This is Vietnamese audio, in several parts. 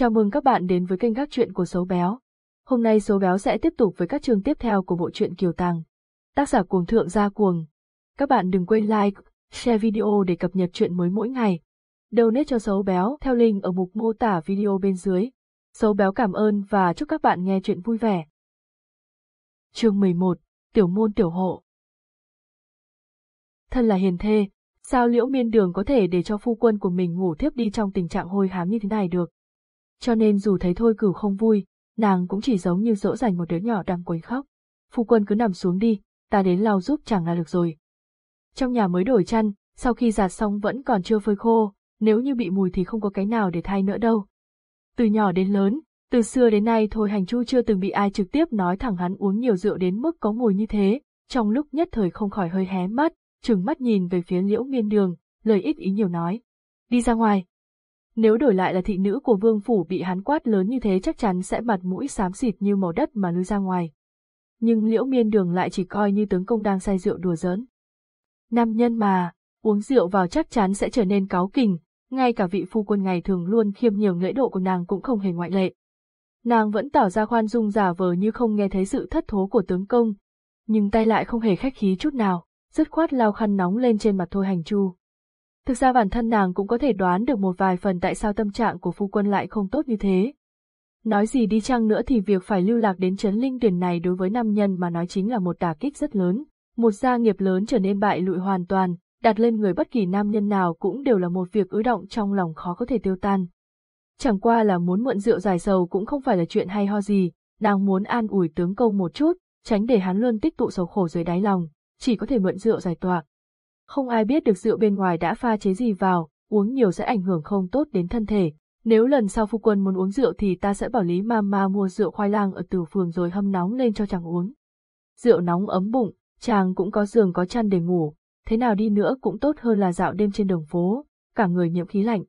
Chào mừng các bạn đến với kênh các truyện của Sấu Béo. Hôm nay Sấu Béo sẽ tiếp tục với các chương tiếp theo của bộ truyện Kiều Tàng. Tác giả cuồng thượng gia cuồng. Các bạn đừng quên like, share video để cập nhật truyện mới mỗi ngày. Donate cho Sấu Béo theo link ở mục mô tả video bên dưới. Sấu Béo cảm ơn và chúc các bạn nghe truyện vui vẻ. Chương 11, Tiểu môn tiểu hộ Thân là hiền thê, sao liễu miên đường có thể để cho phu quân của mình ngủ thiếp đi trong tình trạng hôi hám như thế này được? Cho nên dù thấy thôi cửu không vui, nàng cũng chỉ giống như dỗ dành một đứa nhỏ đang quấy khóc. Phu quân cứ nằm xuống đi, ta đến lau giúp chẳng là được rồi. Trong nhà mới đổi chăn, sau khi giặt xong vẫn còn chưa phơi khô, nếu như bị mùi thì không có cái nào để thay nữa đâu. Từ nhỏ đến lớn, từ xưa đến nay Thôi Hành Chu chưa từng bị ai trực tiếp nói thẳng hắn uống nhiều rượu đến mức có mùi như thế, trong lúc nhất thời không khỏi hơi hé mắt, trừng mắt nhìn về phía liễu miên đường, lời ít ý nhiều nói. Đi ra ngoài, nếu đổi lại là thị nữ của vương phủ bị hắn quát lớn như thế chắc chắn sẽ mặt mũi xám xịt như màu đất mà lui ra ngoài. Nhưng liễu miên đường lại chỉ coi như tướng công đang say rượu đùa giỡn. Nam nhân mà, uống rượu vào chắc chắn sẽ trở nên cáu kỉnh, ngay cả vị phu quân ngày thường luôn khiêm nhiều lễ độ của nàng cũng không hề ngoại lệ. Nàng vẫn tỏ ra khoan dung giả vờ như không nghe thấy sự thất thố của tướng công, nhưng tay lại không hề khách khí chút nào, dứt khoát lao khăn nóng lên trên mặt thôi hành chu. Thực ra bản thân nàng cũng có thể đoán được một vài phần tại sao tâm trạng của phu quân lại không tốt như thế. Nói gì đi chăng nữa thì việc phải lưu lạc đến chấn linh tuyển này đối với nam nhân mà nói chính là một đả kích rất lớn. Một gia nghiệp lớn trở nên bại lụi hoàn toàn, đặt lên người bất kỳ nam nhân nào cũng đều là một việc ứ động trong lòng khó có thể tiêu tan. Chẳng qua là muốn mượn rượu giải sầu cũng không phải là chuyện hay ho gì, nàng muốn an ủi tướng công một chút, tránh để hắn luôn tích tụ sầu khổ dưới đáy lòng, chỉ có thể mượn rượu giải tỏa, không ai biết được rượu bên ngoài đã pha chế gì vào, uống nhiều sẽ ảnh hưởng không tốt đến thân thể. Nếu lần sau phu quân muốn uống rượu thì ta sẽ bảo Lý Mama mua rượu khoai lang ở từ phường rồi hâm nóng lên cho chàng uống. Rượu nóng ấm bụng, chàng cũng có giường có chăn để ngủ, thế nào đi nữa cũng tốt hơn là dạo đêm trên đường phố, cả người nhiễm khí lạnh.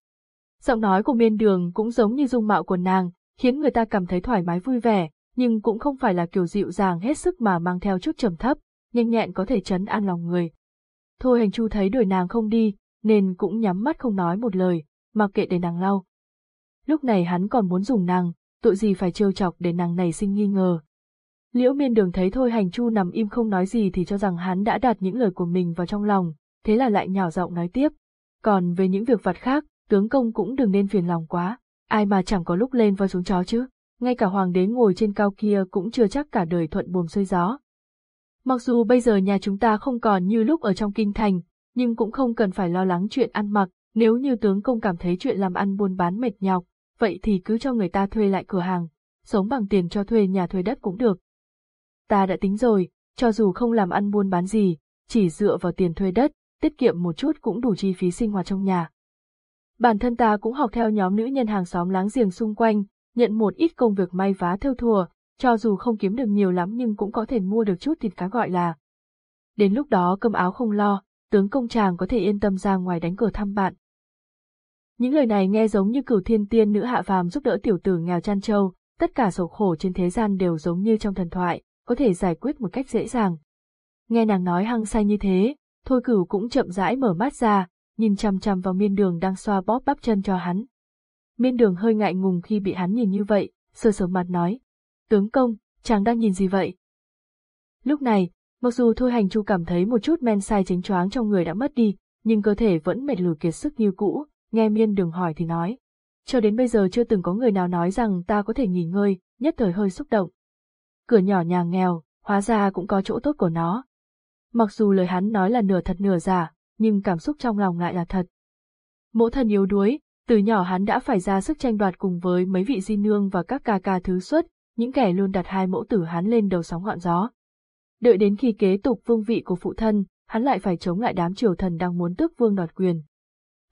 Giọng nói của miên đường cũng giống như dung mạo của nàng, khiến người ta cảm thấy thoải mái vui vẻ, nhưng cũng không phải là kiểu dịu dàng hết sức mà mang theo chút trầm thấp, nhanh nhẹn có thể chấn an lòng người, Thôi hành chu thấy đuổi nàng không đi, nên cũng nhắm mắt không nói một lời, mặc kệ để nàng lau. Lúc này hắn còn muốn dùng nàng, tội gì phải trêu chọc để nàng này sinh nghi ngờ. Liễu miên đường thấy thôi hành chu nằm im không nói gì thì cho rằng hắn đã đặt những lời của mình vào trong lòng, thế là lại nhỏ giọng nói tiếp. Còn về những việc vặt khác, tướng công cũng đừng nên phiền lòng quá, ai mà chẳng có lúc lên và xuống chó chứ, ngay cả hoàng đế ngồi trên cao kia cũng chưa chắc cả đời thuận buồm xuôi gió, Mặc dù bây giờ nhà chúng ta không còn như lúc ở trong kinh thành, nhưng cũng không cần phải lo lắng chuyện ăn mặc, nếu như tướng công cảm thấy chuyện làm ăn buôn bán mệt nhọc, vậy thì cứ cho người ta thuê lại cửa hàng, sống bằng tiền cho thuê nhà thuê đất cũng được. Ta đã tính rồi, cho dù không làm ăn buôn bán gì, chỉ dựa vào tiền thuê đất, tiết kiệm một chút cũng đủ chi phí sinh hoạt trong nhà. Bản thân ta cũng học theo nhóm nữ nhân hàng xóm láng giềng xung quanh, nhận một ít công việc may vá theo thùa, cho dù không kiếm được nhiều lắm nhưng cũng có thể mua được chút thịt cá gọi là. Đến lúc đó cơm áo không lo, tướng công chàng có thể yên tâm ra ngoài đánh cờ thăm bạn. Những lời này nghe giống như cửu thiên tiên nữ hạ phàm giúp đỡ tiểu tử nghèo chăn trâu, tất cả sầu khổ trên thế gian đều giống như trong thần thoại, có thể giải quyết một cách dễ dàng. Nghe nàng nói hăng say như thế, thôi cửu cũng chậm rãi mở mắt ra, nhìn chằm chằm vào miên đường đang xoa bóp bắp chân cho hắn. Miên đường hơi ngại ngùng khi bị hắn nhìn như vậy, sờ sờ mặt nói, Tướng công, chàng đang nhìn gì vậy? Lúc này, mặc dù Thôi Hành Chu cảm thấy một chút men say chính choáng trong người đã mất đi, nhưng cơ thể vẫn mệt lử kiệt sức như cũ, nghe miên đường hỏi thì nói. Cho đến bây giờ chưa từng có người nào nói rằng ta có thể nghỉ ngơi, nhất thời hơi xúc động. Cửa nhỏ nhà nghèo, hóa ra cũng có chỗ tốt của nó. Mặc dù lời hắn nói là nửa thật nửa giả, nhưng cảm xúc trong lòng lại là thật. Mỗ thần yếu đuối, từ nhỏ hắn đã phải ra sức tranh đoạt cùng với mấy vị di nương và các ca ca thứ xuất, những kẻ luôn đặt hai mẫu tử hắn lên đầu sóng ngọn gió. Đợi đến khi kế tục vương vị của phụ thân, hắn lại phải chống lại đám triều thần đang muốn tước vương đoạt quyền.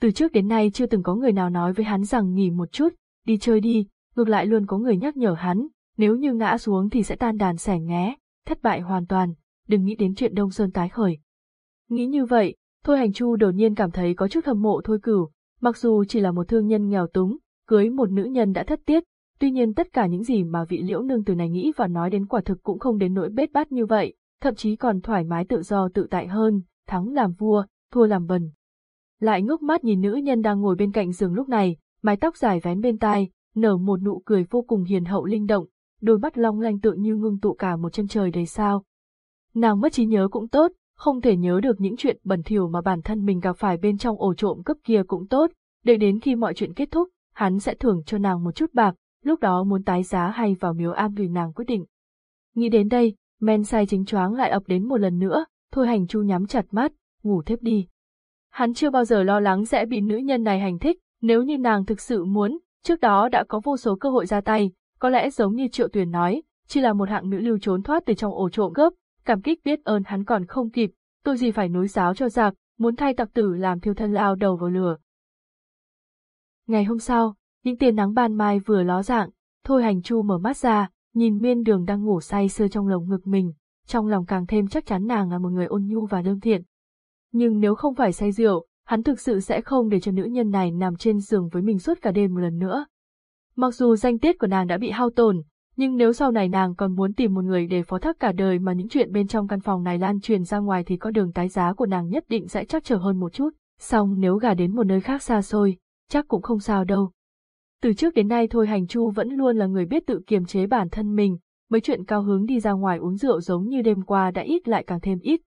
Từ trước đến nay chưa từng có người nào nói với hắn rằng nghỉ một chút, đi chơi đi, ngược lại luôn có người nhắc nhở hắn, nếu như ngã xuống thì sẽ tan đàn sẻ ngé, thất bại hoàn toàn, đừng nghĩ đến chuyện Đông Sơn tái khởi. Nghĩ như vậy, Thôi Hành Chu đột nhiên cảm thấy có chút hâm mộ Thôi Cửu, mặc dù chỉ là một thương nhân nghèo túng, cưới một nữ nhân đã thất tiết, Tuy nhiên tất cả những gì mà vị liễu nương từ này nghĩ và nói đến quả thực cũng không đến nỗi bết bát như vậy, thậm chí còn thoải mái tự do tự tại hơn, thắng làm vua, thua làm bần. Lại ngước mắt nhìn nữ nhân đang ngồi bên cạnh giường lúc này, mái tóc dài vén bên tai, nở một nụ cười vô cùng hiền hậu linh động, đôi mắt long lanh tự như ngưng tụ cả một chân trời đầy sao. Nàng mất trí nhớ cũng tốt, không thể nhớ được những chuyện bẩn thỉu mà bản thân mình gặp phải bên trong ổ trộm cướp kia cũng tốt, để đến khi mọi chuyện kết thúc, hắn sẽ thưởng cho nàng một chút bạc, lúc đó muốn tái giá hay vào miếu am tùy nàng quyết định. Nghĩ đến đây, men say chính choáng lại ập đến một lần nữa, thôi hành chu nhắm chặt mắt, ngủ thiếp đi. Hắn chưa bao giờ lo lắng sẽ bị nữ nhân này hành thích, nếu như nàng thực sự muốn, trước đó đã có vô số cơ hội ra tay, có lẽ giống như Triệu Tuyền nói, chỉ là một hạng nữ lưu trốn thoát từ trong ổ trộm cướp, cảm kích biết ơn hắn còn không kịp, tôi gì phải nối giáo cho giặc, muốn thay tặc tử làm thiêu thân lao đầu vào lửa. Ngày hôm sau, những tia nắng ban mai vừa ló dạng, Thôi Hành Chu mở mắt ra, nhìn miên đường đang ngủ say sưa trong lồng ngực mình, trong lòng càng thêm chắc chắn nàng là một người ôn nhu và lương thiện. Nhưng nếu không phải say rượu, hắn thực sự sẽ không để cho nữ nhân này nằm trên giường với mình suốt cả đêm một lần nữa. Mặc dù danh tiết của nàng đã bị hao tổn, nhưng nếu sau này nàng còn muốn tìm một người để phó thác cả đời mà những chuyện bên trong căn phòng này lan truyền ra ngoài thì con đường tái giá của nàng nhất định sẽ chắc trở hơn một chút, song nếu gả đến một nơi khác xa xôi, chắc cũng không sao đâu. Từ trước đến nay Thôi Hành Chu vẫn luôn là người biết tự kiềm chế bản thân mình, mấy chuyện cao hứng đi ra ngoài uống rượu giống như đêm qua đã ít lại càng thêm ít.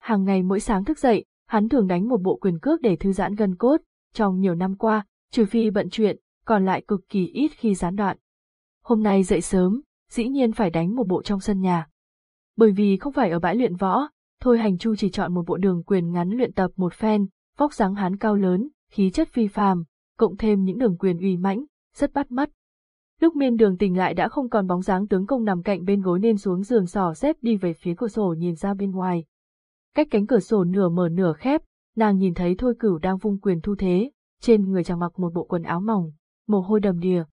Hàng ngày mỗi sáng thức dậy, hắn thường đánh một bộ quyền cước để thư giãn gân cốt, trong nhiều năm qua, trừ phi bận chuyện, còn lại cực kỳ ít khi gián đoạn. Hôm nay dậy sớm, dĩ nhiên phải đánh một bộ trong sân nhà. Bởi vì không phải ở bãi luyện võ, Thôi Hành Chu chỉ chọn một bộ đường quyền ngắn luyện tập một phen, vóc dáng hắn cao lớn, khí chất phi phàm, cộng thêm những đường quyền uy mãnh, rất bắt mắt. Lúc miên đường tỉnh lại đã không còn bóng dáng tướng công nằm cạnh bên gối nên xuống giường sò xếp đi về phía cửa sổ nhìn ra bên ngoài. Cách cánh cửa sổ nửa mở nửa khép, nàng nhìn thấy thôi cửu đang vung quyền thu thế, trên người chàng mặc một bộ quần áo mỏng, mồ hôi đầm đìa.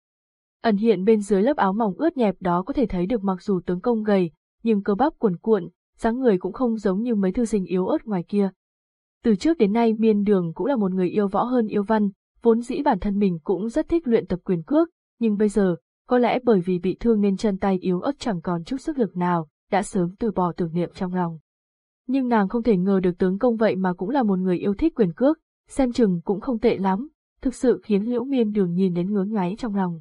Ẩn hiện bên dưới lớp áo mỏng ướt nhẹp đó có thể thấy được mặc dù tướng công gầy, nhưng cơ bắp cuồn cuộn, dáng người cũng không giống như mấy thư sinh yếu ớt ngoài kia. Từ trước đến nay miên đường cũng là một người yêu võ hơn yêu văn, vốn dĩ bản thân mình cũng rất thích luyện tập quyền cước, nhưng bây giờ, có lẽ bởi vì bị thương nên chân tay yếu ớt chẳng còn chút sức lực nào, đã sớm từ bỏ tưởng niệm trong lòng. Nhưng nàng không thể ngờ được tướng công vậy mà cũng là một người yêu thích quyền cước, xem chừng cũng không tệ lắm, thực sự khiến liễu miên đường nhìn đến ngứa ngáy trong lòng.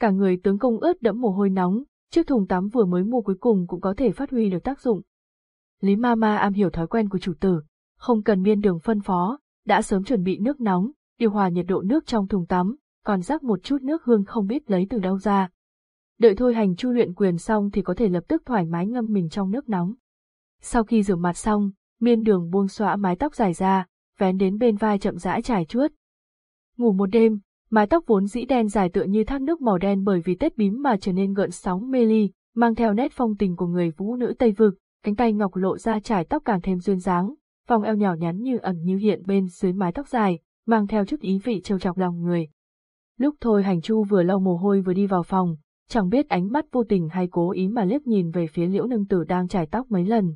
Cả người tướng công ướt đẫm mồ hôi nóng, chiếc thùng tắm vừa mới mua cuối cùng cũng có thể phát huy được tác dụng. Lý Mama am hiểu thói quen của chủ tử, không cần miên đường phân phó, đã sớm chuẩn bị nước nóng, điều hòa nhiệt độ nước trong thùng tắm, còn rắc một chút nước hương không biết lấy từ đâu ra. Đợi thôi hành chu luyện quyền xong thì có thể lập tức thoải mái ngâm mình trong nước nóng. Sau khi rửa mặt xong, miên đường buông xõa mái tóc dài ra, vén đến bên vai chậm rãi trải chuốt. Ngủ một đêm, mái tóc vốn dĩ đen dài tựa như thác nước màu đen bởi vì tết bím mà trở nên gợn sóng mê ly, mang theo nét phong tình của người vũ nữ Tây Vực, cánh tay ngọc lộ ra trải tóc càng thêm duyên dáng, vòng eo nhỏ nhắn như ẩn như hiện bên dưới mái tóc dài, mang theo chút ý vị trêu chọc lòng người. Lúc thôi hành chu vừa lau mồ hôi vừa đi vào phòng, chẳng biết ánh mắt vô tình hay cố ý mà liếc nhìn về phía liễu nương tử đang trải tóc mấy lần.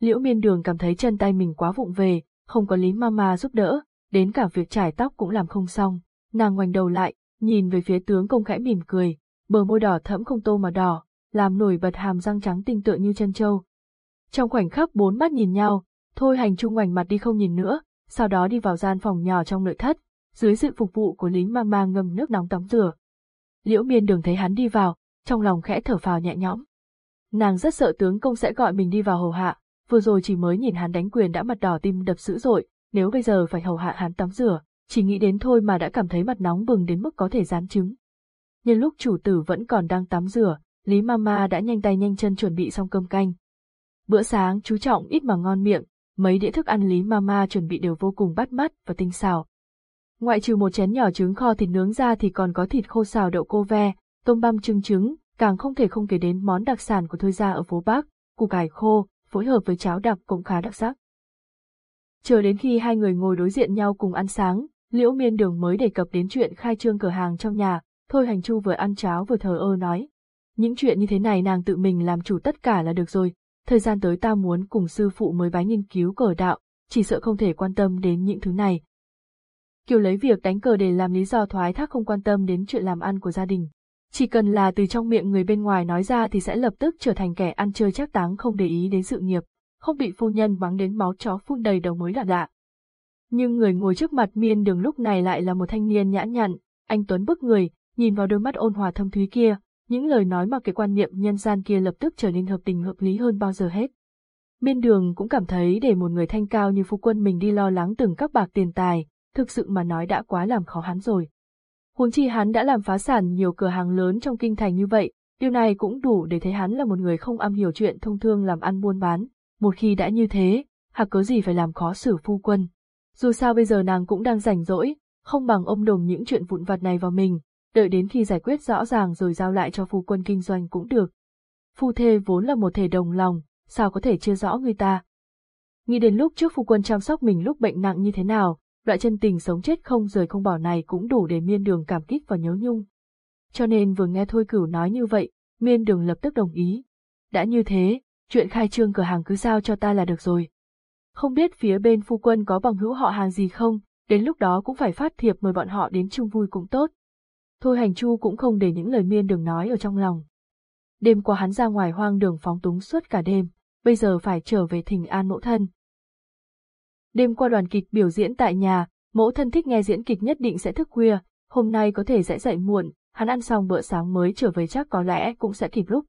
Liễu miên đường cảm thấy chân tay mình quá vụng về, không có lý mama giúp đỡ, đến cả việc trải tóc cũng làm không xong, nàng ngoảnh đầu lại, nhìn về phía tướng công khẽ mỉm cười, bờ môi đỏ thẫm không tô mà đỏ, làm nổi bật hàm răng trắng tinh tựa như chân trâu. Trong khoảnh khắc bốn mắt nhìn nhau, thôi hành trung ngoảnh mặt đi không nhìn nữa, sau đó đi vào gian phòng nhỏ trong nội thất, dưới sự phục vụ của lính mama ngâm nước nóng tắm rửa. Liễu miên đường thấy hắn đi vào, trong lòng khẽ thở phào nhẹ nhõm. Nàng rất sợ tướng công sẽ gọi mình đi vào hầu hạ, vừa rồi chỉ mới nhìn hắn đánh quyền đã mặt đỏ tim đập dữ dội, nếu bây giờ phải hầu hạ hắn tắm rửa, chỉ nghĩ đến thôi mà đã cảm thấy mặt nóng bừng đến mức có thể dán trứng. Nhân lúc chủ tử vẫn còn đang tắm rửa, Lý Mama đã nhanh tay nhanh chân chuẩn bị xong cơm canh. Bữa sáng chú trọng ít mà ngon miệng, mấy đĩa thức ăn Lý Mama chuẩn bị đều vô cùng bắt mắt và tinh xảo. Ngoại trừ một chén nhỏ trứng kho thịt nướng ra thì còn có thịt khô xào đậu cô ve, tôm băm trứng trứng, càng không thể không kể đến món đặc sản của Thôi gia ở phố Bắc, củ cải khô, phối hợp với cháo đặc cũng khá đặc sắc. Chờ đến khi hai người ngồi đối diện nhau cùng ăn sáng, Liễu Miên Đường mới đề cập đến chuyện khai trương cửa hàng trong nhà, Thôi Hành Chu vừa ăn cháo vừa thờ ơ nói. Những chuyện như thế này nàng tự mình làm chủ tất cả là được rồi, thời gian tới ta muốn cùng sư phụ mới bái nghiên cứu cờ đạo, chỉ sợ không thể quan tâm đến những thứ này. Kiều lấy việc đánh cờ để làm lý do thoái thác không quan tâm đến chuyện làm ăn của gia đình. Chỉ cần là từ trong miệng người bên ngoài nói ra thì sẽ lập tức trở thành kẻ ăn chơi chắc táng không để ý đến sự nghiệp, không bị phu nhân mắng đến máu chó phun đầy đầu mới là lạ. Nhưng người ngồi trước mặt miên đường lúc này lại là một thanh niên nhã nhặn, anh Tuấn bức người, Nhìn vào đôi mắt ôn hòa thâm thúy kia, những lời nói mà cái quan niệm nhân gian kia lập tức trở nên hợp tình hợp lý hơn bao giờ hết. Miên đường cũng cảm thấy để một người thanh cao như phu quân mình đi lo lắng từng các bạc tiền tài, thực sự mà nói đã quá làm khó hắn rồi. Huống chi hắn đã làm phá sản nhiều cửa hàng lớn trong kinh thành như vậy, điều này cũng đủ để thấy hắn là một người không am hiểu chuyện thông thương làm ăn buôn bán. Một khi đã như thế, hạc cớ gì phải làm khó xử phu quân. Dù sao bây giờ nàng cũng đang rảnh rỗi, không bằng ôm đồng những chuyện vụn vặt này vào mình, đợi đến khi giải quyết rõ ràng rồi giao lại cho phu quân kinh doanh cũng được. Phu thê vốn là một thể đồng lòng, sao có thể chưa rõ người ta. Nghĩ đến lúc trước phu quân chăm sóc mình lúc bệnh nặng như thế nào, loại chân tình sống chết không rời không bỏ này cũng đủ để miên đường cảm kích và nhớ nhung. Cho nên vừa nghe Thôi Cửu nói như vậy, miên đường lập tức đồng ý. Đã như thế, chuyện khai trương cửa hàng cứ giao cho ta là được rồi. Không biết phía bên phu quân có bằng hữu họ hàng gì không, đến lúc đó cũng phải phát thiệp mời bọn họ đến chung vui cũng tốt. Thôi hành chu cũng không để những lời miên đường nói ở trong lòng. Đêm qua hắn ra ngoài hoang đường phóng túng suốt cả đêm, bây giờ phải trở về thỉnh an mẫu thân. Đêm qua đoàn kịch biểu diễn tại nhà, mẫu thân thích nghe diễn kịch nhất định sẽ thức khuya, hôm nay có thể sẽ dậy muộn, hắn ăn xong bữa sáng mới trở về chắc có lẽ cũng sẽ kịp lúc.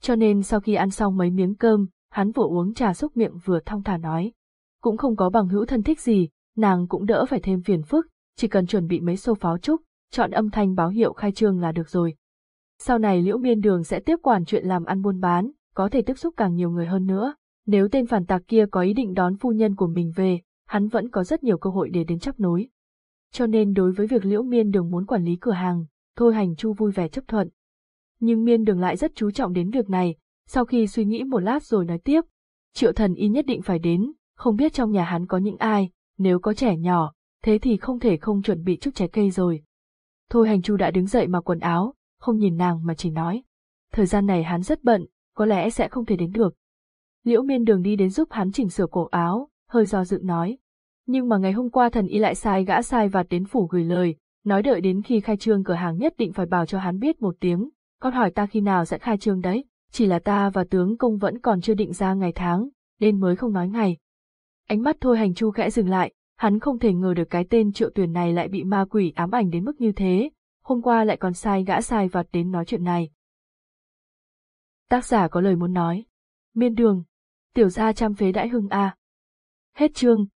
Cho nên sau khi ăn xong mấy miếng cơm, hắn vừa uống trà xúc miệng vừa thong thả nói. Cũng không có bằng hữu thân thích gì, nàng cũng đỡ phải thêm phiền phức, chỉ cần chuẩn bị mấy xô pháo trúc, chọn âm thanh báo hiệu khai trương là được rồi. Sau này Liễu Miên Đường sẽ tiếp quản chuyện làm ăn buôn bán, có thể tiếp xúc càng nhiều người hơn nữa. Nếu tên phản tạc kia có ý định đón phu nhân của mình về, hắn vẫn có rất nhiều cơ hội để đến chấp nối. Cho nên đối với việc Liễu Miên Đường muốn quản lý cửa hàng, Thôi Hành Chu vui vẻ chấp thuận. Nhưng Miên Đường lại rất chú trọng đến việc này, sau khi suy nghĩ một lát rồi nói tiếp. Triệu thần y nhất định phải đến, không biết trong nhà hắn có những ai, nếu có trẻ nhỏ, thế thì không thể không chuẩn bị chút trái cây rồi. Thôi hành chu đã đứng dậy mặc quần áo, không nhìn nàng mà chỉ nói. Thời gian này hắn rất bận, có lẽ sẽ không thể đến được. Liễu miên đường đi đến giúp hắn chỉnh sửa cổ áo, hơi do dự nói. Nhưng mà ngày hôm qua thần y lại sai gã sai vặt đến phủ gửi lời, nói đợi đến khi khai trương cửa hàng nhất định phải bảo cho hắn biết một tiếng, con hỏi ta khi nào sẽ khai trương đấy, chỉ là ta và tướng công vẫn còn chưa định ra ngày tháng, nên mới không nói ngày. Ánh mắt thôi hành chu khẽ dừng lại, hắn không thể ngờ được cái tên triệu tuyển này lại bị ma quỷ ám ảnh đến mức như thế, hôm qua lại còn sai gã sai vặt đến nói chuyện này. Tác giả có lời muốn nói. Miên đường. Tiểu gia trăm phế đại hưng A. Hết chương.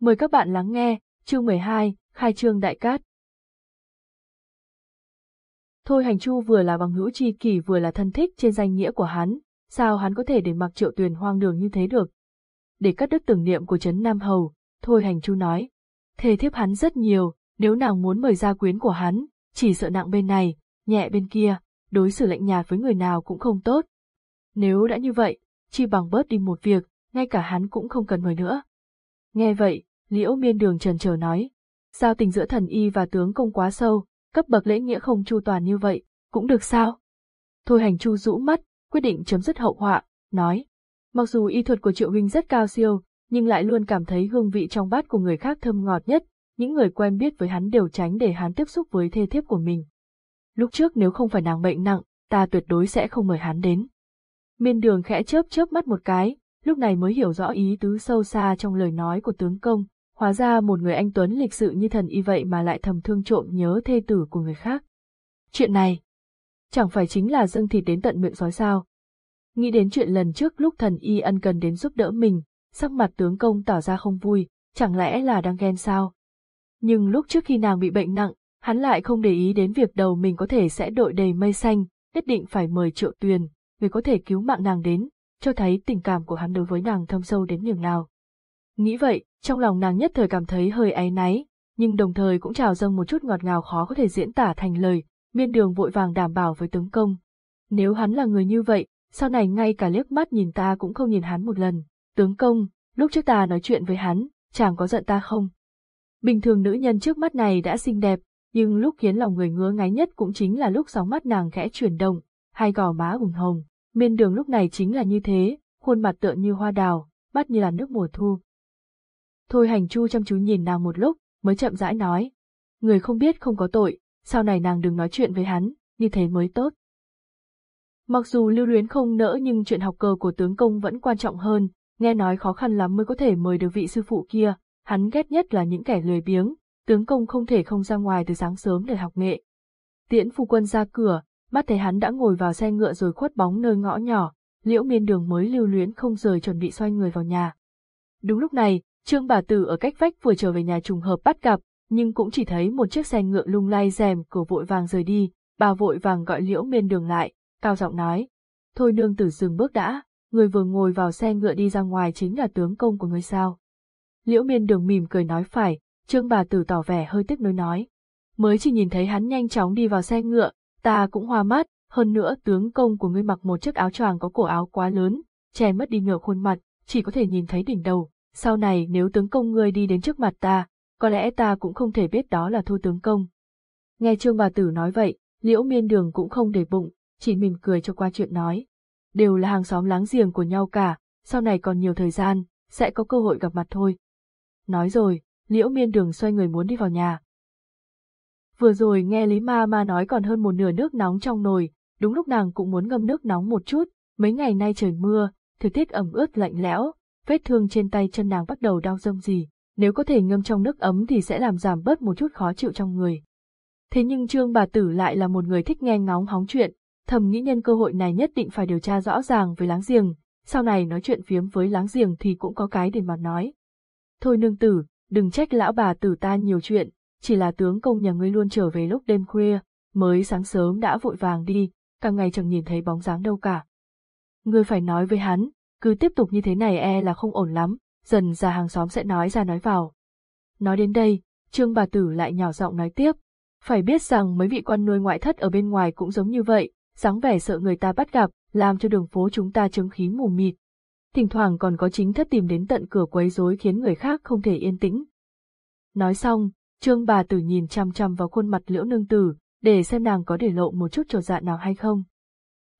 Mời các bạn lắng nghe, chương 12, khai trương đại cát. Thôi hành chu vừa là bằng hữu tri kỷ vừa là thân thích trên danh nghĩa của hắn, sao hắn có thể để mặc triệu tuyền hoang đường như thế được. Để cắt đứt tưởng niệm của Trấn Nam Hầu, thôi hành chu nói. Thề thiếp hắn rất nhiều, nếu nàng muốn mời ra quyến của hắn, chỉ sợ nặng bên này, nhẹ bên kia, đối xử lạnh nhạt với người nào cũng không tốt. Nếu đã như vậy, chi bằng bớt đi một việc, ngay cả hắn cũng không cần mời nữa. Nghe vậy, liễu miên đường trần chờ nói. Giao tình giữa thần y và tướng công quá sâu, cấp bậc lễ nghĩa không chu toàn như vậy, cũng được sao? Thôi hành chu rũ mắt, quyết định chấm dứt hậu họa, nói. Mặc dù y thuật của Triệu Huynh rất cao siêu, nhưng lại luôn cảm thấy hương vị trong bát của người khác thơm ngọt nhất, những người quen biết với hắn đều tránh để hắn tiếp xúc với thê thiếp của mình. Lúc trước nếu không phải nàng bệnh nặng, ta tuyệt đối sẽ không mời hắn đến. Miên đường khẽ chớp chớp mắt một cái, lúc này mới hiểu rõ ý tứ sâu xa trong lời nói của tướng công, hóa ra một người anh Tuấn lịch sự như thần y vậy mà lại thầm thương trộm nhớ thê tử của người khác. Chuyện này, chẳng phải chính là dâng thịt đến tận miệng sói sao. Nghĩ đến chuyện lần trước lúc thần y ân cần đến giúp đỡ mình, sắc mặt tướng công tỏ ra không vui, chẳng lẽ là đang ghen sao? Nhưng lúc trước khi nàng bị bệnh nặng, hắn lại không để ý đến việc đầu mình có thể sẽ đội đầy mây xanh, nhất định phải mời triệu tuyền, người có thể cứu mạng nàng đến, cho thấy tình cảm của hắn đối với nàng thâm sâu đến nhường nào. Nghĩ vậy, trong lòng nàng nhất thời cảm thấy hơi áy náy, nhưng đồng thời cũng trào dâng một chút ngọt ngào khó có thể diễn tả thành lời, miên đường vội vàng đảm bảo với tướng công. Nếu hắn là người như vậy, sau này ngay cả liếc mắt nhìn ta cũng không nhìn hắn một lần. Tướng công, lúc trước ta nói chuyện với hắn, chàng có giận ta không? Bình thường nữ nhân trước mắt này đã xinh đẹp, nhưng lúc khiến lòng người ngứa ngáy nhất cũng chính là lúc sóng mắt nàng khẽ chuyển động, hai gò má ửng hồng. Miên đường lúc này chính là như thế, khuôn mặt tựa như hoa đào, mắt như là nước mùa thu. Thôi hành chu chăm chú nhìn nàng một lúc, mới chậm rãi nói. Người không biết không có tội, sau này nàng đừng nói chuyện với hắn, như thế mới tốt. Mặc dù lưu luyến không nỡ nhưng chuyện học cờ của tướng công vẫn quan trọng hơn, nghe nói khó khăn lắm mới có thể mời được vị sư phụ kia, hắn ghét nhất là những kẻ lười biếng, tướng công không thể không ra ngoài từ sáng sớm để học nghệ. Tiễn phu quân ra cửa, mắt thấy hắn đã ngồi vào xe ngựa rồi khuất bóng nơi ngõ nhỏ, liễu miên đường mới lưu luyến không rời chuẩn bị xoay người vào nhà. Đúng lúc này, Trương bà tử ở cách vách vừa trở về nhà trùng hợp bắt gặp, nhưng cũng chỉ thấy một chiếc xe ngựa lung lay rèm cửa vội vàng rời đi, bà vội vàng gọi liễu miên đường lại, cao giọng nói. Thôi nương tử dừng bước đã, người vừa ngồi vào xe ngựa đi ra ngoài chính là tướng công của người sao. Liễu miên đường mỉm cười nói phải, trương bà tử tỏ vẻ hơi tiếc nuối nói. Mới chỉ nhìn thấy hắn nhanh chóng đi vào xe ngựa, ta cũng hoa mắt, hơn nữa tướng công của ngươi mặc một chiếc áo choàng có cổ áo quá lớn, che mất đi nửa khuôn mặt, chỉ có thể nhìn thấy đỉnh đầu. Sau này nếu tướng công ngươi đi đến trước mặt ta, có lẽ ta cũng không thể biết đó là thu tướng công. Nghe trương bà tử nói vậy, liễu miên đường cũng không để bụng, chỉ mỉm cười cho qua chuyện nói. Đều là hàng xóm láng giềng của nhau cả, sau này còn nhiều thời gian, sẽ có cơ hội gặp mặt thôi. Nói rồi, liễu miên đường xoay người muốn đi vào nhà. Vừa rồi nghe Lý Ma Ma nói còn hơn một nửa nước nóng trong nồi, đúng lúc nàng cũng muốn ngâm nước nóng một chút, mấy ngày nay trời mưa, thời tiết ẩm ướt lạnh lẽo, vết thương trên tay chân nàng bắt đầu đau rông gì, nếu có thể ngâm trong nước ấm thì sẽ làm giảm bớt một chút khó chịu trong người. Thế nhưng Trương bà tử lại là một người thích nghe ngóng hóng chuyện, thầm nghĩ nhân cơ hội này nhất định phải điều tra rõ ràng với láng giềng, sau này nói chuyện phiếm với láng giềng thì cũng có cái để mà nói. Thôi nương tử, đừng trách lão bà tử ta nhiều chuyện, chỉ là tướng công nhà ngươi luôn trở về lúc đêm khuya, mới sáng sớm đã vội vàng đi, càng ngày chẳng nhìn thấy bóng dáng đâu cả. Ngươi phải nói với hắn, cứ tiếp tục như thế này e là không ổn lắm, dần ra hàng xóm sẽ nói ra nói vào. Nói đến đây, trương bà tử lại nhỏ giọng nói tiếp, phải biết rằng mấy vị quan nuôi ngoại thất ở bên ngoài cũng giống như vậy, dáng vẻ sợ người ta bắt gặp, làm cho đường phố chúng ta chứng khí mù mịt. Thỉnh thoảng còn có chính thất tìm đến tận cửa quấy rối khiến người khác không thể yên tĩnh. Nói xong, trương bà tử nhìn chăm chăm vào khuôn mặt liễu nương tử, để xem nàng có để lộ một chút trò dạ nào hay không.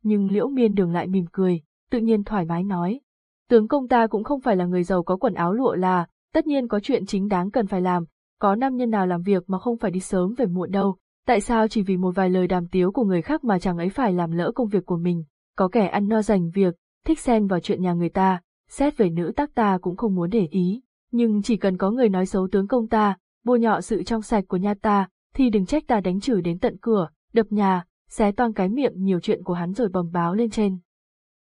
Nhưng liễu miên đường lại mỉm cười, tự nhiên thoải mái nói. Tướng công ta cũng không phải là người giàu có quần áo lụa là, tất nhiên có chuyện chính đáng cần phải làm, có nam nhân nào làm việc mà không phải đi sớm về muộn đâu, tại sao chỉ vì một vài lời đàm tiếu của người khác mà chàng ấy phải làm lỡ công việc của mình, có kẻ ăn no dành việc, thích xen vào chuyện nhà người ta, xét về nữ tác ta cũng không muốn để ý, nhưng chỉ cần có người nói xấu tướng công ta, bôi nhọ sự trong sạch của nhà ta, thì đừng trách ta đánh chửi đến tận cửa, đập nhà, xé toang cái miệng nhiều chuyện của hắn rồi bầm báo lên trên.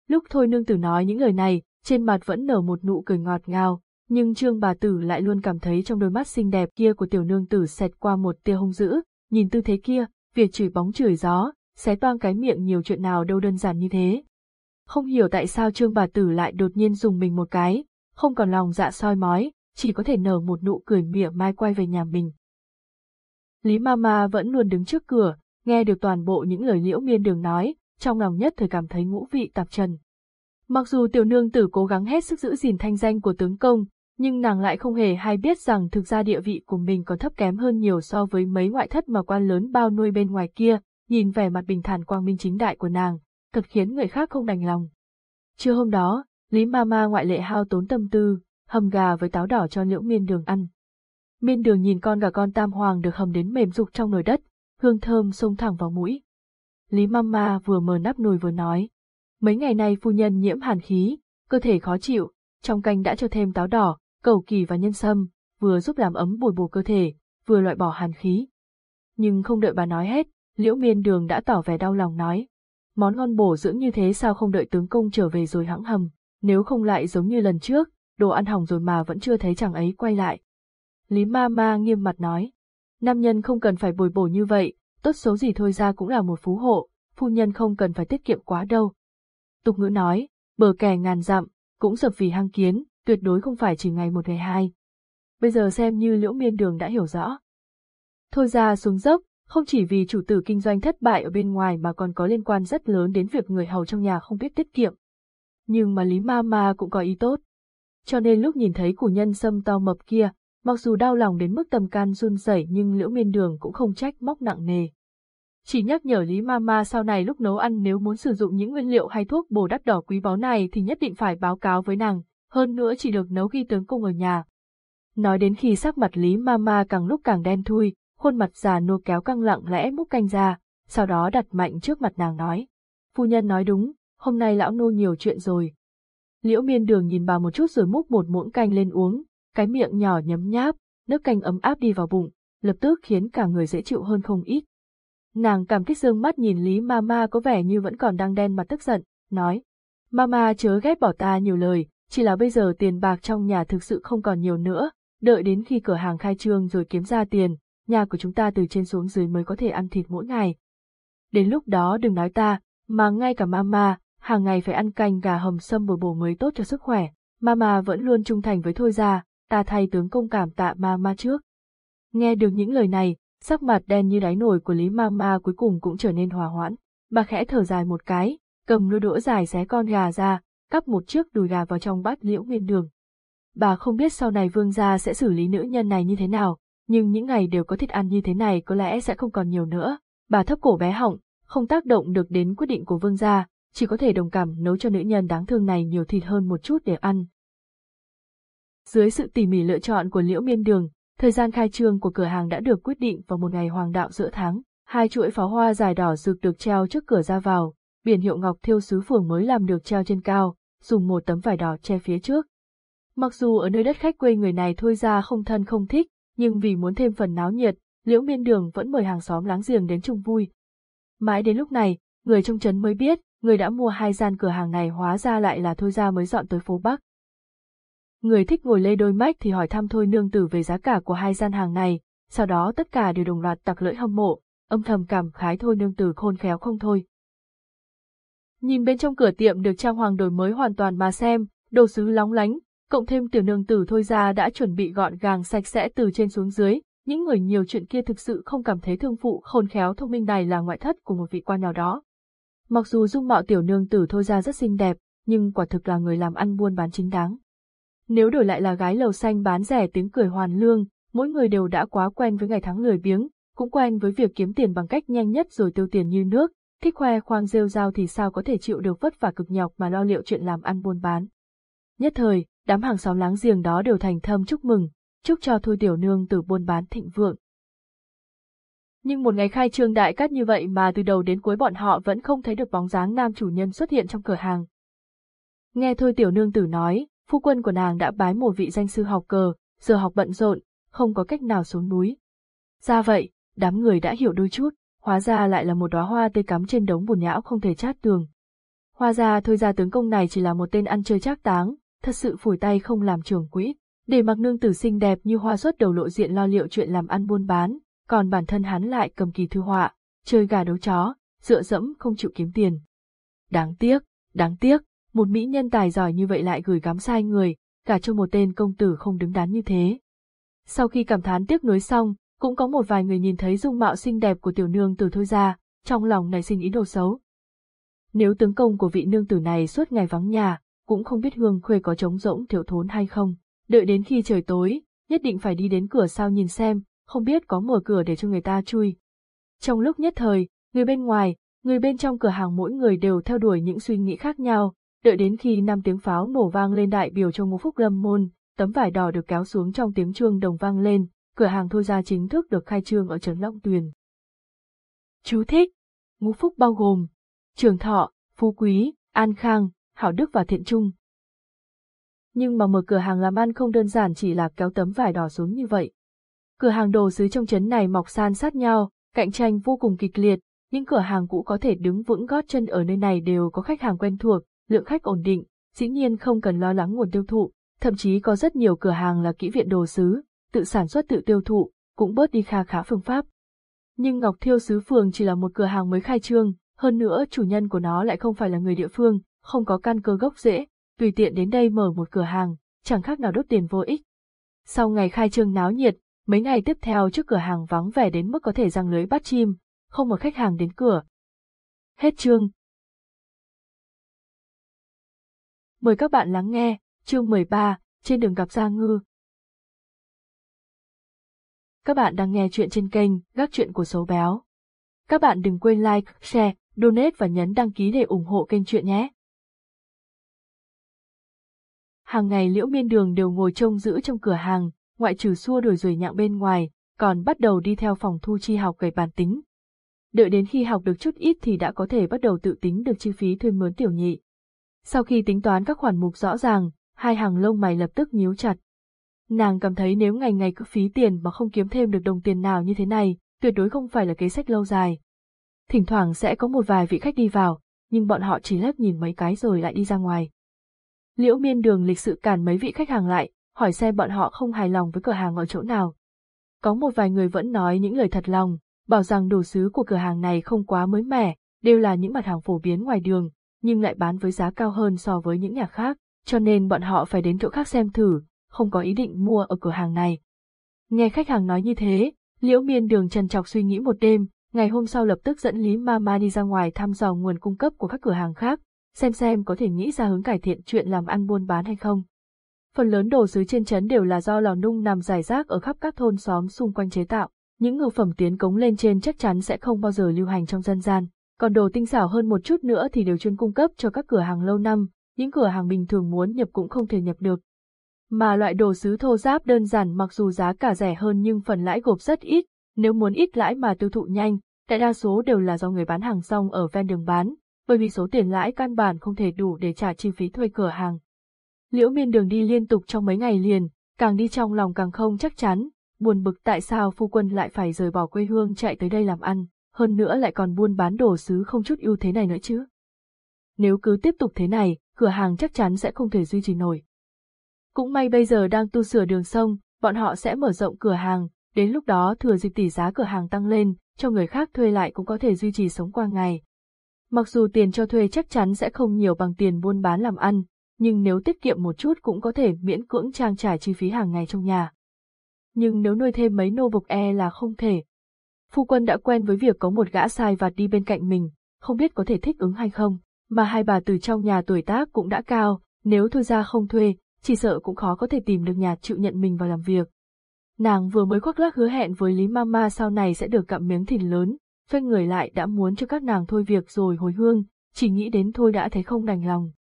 Lúc thôi nương tử nói những lời này, trên mặt vẫn nở một nụ cười ngọt ngào, nhưng trương bà tử lại luôn cảm thấy trong đôi mắt xinh đẹp kia của tiểu nương tử xẹt qua một tia hung dữ, nhìn tư thế kia, việc chửi bóng chửi gió, xé toang cái miệng nhiều chuyện nào đâu đơn giản như thế. Không hiểu tại sao trương bà tử lại đột nhiên dùng mình một cái, không còn lòng dạ soi mói, chỉ có thể nở một nụ cười mỉa mai quay về nhà mình. Lý Mama vẫn luôn đứng trước cửa, nghe được toàn bộ những lời liễu miên đường nói, trong lòng nhất thời cảm thấy ngũ vị tạp trần. Mặc dù tiểu nương tử cố gắng hết sức giữ gìn thanh danh của tướng công, nhưng nàng lại không hề hay biết rằng thực ra địa vị của mình còn thấp kém hơn nhiều so với mấy ngoại thất mà quan lớn bao nuôi bên ngoài kia, nhìn vẻ mặt bình thản quang minh chính đại của nàng, thật khiến người khác không đành lòng. Trưa hôm đó, Lý Mama ngoại lệ hao tốn tâm tư, hầm gà với táo đỏ cho liễu miên đường ăn. Miên đường nhìn con gà con tam hoàng được hầm đến mềm rục trong nồi đất, hương thơm xông thẳng vào mũi. Lý Mama vừa mở nắp nồi vừa nói. Mấy ngày nay phu nhân nhiễm hàn khí, cơ thể khó chịu, trong canh đã cho thêm táo đỏ, cầu kỳ và nhân sâm, vừa giúp làm ấm bồi bổ cơ thể, vừa loại bỏ hàn khí. Nhưng không đợi bà nói hết, liễu miên đường đã tỏ vẻ đau lòng nói. Món ngon bổ dưỡng như thế sao không đợi tướng công trở về rồi hãng hầm, nếu không lại giống như lần trước, đồ ăn hỏng rồi mà vẫn chưa thấy chàng ấy quay lại. Lý ma ma nghiêm mặt nói. Nam nhân không cần phải bồi bổ như vậy, tốt xấu gì thôi ra cũng là một phú hộ, phu nhân không cần phải tiết kiệm quá đâu. Tục ngữ nói, bờ kè ngàn dặm, cũng dập vì hang kiến, tuyệt đối không phải chỉ ngày một ngày hai. Bây giờ xem như liễu miên đường đã hiểu rõ. Thôi ra xuống dốc, không chỉ vì chủ tử kinh doanh thất bại ở bên ngoài mà còn có liên quan rất lớn đến việc người hầu trong nhà không biết tiết kiệm. Nhưng mà Lý Ma Ma cũng có ý tốt. Cho nên lúc nhìn thấy củ nhân sâm to mập kia, mặc dù đau lòng đến mức tầm can run rẩy nhưng liễu miên đường cũng không trách móc nặng nề. Chỉ nhắc nhở Lý Mama sau này lúc nấu ăn nếu muốn sử dụng những nguyên liệu hay thuốc bổ đắt đỏ quý báu này thì nhất định phải báo cáo với nàng, hơn nữa chỉ được nấu khi tướng công ở nhà. Nói đến khi sắc mặt Lý Mama càng lúc càng đen thui, khuôn mặt già nô kéo căng lặng lẽ múc canh ra, sau đó đặt mạnh trước mặt nàng nói. Phu nhân nói đúng, hôm nay lão nô nhiều chuyện rồi. Liễu miên đường nhìn bà một chút rồi múc một muỗng canh lên uống, cái miệng nhỏ nhấm nháp, nước canh ấm áp đi vào bụng, lập tức khiến cả người dễ chịu hơn không ít. Nàng cảm kích dương mắt nhìn Lý Mama có vẻ như vẫn còn đang đen mặt tức giận, nói. Mama chớ ghét bỏ ta nhiều lời, chỉ là bây giờ tiền bạc trong nhà thực sự không còn nhiều nữa, đợi đến khi cửa hàng khai trương rồi kiếm ra tiền, nhà của chúng ta từ trên xuống dưới mới có thể ăn thịt mỗi ngày. Đến lúc đó đừng nói ta, mà ngay cả mama, hàng ngày phải ăn canh gà hầm sâm bồi bổ mới tốt cho sức khỏe, mama vẫn luôn trung thành với thôi ra, ta thay tướng công cảm tạ mama trước. Nghe được những lời này, sắc mặt đen như đáy nồi của Lý Mama cuối cùng cũng trở nên hòa hoãn. Bà khẽ thở dài một cái, cầm đôi đũa dài xé con gà ra, cắp một chiếc đùi gà vào trong bát liễu nguyên đường. Bà không biết sau này vương gia sẽ xử lý nữ nhân này như thế nào, nhưng những ngày đều có thích ăn như thế này có lẽ sẽ không còn nhiều nữa. Bà thấp cổ bé họng, không tác động được đến quyết định của vương gia, chỉ có thể đồng cảm nấu cho nữ nhân đáng thương này nhiều thịt hơn một chút để ăn. Dưới sự tỉ mỉ lựa chọn của Liễu Miên Đường, thời gian khai trương của cửa hàng đã được quyết định vào một ngày hoàng đạo giữa tháng. Hai chuỗi pháo hoa dài đỏ rực được treo trước cửa ra vào, biển hiệu ngọc thiêu sứ phường mới làm được treo trên cao, dùng một tấm vải đỏ che phía trước. Mặc dù ở nơi đất khách quê người này thôi ra không thân không thích, nhưng vì muốn thêm phần náo nhiệt, Liễu Miên Đường vẫn mời hàng xóm láng giềng đến chung vui. Mãi đến lúc này, người trong trấn mới biết, người đã mua hai gian cửa hàng này hóa ra lại là Thôi ra mới dọn tới phố Bắc. Người thích ngồi lê đôi mách thì hỏi thăm Thôi Nương Tử về giá cả của hai gian hàng này, sau đó tất cả đều đồng loạt tặc lưỡi hâm mộ, âm thầm cảm khái Thôi Nương Tử khôn khéo không thôi. Nhìn bên trong cửa tiệm được trang hoàng đổi mới hoàn toàn mà xem, đồ sứ lóng lánh, cộng thêm tiểu nương tử thôi ra đã chuẩn bị gọn gàng sạch sẽ từ trên xuống dưới, những người nhiều chuyện kia thực sự không cảm thấy thương phụ khôn khéo thông minh này là ngoại thất của một vị quan nào đó. Mặc dù dung mạo tiểu nương tử thôi ra rất xinh đẹp, nhưng quả thực là người làm ăn buôn bán chính đáng. Nếu đổi lại là gái lầu xanh bán rẻ tiếng cười hoàn lương, mỗi người đều đã quá quen với ngày tháng lười biếng, cũng quen với việc kiếm tiền bằng cách nhanh nhất rồi tiêu tiền như nước, thích khoe khoang rêu rao thì sao có thể chịu được vất vả cực nhọc mà lo liệu chuyện làm ăn buôn bán. Nhất thời, đám hàng xóm láng giềng đó đều thành thâm chúc mừng, chúc cho Thôi Tiểu Nương từ buôn bán thịnh vượng. Nhưng một ngày khai trương đại cát như vậy mà từ đầu đến cuối bọn họ vẫn không thấy được bóng dáng nam chủ nhân xuất hiện trong cửa hàng. Nghe Thôi Tiểu Nương tử nói, phu quân của nàng đã bái một vị danh sư học cờ, giờ học bận rộn, không có cách nào xuống núi. Ra vậy, đám người đã hiểu đôi chút, hóa ra lại là một đóa hoa tươi cắm trên đống bùn nhão không thể chát tường. Hoa ra thôi ra tướng công này chỉ là một tên ăn chơi trác táng, thật sự phủi tay không làm trường quỹ, để mặc nương tử xinh đẹp như hoa xuất đầu lộ diện lo liệu chuyện làm ăn buôn bán, còn bản thân hắn lại cầm kỳ thư họa, chơi gà đấu chó, dựa dẫm không chịu kiếm tiền. Đáng tiếc, đáng tiếc, một mỹ nhân tài giỏi như vậy lại gửi gắm sai người, cả cho một tên công tử không đứng đắn như thế. Sau khi cảm thán tiếc nuối xong, cũng có một vài người nhìn thấy dung mạo xinh đẹp của tiểu nương tử thôi ra, trong lòng nảy sinh ý đồ xấu. Nếu tướng công của vị nương tử này suốt ngày vắng nhà, cũng không biết hương khuê có trống rỗng thiếu thốn hay không, đợi đến khi trời tối, nhất định phải đi đến cửa sau nhìn xem, không biết có mở cửa để cho người ta chui. Trong lúc nhất thời, người bên ngoài, người bên trong cửa hàng mỗi người đều theo đuổi những suy nghĩ khác nhau, đợi đến khi năm tiếng pháo nổ vang lên đại biểu cho ngũ phúc lâm môn, tấm vải đỏ được kéo xuống trong tiếng chuông đồng vang lên, cửa hàng thôi ra chính thức được khai trương ở Trấn Long Tuyền. Chú thích. Ngũ phúc bao gồm trường thọ, phú quý, an khang, hảo đức và thiện trung. Nhưng mà mở cửa hàng làm ăn không đơn giản chỉ là kéo tấm vải đỏ xuống như vậy. Cửa hàng đồ sứ trong trấn này mọc san sát nhau, cạnh tranh vô cùng kịch liệt, những cửa hàng cũ có thể đứng vững gót chân ở nơi này đều có khách hàng quen thuộc, lượng khách ổn định, dĩ nhiên không cần lo lắng nguồn tiêu thụ, thậm chí có rất nhiều cửa hàng là kỹ viện đồ sứ, tự sản xuất tự tiêu thụ, cũng bớt đi kha khá phương pháp. Nhưng Ngọc Thiêu Sứ Phường chỉ là một cửa hàng mới khai trương, hơn nữa chủ nhân của nó lại không phải là người địa phương, không có căn cơ gốc rễ, tùy tiện đến đây mở một cửa hàng, chẳng khác nào đốt tiền vô ích. Sau ngày khai trương náo nhiệt, mấy ngày tiếp theo trước cửa hàng vắng vẻ đến mức có thể răng lưới bắt chim, không một khách hàng đến cửa. Hết chương. Mời các bạn lắng nghe, chương 13, trên đường gặp Gia Ngư. Các bạn đang nghe chuyện trên kênh Gác Chuyện của Số Béo. Các bạn đừng quên like, share, donate và nhấn đăng ký để ủng hộ kênh chuyện nhé. Hàng ngày Liễu Miên Đường đều ngồi trông giữ trong cửa hàng, ngoại trừ xua đuổi rồi nhặng bên ngoài, còn bắt đầu đi theo phòng thu chi học gầy bàn tính. Đợi đến khi học được chút ít thì đã có thể bắt đầu tự tính được chi phí thuê mướn tiểu nhị. Sau khi tính toán các khoản mục rõ ràng, hai hàng lông mày lập tức nhíu chặt. Nàng cảm thấy nếu ngày ngày cứ phí tiền mà không kiếm thêm được đồng tiền nào như thế này, tuyệt đối không phải là kế sách lâu dài. Thỉnh thoảng sẽ có một vài vị khách đi vào, nhưng bọn họ chỉ lướt nhìn mấy cái rồi lại đi ra ngoài. Liễu miên đường lịch sự cản mấy vị khách hàng lại, hỏi xem bọn họ không hài lòng với cửa hàng ở chỗ nào. Có một vài người vẫn nói những lời thật lòng, bảo rằng đồ sứ của cửa hàng này không quá mới mẻ, đều là những mặt hàng phổ biến ngoài đường, nhưng lại bán với giá cao hơn so với những nhà khác, cho nên bọn họ phải đến chỗ khác xem thử, không có ý định mua ở cửa hàng này. Nghe khách hàng nói như thế, Liễu Miên Đường trần trọc suy nghĩ một đêm, ngày hôm sau lập tức dẫn Lý Mama đi ra ngoài thăm dò nguồn cung cấp của các cửa hàng khác, xem xem có thể nghĩ ra hướng cải thiện chuyện làm ăn buôn bán hay không. Phần lớn đồ sứ trên trấn đều là do lò nung nằm rải rác ở khắp các thôn xóm xung quanh chế tạo, những ngư phẩm tiến cống lên trên chắc chắn sẽ không bao giờ lưu hành trong dân gian, còn đồ tinh xảo hơn một chút nữa thì đều chuyên cung cấp cho các cửa hàng lâu năm, những cửa hàng bình thường muốn nhập cũng không thể nhập được. Mà loại đồ sứ thô giáp đơn giản mặc dù giá cả rẻ hơn nhưng phần lãi gộp rất ít, nếu muốn ít lãi mà tiêu thụ nhanh, đại đa số đều là do người bán hàng xong ở ven đường bán, bởi vì số tiền lãi căn bản không thể đủ để trả chi phí thuê cửa hàng. Liễu miên đường đi liên tục trong mấy ngày liền, càng đi trong lòng càng không chắc chắn, buồn bực tại sao phu quân lại phải rời bỏ quê hương chạy tới đây làm ăn, hơn nữa lại còn buôn bán đồ sứ không chút ưu thế này nữa chứ. Nếu cứ tiếp tục thế này, cửa hàng chắc chắn sẽ không thể duy trì nổi. Cũng may bây giờ đang tu sửa đường sông, bọn họ sẽ mở rộng cửa hàng, đến lúc đó thừa dịp tỷ giá cửa hàng tăng lên, cho người khác thuê lại cũng có thể duy trì sống qua ngày. Mặc dù tiền cho thuê chắc chắn sẽ không nhiều bằng tiền buôn bán làm ăn, nhưng nếu tiết kiệm một chút cũng có thể miễn cưỡng trang trải chi phí hàng ngày trong nhà. Nhưng nếu nuôi thêm mấy nô bộc e là không thể. Phu quân đã quen với việc có một gã sai vặt đi bên cạnh mình, không biết có thể thích ứng hay không, mà hai bà từ trong nhà tuổi tác cũng đã cao, nếu thôi ra không thuê, chỉ sợ cũng khó có thể tìm được nhà chịu nhận mình vào làm việc. Nàng vừa mới khoác lác hứa hẹn với Lý Mama sau này sẽ được cặm miếng thịt lớn, xoay người lại đã muốn cho các nàng thôi việc rồi hồi hương, chỉ nghĩ đến thôi đã thấy không đành lòng.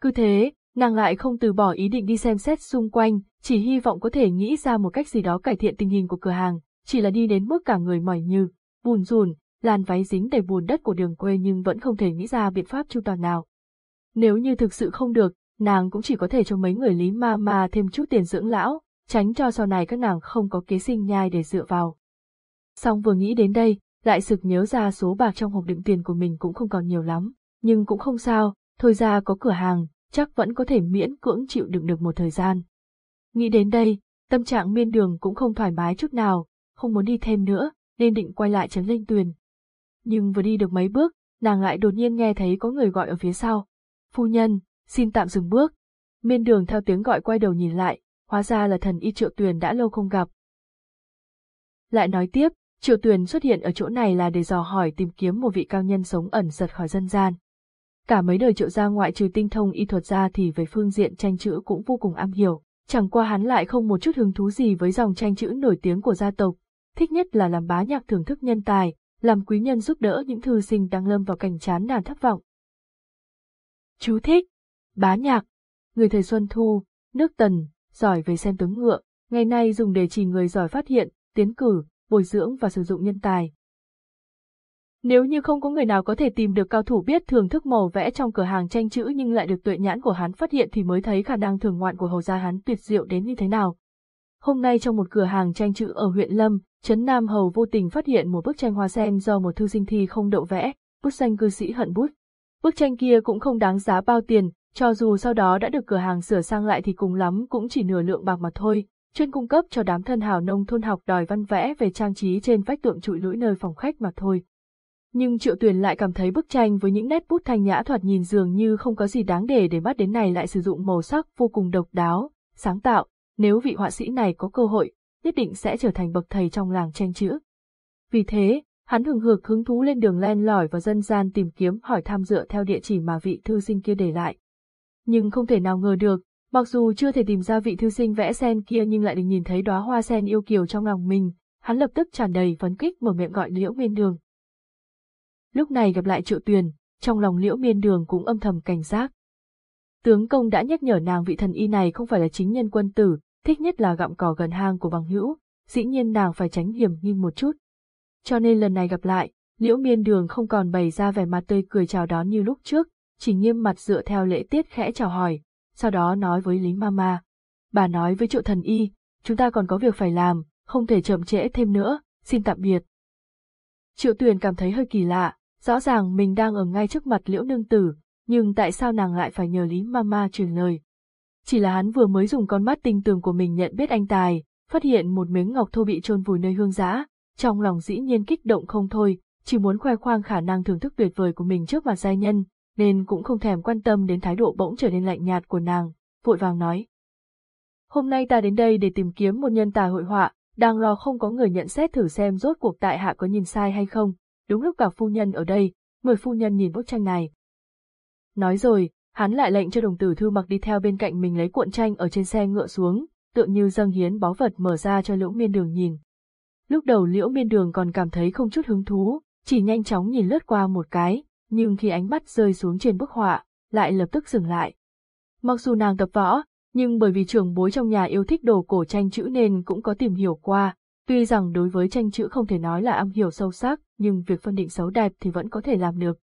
Cứ thế, nàng lại không từ bỏ ý định đi xem xét xung quanh, chỉ hy vọng có thể nghĩ ra một cách gì đó cải thiện tình hình của cửa hàng, chỉ là đi đến mức cả người mỏi như, buồn rùn, làn váy dính đầy bùn đất của đường quê nhưng vẫn không thể nghĩ ra biện pháp chu toàn nào. Nếu như thực sự không được, nàng cũng chỉ có thể cho mấy người lý ma ma thêm chút tiền dưỡng lão, tránh cho sau này các nàng không có kế sinh nhai để dựa vào. Xong vừa nghĩ đến đây, lại sực nhớ ra số bạc trong hộp đựng tiền của mình cũng không còn nhiều lắm, nhưng cũng không sao, thôi ra có cửa hàng, chắc vẫn có thể miễn cưỡng chịu đựng được một thời gian. Nghĩ đến đây, tâm trạng miên đường cũng không thoải mái chút nào, không muốn đi thêm nữa, nên định quay lại trấn linh tuyền. Nhưng vừa đi được mấy bước, nàng lại đột nhiên nghe thấy có người gọi ở phía sau. Phu nhân, xin tạm dừng bước. Miên đường theo tiếng gọi quay đầu nhìn lại, hóa ra là thần y triệu tuyền đã lâu không gặp. Lại nói tiếp, triệu tuyền xuất hiện ở chỗ này là để dò hỏi tìm kiếm một vị cao nhân sống ẩn giật khỏi dân gian. Cả mấy đời triệu gia ngoại trừ tinh thông y thuật ra thì về phương diện tranh chữ cũng vô cùng am hiểu, chẳng qua hắn lại không một chút hứng thú gì với dòng tranh chữ nổi tiếng của gia tộc, thích nhất là làm bá nhạc thưởng thức nhân tài, làm quý nhân giúp đỡ những thư sinh đang lâm vào cảnh chán nản thất vọng. Chú thích Bá nhạc, người thời Xuân Thu, nước Tần, giỏi về xem tướng ngựa, ngày nay dùng để chỉ người giỏi phát hiện, tiến cử, bồi dưỡng và sử dụng nhân tài. Nếu như không có người nào có thể tìm được cao thủ biết thưởng thức màu vẽ trong cửa hàng tranh chữ nhưng lại được tuệ nhãn của hắn phát hiện thì mới thấy khả năng thường ngoạn của hầu gia hắn tuyệt diệu đến như thế nào. Hôm nay trong một cửa hàng tranh chữ ở huyện Lâm, Trấn Nam Hầu vô tình phát hiện một bức tranh hoa sen do một thư sinh thi không đậu vẽ, bức tranh cư sĩ hận bút. Bức tranh kia cũng không đáng giá bao tiền, cho dù sau đó đã được cửa hàng sửa sang lại thì cùng lắm cũng chỉ nửa lượng bạc mà thôi, chuyên cung cấp cho đám thân hào nông thôn học đòi văn vẽ về trang trí trên vách tượng trụi lũi nơi phòng khách mà thôi. Nhưng Triệu Tuyền lại cảm thấy bức tranh với những nét bút thanh nhã thoạt nhìn dường như không có gì đáng để để mắt đến này lại sử dụng màu sắc vô cùng độc đáo, sáng tạo, nếu vị họa sĩ này có cơ hội, nhất định sẽ trở thành bậc thầy trong làng tranh chữ. Vì thế, hắn hừng hực hứng thú lên đường len lỏi vào dân gian tìm kiếm hỏi thăm dựa theo địa chỉ mà vị thư sinh kia để lại nhưng không thể nào ngờ được, mặc dù chưa thể tìm ra vị thư sinh vẽ sen kia nhưng lại được nhìn thấy đóa hoa sen yêu kiều trong lòng mình, hắn lập tức tràn đầy phấn kích mở miệng gọi Liễu Miên Đường. Lúc này gặp lại Triệu Tuyền, trong lòng Liễu Miên Đường cũng âm thầm cảnh giác. Tướng công đã nhắc nhở nàng vị thần y này không phải là chính nhân quân tử, thích nhất là gặm cỏ gần hang của bằng hữu, dĩ nhiên nàng phải tránh hiểm nghi một chút. Cho nên lần này gặp lại, Liễu Miên Đường không còn bày ra vẻ mặt tươi cười chào đón như lúc trước, chỉ nghiêm mặt dựa theo lễ tiết khẽ chào hỏi, sau đó nói với Lý Mama. Bà nói với triệu thần y, chúng ta còn có việc phải làm, không thể chậm trễ thêm nữa, xin tạm biệt. Triệu Tuyền cảm thấy hơi kỳ lạ, rõ ràng mình đang ở ngay trước mặt liễu nương tử, nhưng tại sao nàng lại phải nhờ Lý Mama truyền lời. Chỉ là hắn vừa mới dùng con mắt tinh tường của mình nhận biết anh Tài, phát hiện một miếng ngọc thô bị chôn vùi nơi hương giã, trong lòng dĩ nhiên kích động không thôi, chỉ muốn khoe khoang khả năng thưởng thức tuyệt vời của mình trước mặt giai nhân, nên cũng không thèm quan tâm đến thái độ bỗng trở nên lạnh nhạt của nàng, vội vàng nói. Hôm nay ta đến đây để tìm kiếm một nhân tài hội họa, đang lo không có người nhận xét thử xem rốt cuộc tại hạ có nhìn sai hay không, đúng lúc cả phu nhân ở đây, mời phu nhân nhìn bức tranh này. Nói rồi, hắn lại lệnh cho đồng tử thư mặc đi theo bên cạnh mình lấy cuộn tranh ở trên xe ngựa xuống, tựa như dâng hiến báu vật mở ra cho liễu miên đường nhìn. Lúc đầu liễu miên đường còn cảm thấy không chút hứng thú, chỉ nhanh chóng nhìn lướt qua một cái, nhưng khi ánh mắt rơi xuống trên bức họa, lại lập tức dừng lại. Mặc dù nàng tập võ, nhưng bởi vì trưởng bối trong nhà yêu thích đồ cổ tranh chữ nên cũng có tìm hiểu qua, tuy rằng đối với tranh chữ không thể nói là am hiểu sâu sắc, nhưng việc phân định xấu đẹp thì vẫn có thể làm được.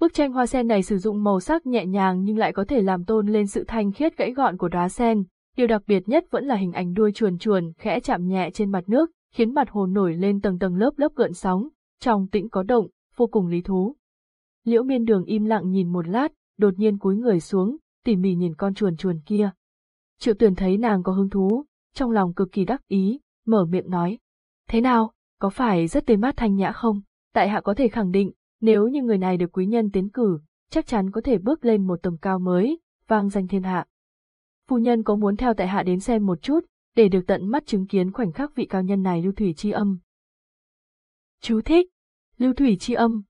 Bức tranh hoa sen này sử dụng màu sắc nhẹ nhàng nhưng lại có thể làm tôn lên sự thanh khiết gãy gọn của đóa sen, điều đặc biệt nhất vẫn là hình ảnh đuôi chuồn chuồn khẽ chạm nhẹ trên mặt nước, khiến mặt hồ nổi lên tầng tầng lớp lớp gợn sóng, trong tĩnh có động, vô cùng lý thú. Liễu miên đường im lặng nhìn một lát, đột nhiên cúi người xuống, tỉ mỉ nhìn con chuồn chuồn kia. Triệu tuyển thấy nàng có hứng thú, trong lòng cực kỳ đắc ý, mở miệng nói. Thế nào, có phải rất tê mát thanh nhã không? Tại hạ có thể khẳng định, nếu như người này được quý nhân tiến cử, chắc chắn có thể bước lên một tầm cao mới, vang danh thiên hạ. Phu nhân có muốn theo tại hạ đến xem một chút, để được tận mắt chứng kiến khoảnh khắc vị cao nhân này lưu thủy chi âm. Chú thích. Lưu thủy chi âm.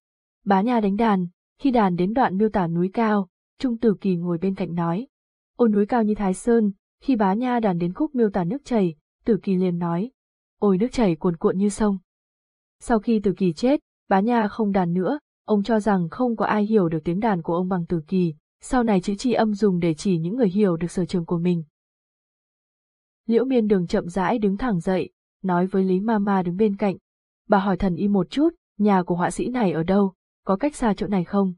Bá nhà đánh đàn, khi đàn đến đoạn miêu tả núi cao, Trung Tử Kỳ ngồi bên cạnh nói. Ôi núi cao như Thái Sơn, khi bá nha đàn đến khúc miêu tả nước chảy, Tử Kỳ liền nói. Ôi nước chảy cuồn cuộn như sông. Sau khi Tử Kỳ chết, bá nha không đàn nữa, ông cho rằng không có ai hiểu được tiếng đàn của ông bằng Tử Kỳ, sau này chữ tri âm dùng để chỉ những người hiểu được sở trường của mình. Liễu miên đường chậm rãi đứng thẳng dậy, nói với Lý Mama đứng bên cạnh. Bà hỏi thần y một chút, nhà của họa sĩ này ở đâu, có cách xa chỗ này không?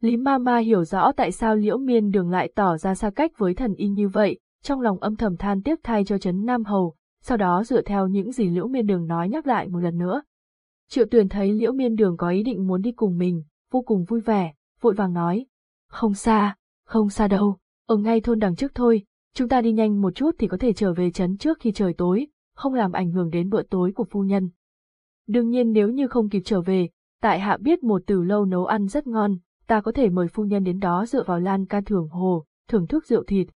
Lý Mama hiểu rõ tại sao Liễu Miên Đường lại tỏ ra xa cách với thần y như vậy, trong lòng âm thầm than tiếc thay cho Trấn Nam Hầu, sau đó dựa theo những gì Liễu Miên Đường nói nhắc lại một lần nữa. Triệu Tuyền thấy Liễu Miên Đường có ý định muốn đi cùng mình, vô cùng vui vẻ, vội vàng nói. Không xa, không xa đâu, ở ngay thôn đằng trước thôi, chúng ta đi nhanh một chút thì có thể trở về trấn trước khi trời tối, không làm ảnh hưởng đến bữa tối của phu nhân. Đương nhiên nếu như không kịp trở về, tại hạ biết một từ lâu nấu ăn rất ngon, ta có thể mời phu nhân đến đó dựa vào lan can thưởng hồ, thưởng thức rượu thịt.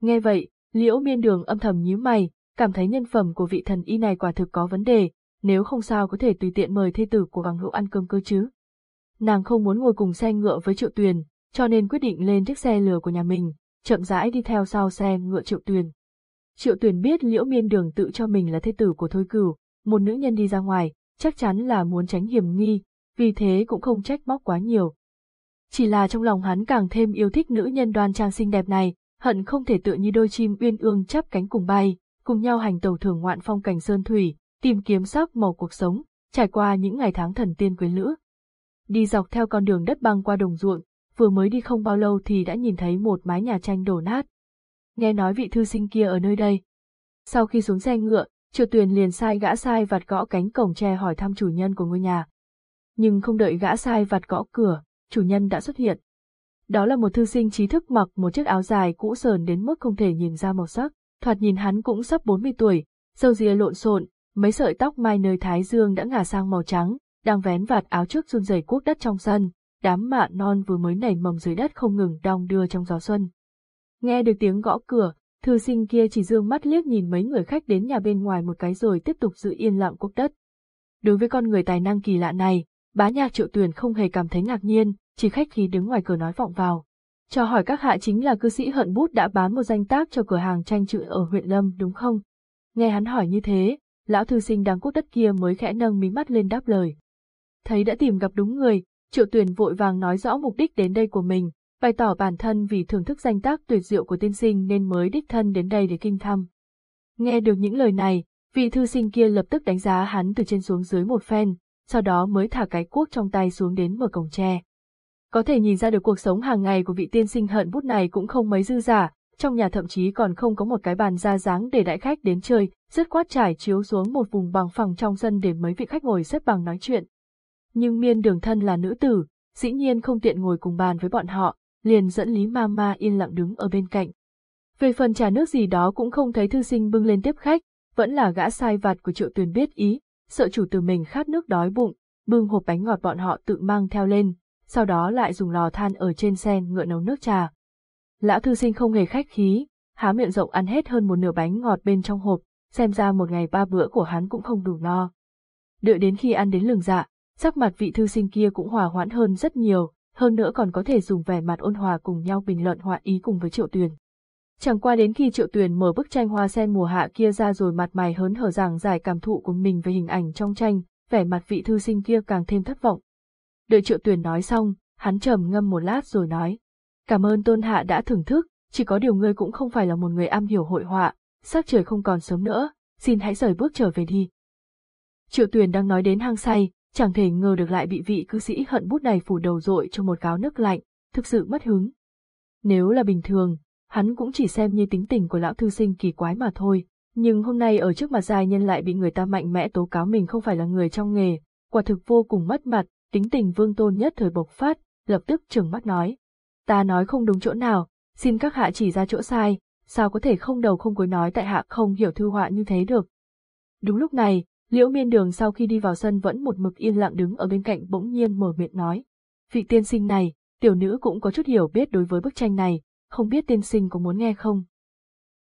Nghe vậy, liễu miên đường âm thầm nhíu mày, cảm thấy nhân phẩm của vị thần y này quả thực có vấn đề, nếu không sao có thể tùy tiện mời thê tử của bằng hữu ăn cơm cơ chứ. Nàng không muốn ngồi cùng xe ngựa với triệu tuyền, cho nên quyết định lên chiếc xe lừa của nhà mình, chậm rãi đi theo sau xe ngựa triệu tuyền. Triệu tuyền biết liễu miên đường tự cho mình là thê tử của thôi cửu, một nữ nhân đi ra ngoài, chắc chắn là muốn tránh hiểm nghi, vì thế cũng không trách móc quá nhiều. Chỉ là trong lòng hắn càng thêm yêu thích nữ nhân đoan trang xinh đẹp này, hận không thể tự như đôi chim uyên ương chắp cánh cùng bay, cùng nhau hành tàu thưởng ngoạn phong cảnh sơn thủy, tìm kiếm sắc màu cuộc sống, trải qua những ngày tháng thần tiên quyến lữ. Đi dọc theo con đường đất băng qua đồng ruộng, vừa mới đi không bao lâu thì đã nhìn thấy một mái nhà tranh đổ nát. Nghe nói vị thư sinh kia ở nơi đây. Sau khi xuống xe ngựa, Triệu Tuyền liền sai gã sai vặt gõ cánh cổng tre hỏi thăm chủ nhân của ngôi nhà. Nhưng không đợi gã sai vặt gõ cửa, chủ nhân đã xuất hiện. Đó là một thư sinh trí thức mặc một chiếc áo dài cũ sờn đến mức không thể nhìn ra màu sắc, thoạt nhìn hắn cũng sắp 40 tuổi, râu ria lộn xộn, mấy sợi tóc mai nơi thái dương đã ngả sang màu trắng, đang vén vạt áo trước run rẩy cuốc đất trong sân, đám mạ non vừa mới nảy mầm dưới đất không ngừng đong đưa trong gió xuân. Nghe được tiếng gõ cửa, thư sinh kia chỉ dương mắt liếc nhìn mấy người khách đến nhà bên ngoài một cái rồi tiếp tục giữ yên lặng quốc đất. Đối với con người tài năng kỳ lạ này, bá nhạc triệu tuyển không hề cảm thấy ngạc nhiên, chỉ khách khí đứng ngoài cửa nói vọng vào. Cho hỏi các hạ chính là cư sĩ hận bút đã bán một danh tác cho cửa hàng tranh chữ ở huyện Lâm đúng không? Nghe hắn hỏi như thế, lão thư sinh đang quốc đất kia mới khẽ nâng mí mắt lên đáp lời. Thấy đã tìm gặp đúng người, triệu tuyển vội vàng nói rõ mục đích đến đây của mình, bày tỏ bản thân vì thưởng thức danh tác tuyệt diệu của tiên sinh nên mới đích thân đến đây để kinh thăm. Nghe được những lời này, vị thư sinh kia lập tức đánh giá hắn từ trên xuống dưới một phen, sau đó mới thả cái cuốc trong tay xuống đến mở cổng tre. Có thể nhìn ra được cuộc sống hàng ngày của vị tiên sinh hận bút này cũng không mấy dư giả, trong nhà thậm chí còn không có một cái bàn ra dáng để đại khách đến chơi, rất quát trải chiếu xuống một vùng bằng phẳng trong sân để mấy vị khách ngồi xếp bằng nói chuyện. Nhưng miên đường thân là nữ tử, dĩ nhiên không tiện ngồi cùng bàn với bọn họ, liền dẫn Lý Mama yên lặng đứng ở bên cạnh. Về phần trà nước gì đó cũng không thấy thư sinh bưng lên tiếp khách, vẫn là gã sai vặt của triệu tuyền biết ý, sợ chủ từ mình khát nước đói bụng, bưng hộp bánh ngọt bọn họ tự mang theo lên, sau đó lại dùng lò than ở trên sen ngựa nấu nước trà. Lão thư sinh không hề khách khí, há miệng rộng ăn hết hơn một nửa bánh ngọt bên trong hộp, xem ra một ngày ba bữa của hắn cũng không đủ no. Đợi đến khi ăn đến lường dạ, sắc mặt vị thư sinh kia cũng hòa hoãn hơn rất nhiều, hơn nữa còn có thể dùng vẻ mặt ôn hòa cùng nhau bình luận họa ý cùng với Triệu Tuyền. Chẳng qua đến khi Triệu Tuyền mở bức tranh hoa sen mùa hạ kia ra rồi mặt mày hớn hở giảng giải cảm thụ của mình về hình ảnh trong tranh, vẻ mặt vị thư sinh kia càng thêm thất vọng. Đợi Triệu Tuyền nói xong, hắn trầm ngâm một lát rồi nói. Cảm ơn Tôn Hạ đã thưởng thức, chỉ có điều ngươi cũng không phải là một người am hiểu hội họa, sắc trời không còn sớm nữa, xin hãy rời bước trở về đi. Triệu Tuyền đang nói đến hang say, chẳng thể ngờ được lại bị vị cư sĩ hận bút này phủ đầu dội cho một gáo nước lạnh, thực sự mất hứng. Nếu là bình thường, hắn cũng chỉ xem như tính tình của lão thư sinh kỳ quái mà thôi, nhưng hôm nay ở trước mặt giai nhân lại bị người ta mạnh mẽ tố cáo mình không phải là người trong nghề, quả thực vô cùng mất mặt, tính tình vương tôn nhất thời bộc phát, lập tức trừng mắt nói. Ta nói không đúng chỗ nào, xin các hạ chỉ ra chỗ sai, sao có thể không đầu không cuối nói tại hạ không hiểu thư họa như thế được. Đúng lúc này, liễu miên đường sau khi đi vào sân vẫn một mực yên lặng đứng ở bên cạnh bỗng nhiên mở miệng nói. Vị tiên sinh này, tiểu nữ cũng có chút hiểu biết đối với bức tranh này, không biết tiên sinh có muốn nghe không?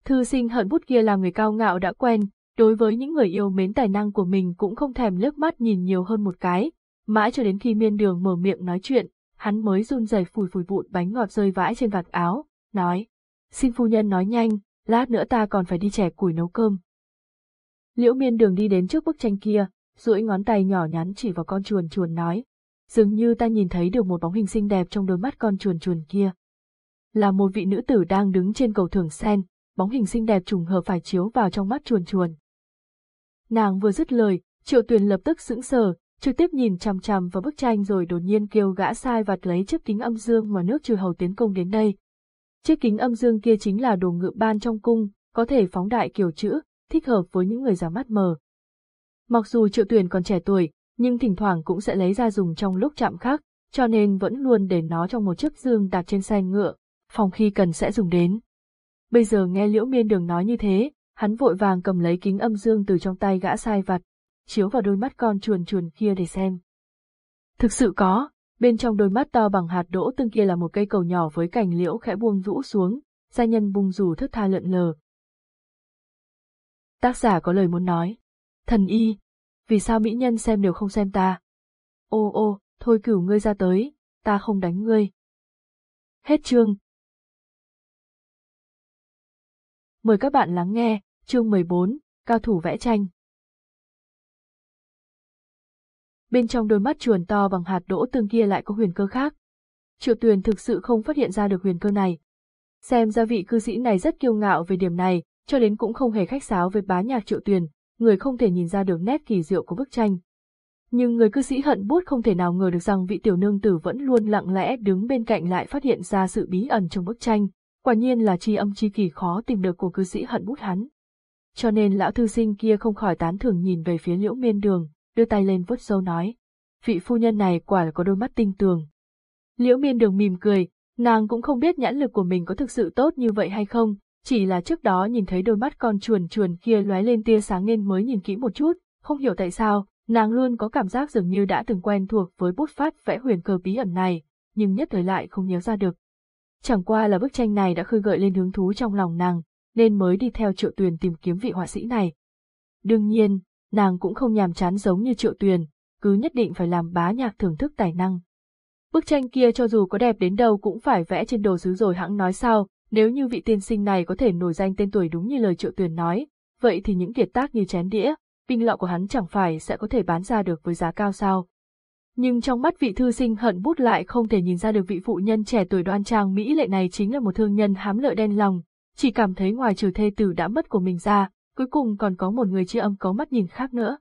Thư sinh hận bút kia là người cao ngạo đã quen, đối với những người yêu mến tài năng của mình cũng không thèm liếc mắt nhìn nhiều hơn một cái, mãi cho đến khi miên đường mở miệng nói chuyện, hắn mới run rẩy phủi phủi vụn bánh ngọt rơi vãi trên vạt áo, nói, xin phu nhân nói nhanh, lát nữa ta còn phải đi trẻ củi nấu cơm. Liễu miên đường đi đến trước bức tranh kia, duỗi ngón tay nhỏ nhắn chỉ vào con chuồn chuồn nói, dường như ta nhìn thấy được một bóng hình xinh đẹp trong đôi mắt con chuồn chuồn kia. Là một vị nữ tử đang đứng trên cầu thưởng sen, bóng hình xinh đẹp trùng hợp phải chiếu vào trong mắt chuồn chuồn. Nàng vừa dứt lời, triệu tuyền lập tức sững sờ, trực tiếp nhìn chằm chằm vào bức tranh rồi đột nhiên kêu gã sai vặt lấy chiếc kính âm dương mà nước trừ hầu tiến công đến đây. Chiếc kính âm dương kia chính là đồ ngự ban trong cung, có thể phóng đại kiểu chữ, thích hợp với những người già mắt mờ. Mặc dù triệu tuyển còn trẻ tuổi, nhưng thỉnh thoảng cũng sẽ lấy ra dùng trong lúc chạm khắc, cho nên vẫn luôn để nó trong một chiếc dương đặt trên xe ngựa, phòng khi cần sẽ dùng đến. Bây giờ nghe Liễu Miên Đường nói như thế, hắn vội vàng cầm lấy kính âm dương từ trong tay gã sai vặt, chiếu vào đôi mắt con chuồn chuồn kia để xem. Thực sự có, bên trong đôi mắt to bằng hạt đỗ tương kia là một cây cầu nhỏ với cành liễu khẽ buông rũ xuống, gia nhân bung rủ thức tha lượn lờ. Tác giả có lời muốn nói. Thần y, vì sao mỹ nhân xem đều không xem ta? Ô ô, thôi cửu ngươi ra tới, ta không đánh ngươi. Hết chương. Mời các bạn lắng nghe, chương 14, cao thủ vẽ tranh. Bên trong đôi mắt chuồn to bằng hạt đỗ tương kia lại có huyền cơ khác. Triệu tuyền thực sự không phát hiện ra được huyền cơ này. Xem ra vị cư sĩ này rất kiêu ngạo về điểm này, cho đến cũng không hề khách sáo với bá nhạc triệu tuyền, người không thể nhìn ra được nét kỳ diệu của bức tranh. Nhưng người cư sĩ hận bút không thể nào ngờ được rằng vị tiểu nương tử vẫn luôn lặng lẽ đứng bên cạnh lại phát hiện ra sự bí ẩn trong bức tranh, quả nhiên là chi âm chi kỳ khó tìm được của cư sĩ hận bút hắn. Cho nên lão thư sinh kia không khỏi tán thưởng nhìn về phía liễu miên đường, đưa tay lên vuốt sâu nói. Vị phu nhân này quả là có đôi mắt tinh tường. Liễu miên đường mỉm cười, nàng cũng không biết nhãn lực của mình có thực sự tốt như vậy hay không, chỉ là trước đó nhìn thấy đôi mắt con chuồn chuồn kia lóe lên tia sáng nên mới nhìn kỹ một chút, không hiểu tại sao, nàng luôn có cảm giác dường như đã từng quen thuộc với bút phát vẽ huyền cơ bí ẩn này, nhưng nhất thời lại không nhớ ra được. Chẳng qua là bức tranh này đã khơi gợi lên hứng thú trong lòng nàng, nên mới đi theo triệu tuyền tìm kiếm vị họa sĩ này. Đương nhiên, nàng cũng không nhàm chán giống như triệu tuyền, cứ nhất định phải làm bá nhạc thưởng thức tài năng. Bức tranh kia cho dù có đẹp đến đâu cũng phải vẽ trên đồ sứ rồi hãng nói sao, nếu như vị tiên sinh này có thể nổi danh tên tuổi đúng như lời triệu tuyền nói, vậy thì những kiệt tác như chén đĩa, bình lọ của hắn chẳng phải sẽ có thể bán ra được với giá cao sao. Nhưng trong mắt vị thư sinh hận bút lại không thể nhìn ra được vị phụ nhân trẻ tuổi đoan trang Mỹ lệ này chính là một thương nhân hám lợi đen lòng, chỉ cảm thấy ngoài trừ thê tử đã mất của mình ra, cuối cùng còn có một người chia âm có mắt nhìn khác nữa.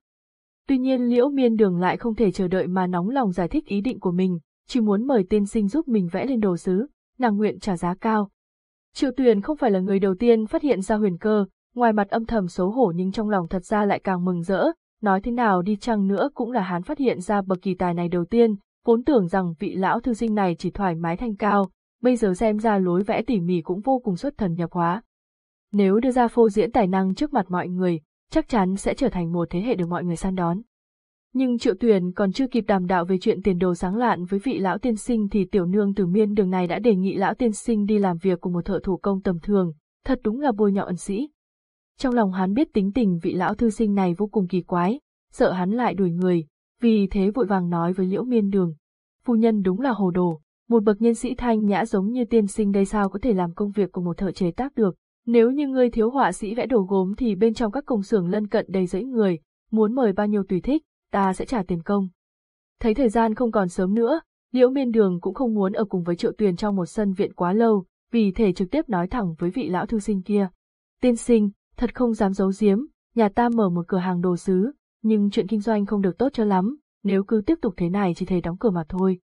Tuy nhiên liễu miên đường lại không thể chờ đợi mà nóng lòng giải thích ý định của mình, chỉ muốn mời tiên sinh giúp mình vẽ lên đồ sứ, nàng nguyện trả giá cao. Triệu Tuyền không phải là người đầu tiên phát hiện ra huyền cơ, ngoài mặt âm thầm xấu hổ nhưng trong lòng thật ra lại càng mừng rỡ, nói thế nào đi chăng nữa cũng là hắn phát hiện ra bậc kỳ tài này đầu tiên, vốn tưởng rằng vị lão thư sinh này chỉ thoải mái thanh cao, bây giờ xem ra lối vẽ tỉ mỉ cũng vô cùng xuất thần nhập hóa. Nếu đưa ra phô diễn tài năng trước mặt mọi người, chắc chắn sẽ trở thành một thế hệ được mọi người săn đón. Nhưng Triệu tuyển còn chưa kịp đàm đạo về chuyện tiền đồ sáng lạn với vị lão tiên sinh thì tiểu nương từ miên đường này đã đề nghị lão tiên sinh đi làm việc cùng một thợ thủ công tầm thường, thật đúng là bôi nhọ ẩn sĩ. Trong lòng hắn biết tính tình vị lão thư sinh này vô cùng kỳ quái, sợ hắn lại đuổi người, vì thế vội vàng nói với liễu miên đường. Phu nhân đúng là hồ đồ, một bậc nhân sĩ thanh nhã giống như tiên sinh đây sao có thể làm công việc của một thợ chế tác được. Nếu như ngươi thiếu họa sĩ vẽ đồ gốm thì bên trong các công xưởng lân cận đầy rẫy người, muốn mời bao nhiêu tùy thích, ta sẽ trả tiền công. Thấy thời gian không còn sớm nữa, Liễu Miên Đường cũng không muốn ở cùng với Triệu Tuyền trong một sân viện quá lâu, vì thể trực tiếp nói thẳng với vị lão thư sinh kia. Tiên sinh, thật không dám giấu giếm, nhà ta mở một cửa hàng đồ sứ, nhưng chuyện kinh doanh không được tốt cho lắm, nếu cứ tiếp tục thế này chỉ thể đóng cửa mà thôi.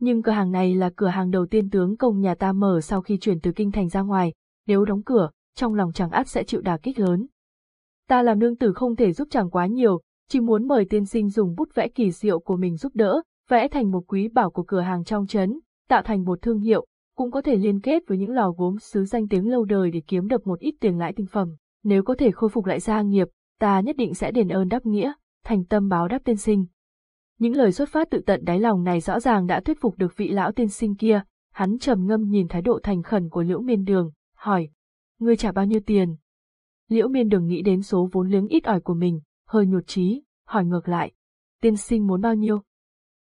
Nhưng cửa hàng này là cửa hàng đầu tiên tướng công nhà ta mở sau khi chuyển từ kinh thành ra ngoài, nếu đóng cửa, trong lòng chàng át sẽ chịu đả kích lớn. Ta làm nương tử không thể giúp chàng quá nhiều, chỉ muốn mời tiên sinh dùng bút vẽ kỳ diệu của mình giúp đỡ, vẽ thành một quý bảo của cửa hàng trong trấn, tạo thành một thương hiệu, cũng có thể liên kết với những lò gốm xứ danh tiếng lâu đời để kiếm được một ít tiền lãi tinh phẩm. Nếu có thể khôi phục lại gia nghiệp, ta nhất định sẽ đền ơn đáp nghĩa, thành tâm báo đáp tiên sinh. Những lời xuất phát tự tận đáy lòng này rõ ràng đã thuyết phục được vị lão tiên sinh kia, hắn trầm ngâm nhìn thái độ thành khẩn của Liễu Miên Đường, hỏi, ngươi trả bao nhiêu tiền? Liễu Miên Đường nghĩ đến số vốn liếng ít ỏi của mình, hơi nhụt chí, hỏi ngược lại, tiên sinh muốn bao nhiêu?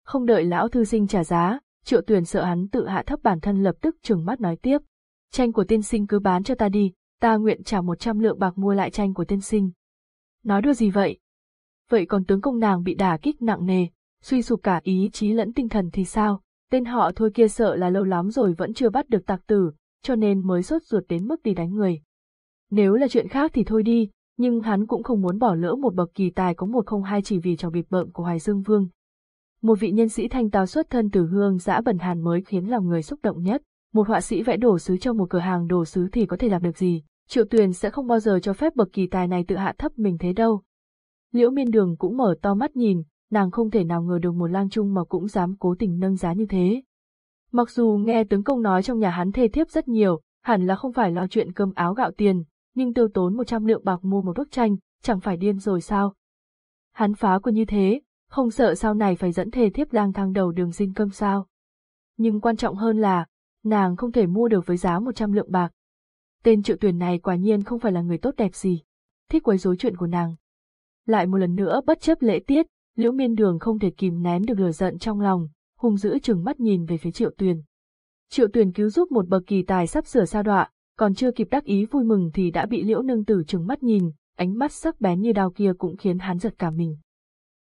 Không đợi lão thư sinh trả giá, triệu tuyển sợ hắn tự hạ thấp bản thân lập tức trừng mắt nói tiếp, tranh của tiên sinh cứ bán cho ta đi, ta nguyện trả một trăm lượng bạc mua lại tranh của tiên sinh. Nói đùa gì vậy? Vậy còn tướng công nàng bị đả kích nặng nề, suy sụp cả ý chí lẫn tinh thần thì sao? Tên họ thôi kia sợ là lâu lắm rồi vẫn chưa bắt được tạc tử, cho nên mới sốt ruột đến mức đi đánh người. Nếu là chuyện khác thì thôi đi, nhưng hắn cũng không muốn bỏ lỡ một bậc kỳ tài có một không hai chỉ vì trò bịp bợm của Hoài Dương Vương. Một vị nhân sĩ thanh tao xuất thân từ hương giã bẩn hàn mới khiến lòng người xúc động nhất, một họa sĩ vẽ đồ sứ trong một cửa hàng đồ sứ thì có thể làm được gì, Triệu Tuyền sẽ không bao giờ cho phép bậc kỳ tài này tự hạ thấp mình thế đâu. Liễu miên đường cũng mở to mắt nhìn, nàng không thể nào ngờ được một lang trung mà cũng dám cố tình nâng giá như thế. Mặc dù nghe tướng công nói trong nhà hắn thê thiếp rất nhiều, hẳn là không phải lo chuyện cơm áo gạo tiền, nhưng tiêu tốn 100 lượng bạc mua một bức tranh, chẳng phải điên rồi sao? Hắn phá quân như thế, không sợ sau này phải dẫn thề thiếp lang thang đầu đường dinh cơm sao? Nhưng quan trọng hơn là, nàng không thể mua được với giá 100 lượng bạc. Tên triệu tuyển này quả nhiên không phải là người tốt đẹp gì, thích quấy rối chuyện của nàng. Lại một lần nữa bất chấp lễ tiết, liễu miên đường không thể kìm nén được lửa giận trong lòng, hung dữ chừng mắt nhìn về phía triệu tuyển. Triệu tuyển cứu giúp một bậc kỳ tài sắp sửa sa đọa, còn chưa kịp đắc ý vui mừng thì đã bị liễu nương tử trừng mắt nhìn, ánh mắt sắc bén như đao kia cũng khiến hắn giật cả mình.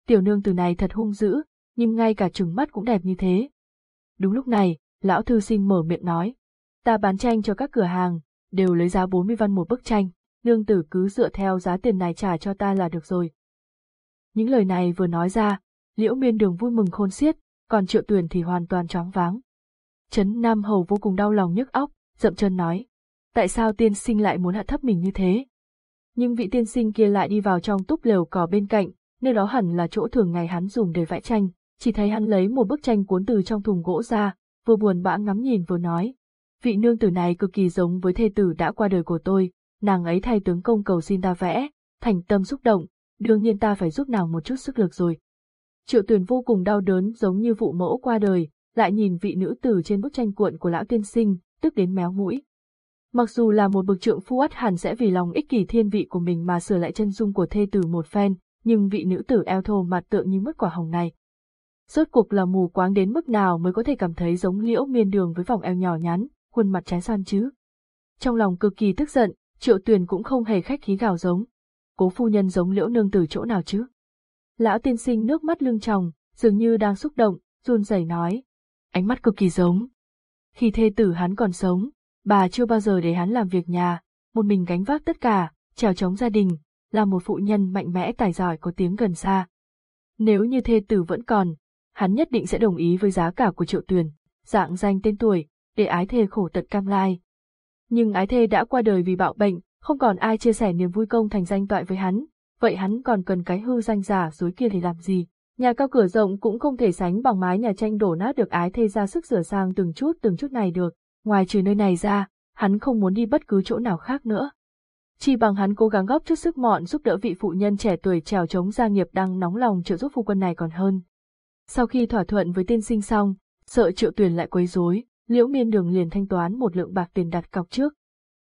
Tiểu nương tử này thật hung dữ, nhưng ngay cả trừng mắt cũng đẹp như thế. Đúng lúc này, lão thư sinh mở miệng nói, ta bán tranh cho các cửa hàng, đều lấy giá 40 văn một bức tranh, nương tử cứ dựa theo giá tiền này trả cho ta là được rồi. Những lời này vừa nói ra, liễu miên đường vui mừng khôn xiết, còn triệu tuyển thì hoàn toàn chóng váng. Trấn Nam Hầu vô cùng đau lòng nhức óc, dậm chân nói, tại sao tiên sinh lại muốn hạ thấp mình như thế? Nhưng vị tiên sinh kia lại đi vào trong túp lều cỏ bên cạnh, nơi đó hẳn là chỗ thường ngày hắn dùng để vẽ tranh, chỉ thấy hắn lấy một bức tranh cuốn từ trong thùng gỗ ra, vừa buồn bã ngắm nhìn vừa nói. Vị nương tử này cực kỳ giống với thê tử đã qua đời của tôi, nàng ấy thay tướng công cầu xin ta vẽ, thành tâm xúc động, đương nhiên ta phải giúp nàng một chút sức lực rồi. Triệu tuyển vô cùng đau đớn giống như vụ mẫu qua đời, lại nhìn vị nữ tử trên bức tranh cuộn của lão tiên sinh, tức đến méo mũi. Mặc dù là một bậc trượng phu ắt hẳn sẽ vì lòng ích kỷ thiên vị của mình mà sửa lại chân dung của thê tử một phen, nhưng vị nữ tử eo thô mặt tượng như mất quả hồng này. Rốt cuộc là mù quáng đến mức nào mới có thể cảm thấy giống liễu miên đường với vòng eo nhỏ nhắn, khuôn mặt trái xoan chứ. Trong lòng cực kỳ tức giận, triệu tuyền cũng không hề khách khí gào giống. Cố phu nhân giống liễu nương từ chỗ nào chứ? Lão tiên sinh nước mắt lưng tròng, dường như đang xúc động, run rẩy nói. Ánh mắt cực kỳ giống. Khi thê tử hắn còn sống, bà chưa bao giờ để hắn làm việc nhà, một mình gánh vác tất cả, trèo chống gia đình, là một phụ nhân mạnh mẽ tài giỏi có tiếng gần xa. Nếu như thê tử vẫn còn, hắn nhất định sẽ đồng ý với giá cả của triệu tuyền, dạng danh tên tuổi, để ái thê khổ tận cam lai. Nhưng ái thê đã qua đời vì bạo bệnh, không còn ai chia sẻ niềm vui công thành danh toại với hắn, vậy hắn còn cần cái hư danh giả dối kia để làm gì? Nhà cao cửa rộng cũng không thể sánh bằng mái nhà tranh đổ nát được ái thê ra sức sửa sang từng chút từng chút này được, ngoài trừ nơi này ra, hắn không muốn đi bất cứ chỗ nào khác nữa. Chỉ bằng hắn cố gắng góp chút sức mọn giúp đỡ vị phụ nhân trẻ tuổi trèo chống gia nghiệp đang nóng lòng trợ giúp phu quân này còn hơn. Sau khi thỏa thuận với tiên sinh xong, sợ triệu tuyển lại quấy rối, liễu miên đường liền thanh toán một lượng bạc tiền đặt cọc trước.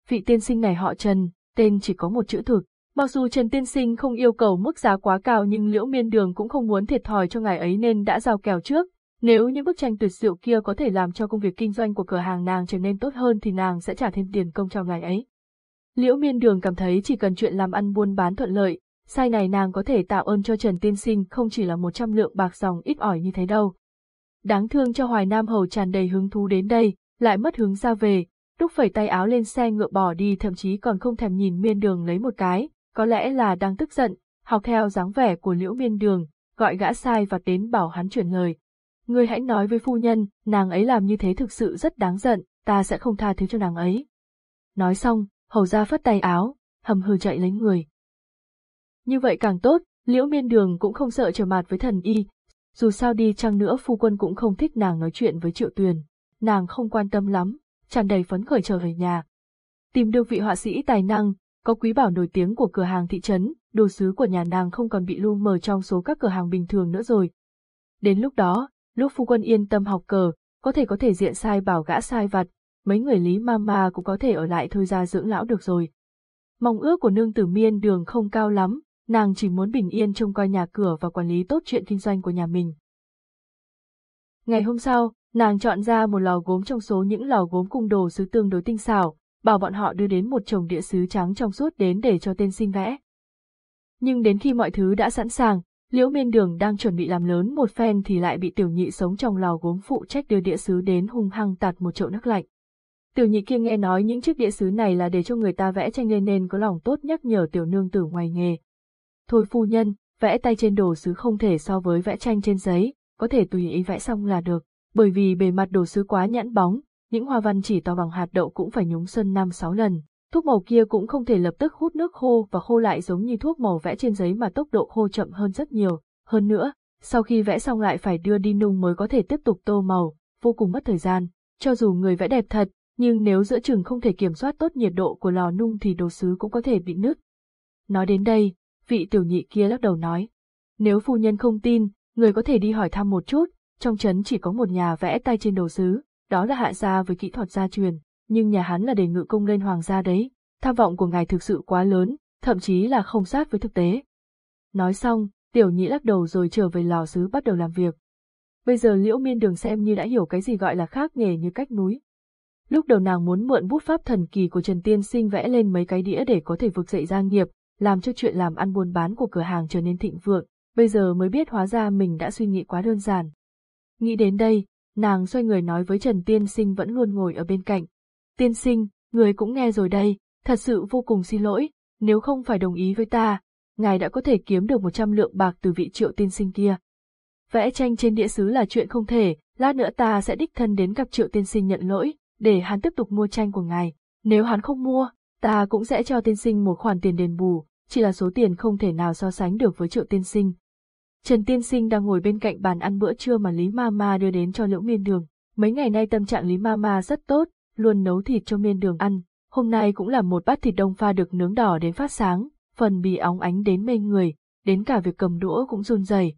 Vị tiên sinh này họ Trần, tên chỉ có một chữ thực. Mặc dù Trần Tiên Sinh không yêu cầu mức giá quá cao nhưng Liễu Miên Đường cũng không muốn thiệt thòi cho ngài ấy nên đã giao kèo trước. Nếu những bức tranh tuyệt diệu kia có thể làm cho công việc kinh doanh của cửa hàng nàng trở nên tốt hơn thì nàng sẽ trả thêm tiền công cho ngài ấy. Liễu Miên Đường cảm thấy chỉ cần chuyện làm ăn buôn bán thuận lợi, sai này nàng có thể tạo ơn cho Trần Tiên Sinh không chỉ là một trăm lượng bạc dòng ít ỏi như thế đâu. Đáng thương cho Hoài Nam Hầu tràn đầy hứng thú đến đây, lại mất hứng ra về, lúc phẩy tay áo lên xe ngựa bỏ đi thậm chí còn không thèm nhìn miên đường lấy một cái, có lẽ là đang tức giận, học theo dáng vẻ của liễu miên đường, gọi gã sai và đến bảo hắn chuyển lời. Ngươi hãy nói với phu nhân, nàng ấy làm như thế thực sự rất đáng giận, ta sẽ không tha thứ cho nàng ấy. Nói xong, hầu ra phất tay áo, hầm hừ chạy lấy người. Như vậy càng tốt, liễu miên đường cũng không sợ trở mặt với thần y, dù sao đi chăng nữa phu quân cũng không thích nàng nói chuyện với triệu tuyền, nàng không quan tâm lắm, tràn đầy phấn khởi trở về nhà. Tìm được vị họa sĩ tài năng, có quý bảo nổi tiếng của cửa hàng thị trấn, đồ sứ của nhà nàng không còn bị lu mờ trong số các cửa hàng bình thường nữa rồi. Đến lúc đó, lúc phu quân yên tâm học cờ, có thể có thể diện sai bảo gã sai vặt, mấy người lý mama cũng có thể ở lại thôi ra dưỡng lão được rồi. Mong ước của nương tử miên đường không cao lắm, nàng chỉ muốn bình yên trông coi nhà cửa và quản lý tốt chuyện kinh doanh của nhà mình. Ngày hôm sau, nàng chọn ra một lò gốm trong số những lò gốm cung đồ sứ tương đối tinh xảo, bảo bọn họ đưa đến một chồng địa sứ trắng trong suốt đến để cho tên sinh vẽ. Nhưng đến khi mọi thứ đã sẵn sàng, Liễu Miên Đường đang chuẩn bị làm lớn một phen thì lại bị tiểu nhị sống trong lò gốm phụ trách đưa đĩa sứ đến hung hăng tạt một chậu nước lạnh. Tiểu nhị kia nghe nói những chiếc đĩa sứ này là để cho người ta vẽ tranh lên nên có lòng tốt nhắc nhở tiểu nương tử ngoài nghề. Thôi phu nhân, vẽ tay trên đồ sứ không thể so với vẽ tranh trên giấy, có thể tùy ý vẽ xong là được bởi vì bề mặt đồ sứ quá nhẵn bóng, những hoa văn chỉ to bằng hạt đậu cũng phải nhúng sân 5-6 lần. Thuốc màu kia cũng không thể lập tức hút nước khô và khô lại giống như thuốc màu vẽ trên giấy mà tốc độ khô chậm hơn rất nhiều. Hơn nữa, sau khi vẽ xong lại phải đưa đi nung mới có thể tiếp tục tô màu, vô cùng mất thời gian. Cho dù người vẽ đẹp thật, nhưng nếu giữa chừng không thể kiểm soát tốt nhiệt độ của lò nung thì đồ sứ cũng có thể bị nứt. Nói đến đây, vị tiểu nhị kia lắc đầu nói. Nếu phu nhân không tin, người có thể đi hỏi thăm một chút, trong trấn chỉ có một nhà vẽ tay trên đồ sứ, đó là hạ gia với kỹ thuật gia truyền, nhưng nhà hắn là để ngự công lên hoàng gia đấy, tham vọng của ngài thực sự quá lớn, thậm chí là không sát với thực tế. Nói xong, tiểu nhị lắc đầu rồi trở về lò sứ bắt đầu làm việc. Bây giờ liễu miên đường xem như đã hiểu cái gì gọi là khác nghề như cách núi. Lúc đầu nàng muốn mượn bút pháp thần kỳ của Trần Tiên Sinh vẽ lên mấy cái đĩa để có thể vực dậy gia nghiệp, làm cho chuyện làm ăn buôn bán của cửa hàng trở nên thịnh vượng, bây giờ mới biết hóa ra mình đã suy nghĩ quá đơn giản. Nghĩ đến đây, nàng xoay người nói với Trần Tiên Sinh vẫn luôn ngồi ở bên cạnh. Tiên Sinh, người cũng nghe rồi đây, thật sự vô cùng xin lỗi, nếu không phải đồng ý với ta, ngài đã có thể kiếm được 100 lượng bạc từ vị triệu tiên sinh kia. Vẽ tranh trên địa sứ là chuyện không thể, lát nữa ta sẽ đích thân đến gặp triệu tiên sinh nhận lỗi, để hắn tiếp tục mua tranh của ngài. Nếu hắn không mua, ta cũng sẽ cho tiên sinh một khoản tiền đền bù, chỉ là số tiền không thể nào so sánh được với triệu tiên sinh. Trần Tiên Sinh đang ngồi bên cạnh bàn ăn bữa trưa mà Lý Mama đưa đến cho Liễu Miên Đường. Mấy ngày nay tâm trạng Lý Mama rất tốt, luôn nấu thịt cho Miên Đường ăn. Hôm nay cũng là một bát thịt đông pha được nướng đỏ đến phát sáng, phần bì óng ánh đến mê người, đến cả việc cầm đũa cũng run rẩy.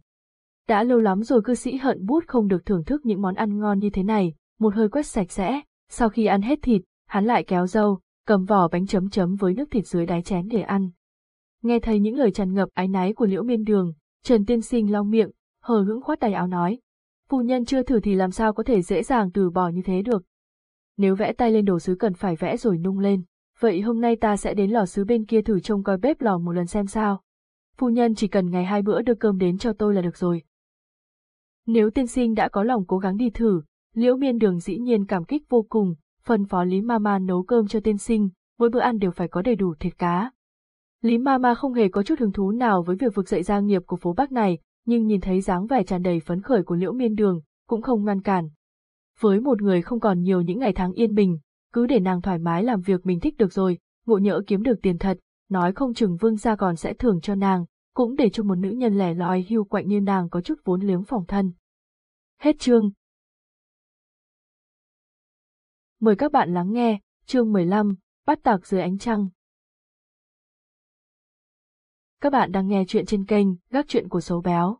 Đã lâu lắm rồi cư sĩ hận bút không được thưởng thức những món ăn ngon như thế này, một hơi quét sạch sẽ, sau khi ăn hết thịt, hắn lại kéo dâu, cầm vỏ bánh chấm chấm với nước thịt dưới đáy chén để ăn. Nghe thấy những lời tràn ngập ái náy của Liễu Miên Đường, Trần Tiên Sinh long miệng, hờ hững khoát tay áo nói. Phu nhân chưa thử thì làm sao có thể dễ dàng từ bỏ như thế được. Nếu vẽ tay lên đồ sứ cần phải vẽ rồi nung lên, vậy hôm nay ta sẽ đến lò sứ bên kia thử trông coi bếp lò một lần xem sao. Phu nhân chỉ cần ngày hai bữa đưa cơm đến cho tôi là được rồi. Nếu tiên sinh đã có lòng cố gắng đi thử, liễu miên đường dĩ nhiên cảm kích vô cùng, phân phó Lý Mama nấu cơm cho tiên sinh, mỗi bữa ăn đều phải có đầy đủ thịt cá, Lý Mama không hề có chút hứng thú nào với việc vực dậy gia nghiệp của phố Bắc này, nhưng nhìn thấy dáng vẻ tràn đầy phấn khởi của Liễu Miên Đường, cũng không ngăn cản. Với một người không còn nhiều những ngày tháng yên bình, cứ để nàng thoải mái làm việc mình thích được rồi, ngộ nhỡ kiếm được tiền thật, nói không chừng vương gia còn sẽ thưởng cho nàng, cũng để cho một nữ nhân lẻ loi hưu quạnh như nàng có chút vốn liếng phòng thân. Hết chương. Mời các bạn lắng nghe, chương 15, bắt tạc dưới ánh trăng. Các bạn đang nghe chuyện trên kênh Gác Chuyện của Số Béo.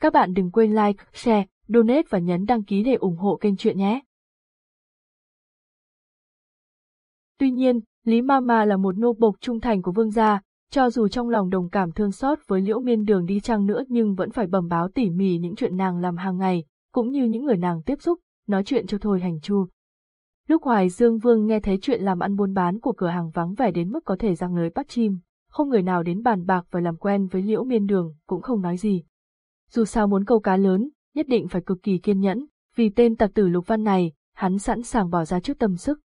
Các bạn đừng quên like, share, donate và nhấn đăng ký để ủng hộ kênh chuyện nhé. Tuy nhiên, Lý Mama là một nô bộc trung thành của vương gia, cho dù trong lòng đồng cảm thương xót với liễu miên đường đi chăng nữa nhưng vẫn phải bẩm báo tỉ mỉ những chuyện nàng làm hàng ngày, cũng như những người nàng tiếp xúc, nói chuyện cho thôi hành chu. Lúc Hoài Dương Vương nghe thấy chuyện làm ăn buôn bán của cửa hàng vắng vẻ đến mức có thể răng lưới bắt chim, không người nào đến bàn bạc và làm quen với liễu miên đường, cũng không nói gì. Dù sao muốn câu cá lớn, nhất định phải cực kỳ kiên nhẫn, vì tên tặc tử Lục Văn này, hắn sẵn sàng bỏ ra chút tâm sức.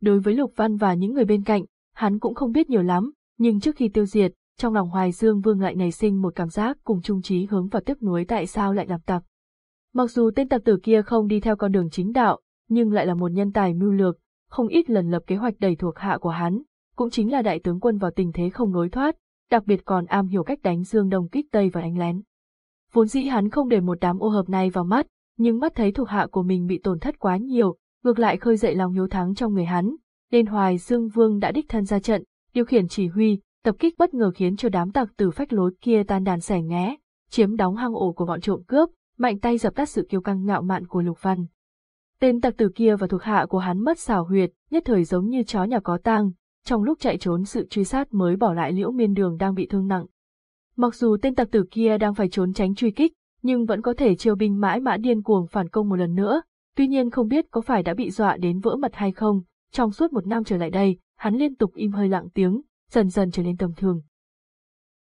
Đối với Lục Văn và những người bên cạnh, hắn cũng không biết nhiều lắm, nhưng trước khi tiêu diệt, trong lòng Hoài Dương Vương lại nảy sinh một cảm giác cùng trung trí hướng và tiếc nuối tại sao lại làm tặc. Mặc dù tên tặc tử kia không đi theo con đường chính đạo, nhưng lại là một nhân tài mưu lược, không ít lần lập kế hoạch đẩy thuộc hạ của hắn, cũng chính là đại tướng quân vào tình thế không lối thoát, đặc biệt còn am hiểu cách đánh dương đông kích tây và đánh lén. Vốn dĩ hắn không để một đám ô hợp này vào mắt, nhưng mắt thấy thuộc hạ của mình bị tổn thất quá nhiều, ngược lại khơi dậy lòng hiếu thắng trong người hắn, nên Hoài Dương Vương đã đích thân ra trận, điều khiển chỉ huy, tập kích bất ngờ khiến cho đám tặc tử phách lối kia tan đàn xẻ ngé, chiếm đóng hang ổ của bọn trộm cướp, mạnh tay dập tắt sự kiêu căng ngạo mạn của Lục Văn. Tên tặc tử kia và thuộc hạ của hắn mất xảo huyệt, nhất thời giống như chó nhà có tang, trong lúc chạy trốn sự truy sát mới bỏ lại liễu miên đường đang bị thương nặng. Mặc dù tên tặc tử kia đang phải trốn tránh truy kích, nhưng vẫn có thể chiêu binh mãi mã điên cuồng phản công một lần nữa, tuy nhiên không biết có phải đã bị dọa đến vỡ mật hay không, trong suốt một năm trở lại đây, hắn liên tục im hơi lặng tiếng, dần dần trở nên tầm thường.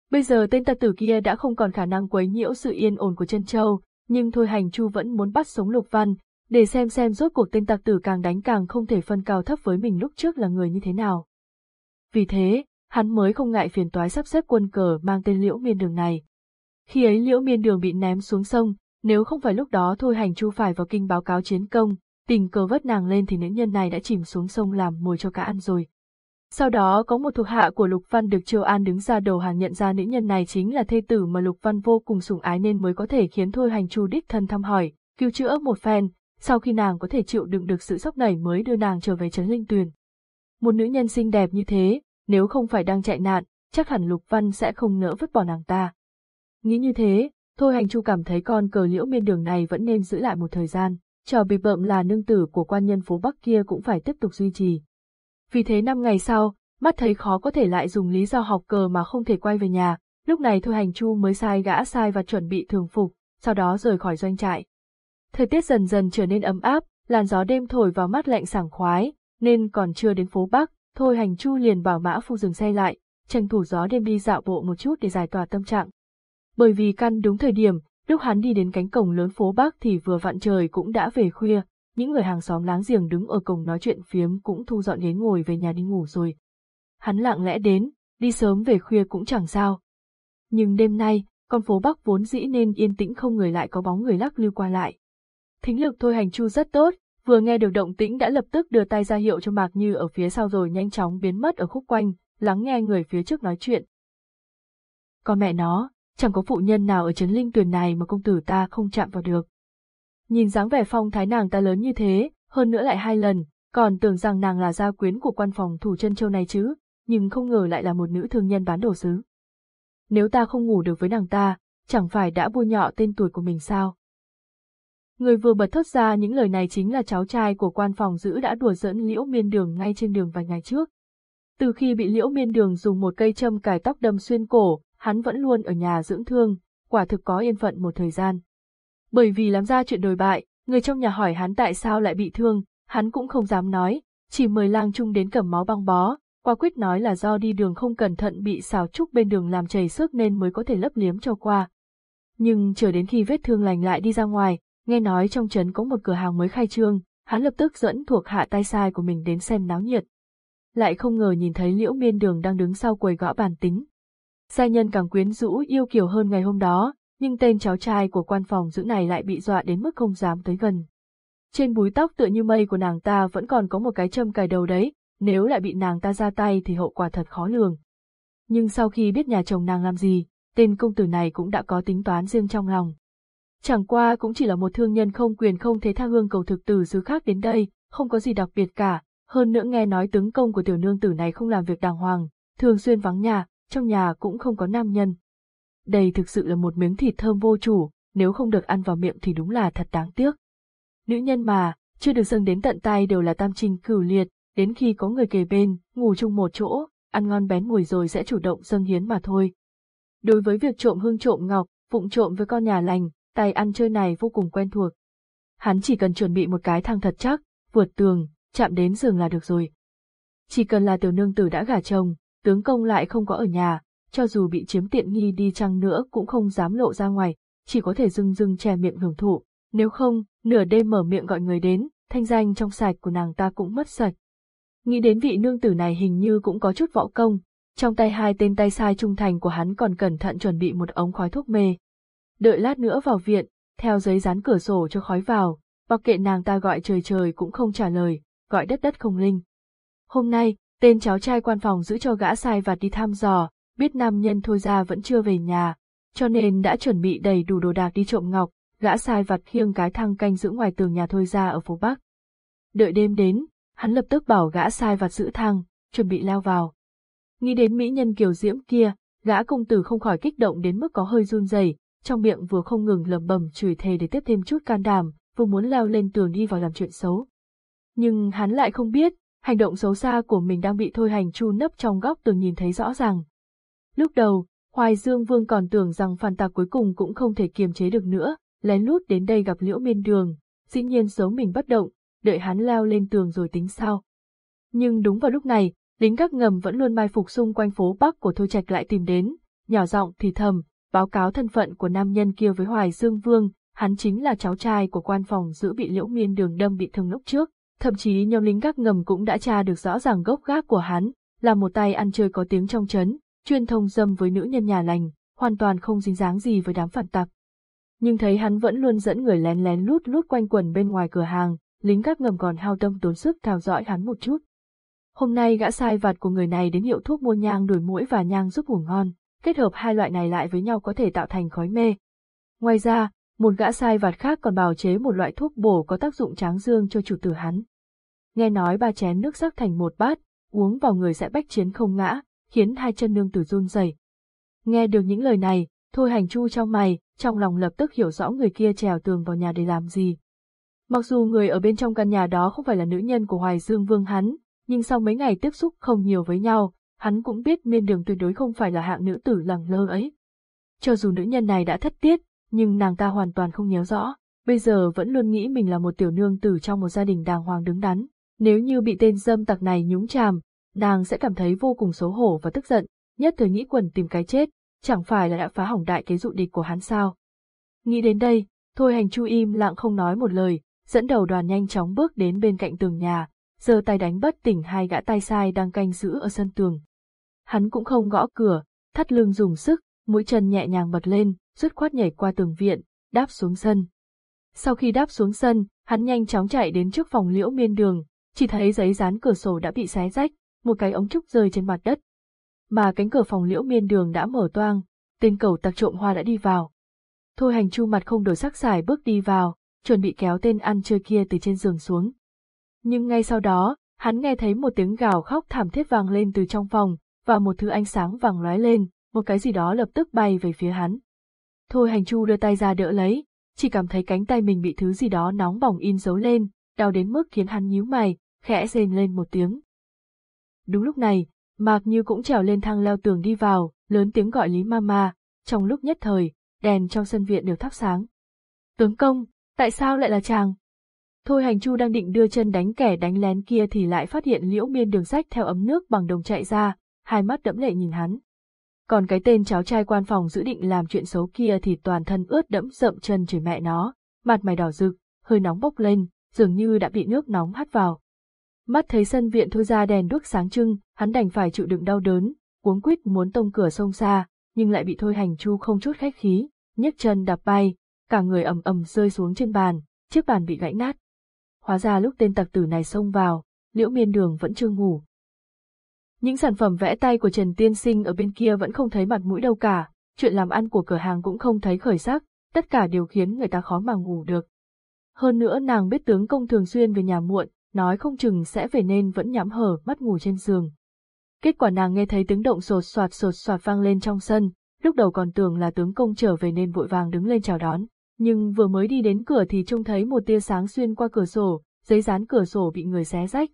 Bây giờ tên tặc tử kia đã không còn khả năng quấy nhiễu sự yên ổn của chân châu, nhưng Thôi Hành Chu vẫn muốn bắt sống Lục Văn, để xem xem rốt cuộc tên tặc tử càng đánh càng không thể phân cao thấp với mình lúc trước là người như thế nào. Vì thế, hắn mới không ngại phiền toái sắp xếp quân cờ mang tên Liễu Miên Đường này. Khi ấy Liễu Miên Đường bị ném xuống sông, nếu không phải lúc đó Thôi Hành Chu phải vào kinh báo cáo chiến công, tình cờ vớt nàng lên thì nữ nhân này đã chìm xuống sông làm mồi cho cá ăn rồi. Sau đó có một thuộc hạ của Lục Văn được Triều An đứng ra đầu hàng nhận ra nữ nhân này chính là thê tử mà Lục Văn vô cùng sủng ái nên mới có thể khiến Thôi Hành Chu đích thân thăm hỏi, cứu chữa một phen, sau khi nàng có thể chịu đựng được sự sốc nảy mới đưa nàng trở về Trấn Linh Tuyền. Một nữ nhân xinh đẹp như thế, nếu không phải đang chạy nạn, chắc hẳn Lục Văn sẽ không nỡ vứt bỏ nàng ta. Nghĩ như thế, Thôi Hành Chu cảm thấy con cờ liễu miên đường này vẫn nên giữ lại một thời gian, trò bị bợm là nương tử của quan nhân phố Bắc kia cũng phải tiếp tục duy trì. Vì thế năm ngày sau, mắt thấy khó có thể lại dùng lý do học cờ mà không thể quay về nhà, lúc này Thôi Hành Chu mới sai gã sai và chuẩn bị thường phục, sau đó rời khỏi doanh trại. Thời tiết dần dần trở nên ấm áp, làn gió đêm thổi vào mắt lạnh sảng khoái, nên còn chưa đến phố Bắc, Thôi Hành Chu liền bảo mã phu dừng xe lại, tranh thủ gió đêm đi dạo bộ một chút để giải tỏa tâm trạng. Bởi vì căn đúng thời điểm, lúc hắn đi đến cánh cổng lớn phố Bắc thì vừa vặn trời cũng đã về khuya, những người hàng xóm láng giềng đứng ở cổng nói chuyện phiếm cũng thu dọn ghế ngồi về nhà đi ngủ rồi. Hắn lặng lẽ đến, đi sớm về khuya cũng chẳng sao. Nhưng đêm nay, con phố Bắc vốn dĩ nên yên tĩnh không người lại có bóng người lắc lư qua lại. Thính lực thôi hành chu rất tốt, vừa nghe được động tĩnh đã lập tức đưa tay ra hiệu cho Mạc Như ở phía sau rồi nhanh chóng biến mất ở khúc quanh, lắng nghe người phía trước nói chuyện. Con mẹ nó, chẳng có phụ nhân nào ở trấn linh tuyền này mà công tử ta không chạm vào được. Nhìn dáng vẻ phong thái nàng ta lớn như thế, hơn nữa lại hai lần, còn tưởng rằng nàng là gia quyến của quan phòng thủ chân châu này chứ, nhưng không ngờ lại là một nữ thương nhân bán đồ sứ. Nếu ta không ngủ được với nàng ta, chẳng phải đã bôi nhọ tên tuổi của mình sao? Người vừa bật thốt ra những lời này chính là cháu trai của quan phòng giữ đã đùa dẫn Liễu Miên Đường ngay trên đường vài ngày trước. Từ khi bị Liễu Miên Đường dùng một cây châm cài tóc đâm xuyên cổ, hắn vẫn luôn ở nhà dưỡng thương, quả thực có yên phận một thời gian. Bởi vì làm ra chuyện đồi bại, người trong nhà hỏi hắn tại sao lại bị thương, hắn cũng không dám nói, chỉ mời lang trung đến cầm máu băng bó, qua quyết nói là do đi đường không cẩn thận bị xào trúc bên đường làm chảy sức nên mới có thể lấp liếm cho qua. Nhưng chờ đến khi vết thương lành lại đi ra ngoài, nghe nói trong trấn có một cửa hàng mới khai trương, hắn lập tức dẫn thuộc hạ tay sai của mình đến xem náo nhiệt. Lại không ngờ nhìn thấy liễu miên đường đang đứng sau quầy gõ bàn tính. sai nhân càng quyến rũ yêu kiều hơn ngày hôm đó, nhưng tên cháu trai của quan phòng giữ này lại bị dọa đến mức không dám tới gần. Trên búi tóc tựa như mây của nàng ta vẫn còn có một cái châm cài đầu đấy, nếu lại bị nàng ta ra tay thì hậu quả thật khó lường. Nhưng sau khi biết nhà chồng nàng làm gì, tên công tử này cũng đã có tính toán riêng trong lòng. Chẳng qua cũng chỉ là một thương nhân không quyền không thế tha hương cầu thực từ xứ khác đến đây, không có gì đặc biệt cả, hơn nữa nghe nói tướng công của tiểu nương tử này không làm việc đàng hoàng, thường xuyên vắng nhà, trong nhà cũng không có nam nhân. Đây thực sự là một miếng thịt thơm vô chủ, nếu không được ăn vào miệng thì đúng là thật đáng tiếc. Nữ nhân mà, chưa được dâng đến tận tay đều là tam trình cửu liệt, đến khi có người kề bên, ngủ chung một chỗ, ăn ngon bén mùi rồi sẽ chủ động dâng hiến mà thôi. Đối với việc trộm hương trộm ngọc, vụng trộm với con nhà lành, tay ăn chơi này vô cùng quen thuộc. Hắn chỉ cần chuẩn bị một cái thang thật chắc, vượt tường, chạm đến giường là được rồi. Chỉ cần là tiểu nương tử đã gả chồng, tướng công lại không có ở nhà, cho dù bị chiếm tiện nghi đi chăng nữa cũng không dám lộ ra ngoài, chỉ có thể dưng dưng che miệng hưởng thụ, nếu không, nửa đêm mở miệng gọi người đến, thanh danh trong sạch của nàng ta cũng mất sạch. Nghĩ đến vị nương tử này hình như cũng có chút võ công, trong tay hai tên tay sai trung thành của hắn còn cẩn thận chuẩn bị một ống khói thuốc mê. Đợi lát nữa vào viện, theo giấy dán cửa sổ cho khói vào, mặc kệ nàng ta gọi trời trời cũng không trả lời, gọi đất đất không linh. Hôm nay, tên cháu trai quan phòng giữ cho gã sai vặt đi thăm dò, biết nam nhân thôi ra vẫn chưa về nhà, cho nên đã chuẩn bị đầy đủ đồ đạc đi trộm ngọc, gã sai vặt khiêng cái thang canh giữ ngoài tường nhà thôi ra ở phố Bắc. Đợi đêm đến, hắn lập tức bảo gã sai vặt giữ thang, chuẩn bị lao vào. Nghĩ đến mỹ nhân kiều diễm kia, gã công tử không khỏi kích động đến mức có hơi run rẩy, trong miệng vừa không ngừng lẩm bẩm chửi thề để tiếp thêm chút can đảm, vừa muốn leo lên tường đi vào làm chuyện xấu. Nhưng hắn lại không biết, hành động xấu xa của mình đang bị thôi hành chu nấp trong góc tường nhìn thấy rõ ràng. Lúc đầu, Hoài Dương Vương còn tưởng rằng phản tạc cuối cùng cũng không thể kiềm chế được nữa, lén lút đến đây gặp liễu miên đường, dĩ nhiên giấu mình bất động, đợi hắn leo lên tường rồi tính sao. Nhưng đúng vào lúc này, lính gác ngầm vẫn luôn mai phục xung quanh phố Bắc của Thôi Trạch lại tìm đến, nhỏ giọng thì thầm, báo cáo thân phận của nam nhân kia với Hoài Dương Vương, hắn chính là cháu trai của quan phòng giữ bị liễu miên đường đâm bị thương lúc trước, thậm chí nhóm lính gác ngầm cũng đã tra được rõ ràng gốc gác của hắn, là một tay ăn chơi có tiếng trong chấn, chuyên thông dâm với nữ nhân nhà lành, hoàn toàn không dính dáng gì với đám phản tặc. Nhưng thấy hắn vẫn luôn dẫn người lén lén lút lút quanh quần bên ngoài cửa hàng, lính gác ngầm còn hao tâm tốn sức theo dõi hắn một chút. Hôm nay gã sai vặt của người này đến hiệu thuốc mua nhang đổi mũi và nhang giúp ngủ ngon, kết hợp hai loại này lại với nhau có thể tạo thành khói mê. Ngoài ra, một gã sai vặt khác còn bào chế một loại thuốc bổ có tác dụng tráng dương cho chủ tử hắn. Nghe nói ba chén nước sắc thành một bát, uống vào người sẽ bách chiến không ngã, khiến hai chân nương tử run rẩy. Nghe được những lời này, thôi hành chu trong mày, trong lòng lập tức hiểu rõ người kia trèo tường vào nhà để làm gì. Mặc dù người ở bên trong căn nhà đó không phải là nữ nhân của Hoài Dương Vương hắn, nhưng sau mấy ngày tiếp xúc không nhiều với nhau, hắn cũng biết miên đường tuyệt đối không phải là hạng nữ tử lẳng lơ ấy. Cho dù nữ nhân này đã thất tiết, nhưng nàng ta hoàn toàn không nhớ rõ, bây giờ vẫn luôn nghĩ mình là một tiểu nương tử trong một gia đình đàng hoàng đứng đắn. Nếu như bị tên dâm tặc này nhúng chàm, nàng sẽ cảm thấy vô cùng xấu hổ và tức giận, nhất thời nghĩ quần tìm cái chết, chẳng phải là đã phá hỏng đại kế dụ địch của hắn sao. Nghĩ đến đây, thôi hành chu im lặng không nói một lời, dẫn đầu đoàn nhanh chóng bước đến bên cạnh tường nhà, giơ tay đánh bất tỉnh hai gã tay sai đang canh giữ ở sân tường. Hắn cũng không gõ cửa, thắt lưng dùng sức, mũi chân nhẹ nhàng bật lên, dứt khoát nhảy qua tường viện, đáp xuống sân. Sau khi đáp xuống sân, hắn nhanh chóng chạy đến trước phòng liễu miên đường, chỉ thấy giấy dán cửa sổ đã bị xé rách, một cái ống trúc rơi trên mặt đất. Mà cánh cửa phòng liễu miên đường đã mở toang, tên cầu tặc trộm hoa đã đi vào. Thôi hành chu mặt không đổi sắc xài bước đi vào, chuẩn bị kéo tên ăn chơi kia từ trên giường xuống. Nhưng ngay sau đó, hắn nghe thấy một tiếng gào khóc thảm thiết vang lên từ trong phòng, và một thứ ánh sáng vàng lóe lên, một cái gì đó lập tức bay về phía hắn. Thôi hành chu đưa tay ra đỡ lấy, chỉ cảm thấy cánh tay mình bị thứ gì đó nóng bỏng in dấu lên, đau đến mức khiến hắn nhíu mày, khẽ rên lên một tiếng. Đúng lúc này, Mạc Như cũng trèo lên thang leo tường đi vào, lớn tiếng gọi Lý Mama, trong lúc nhất thời, đèn trong sân viện đều thắp sáng. Tướng công, tại sao lại là chàng? Thôi hành chu đang định đưa chân đánh kẻ đánh lén kia thì lại phát hiện liễu miên đường sách theo ấm nước bằng đồng chạy ra, hai mắt đẫm lệ nhìn hắn. Còn cái tên cháu trai quan phòng dự định làm chuyện xấu kia thì toàn thân ướt đẫm rậm chân chửi mẹ nó, mặt mày đỏ rực, hơi nóng bốc lên, dường như đã bị nước nóng hắt vào. Mắt thấy sân viện thôi ra đèn đuốc sáng trưng, hắn đành phải chịu đựng đau đớn, cuống quýt muốn tông cửa sông xa, nhưng lại bị thôi hành chu không chút khách khí, nhấc chân đạp bay, cả người ầm ầm rơi xuống trên bàn, chiếc bàn bị gãy nát. hóa ra lúc tên tặc tử này xông vào, liễu miên đường vẫn chưa ngủ. Những sản phẩm vẽ tay của Trần Tiên Sinh ở bên kia vẫn không thấy mặt mũi đâu cả, chuyện làm ăn của cửa hàng cũng không thấy khởi sắc, tất cả đều khiến người ta khó mà ngủ được. Hơn nữa nàng biết tướng công thường xuyên về nhà muộn, nói không chừng sẽ về nên vẫn nhắm hở mắt ngủ trên giường. Kết quả nàng nghe thấy tiếng động sột soạt sột soạt vang lên trong sân, lúc đầu còn tưởng là tướng công trở về nên vội vàng đứng lên chào đón, nhưng vừa mới đi đến cửa thì trông thấy một tia sáng xuyên qua cửa sổ, giấy dán cửa sổ bị người xé rách.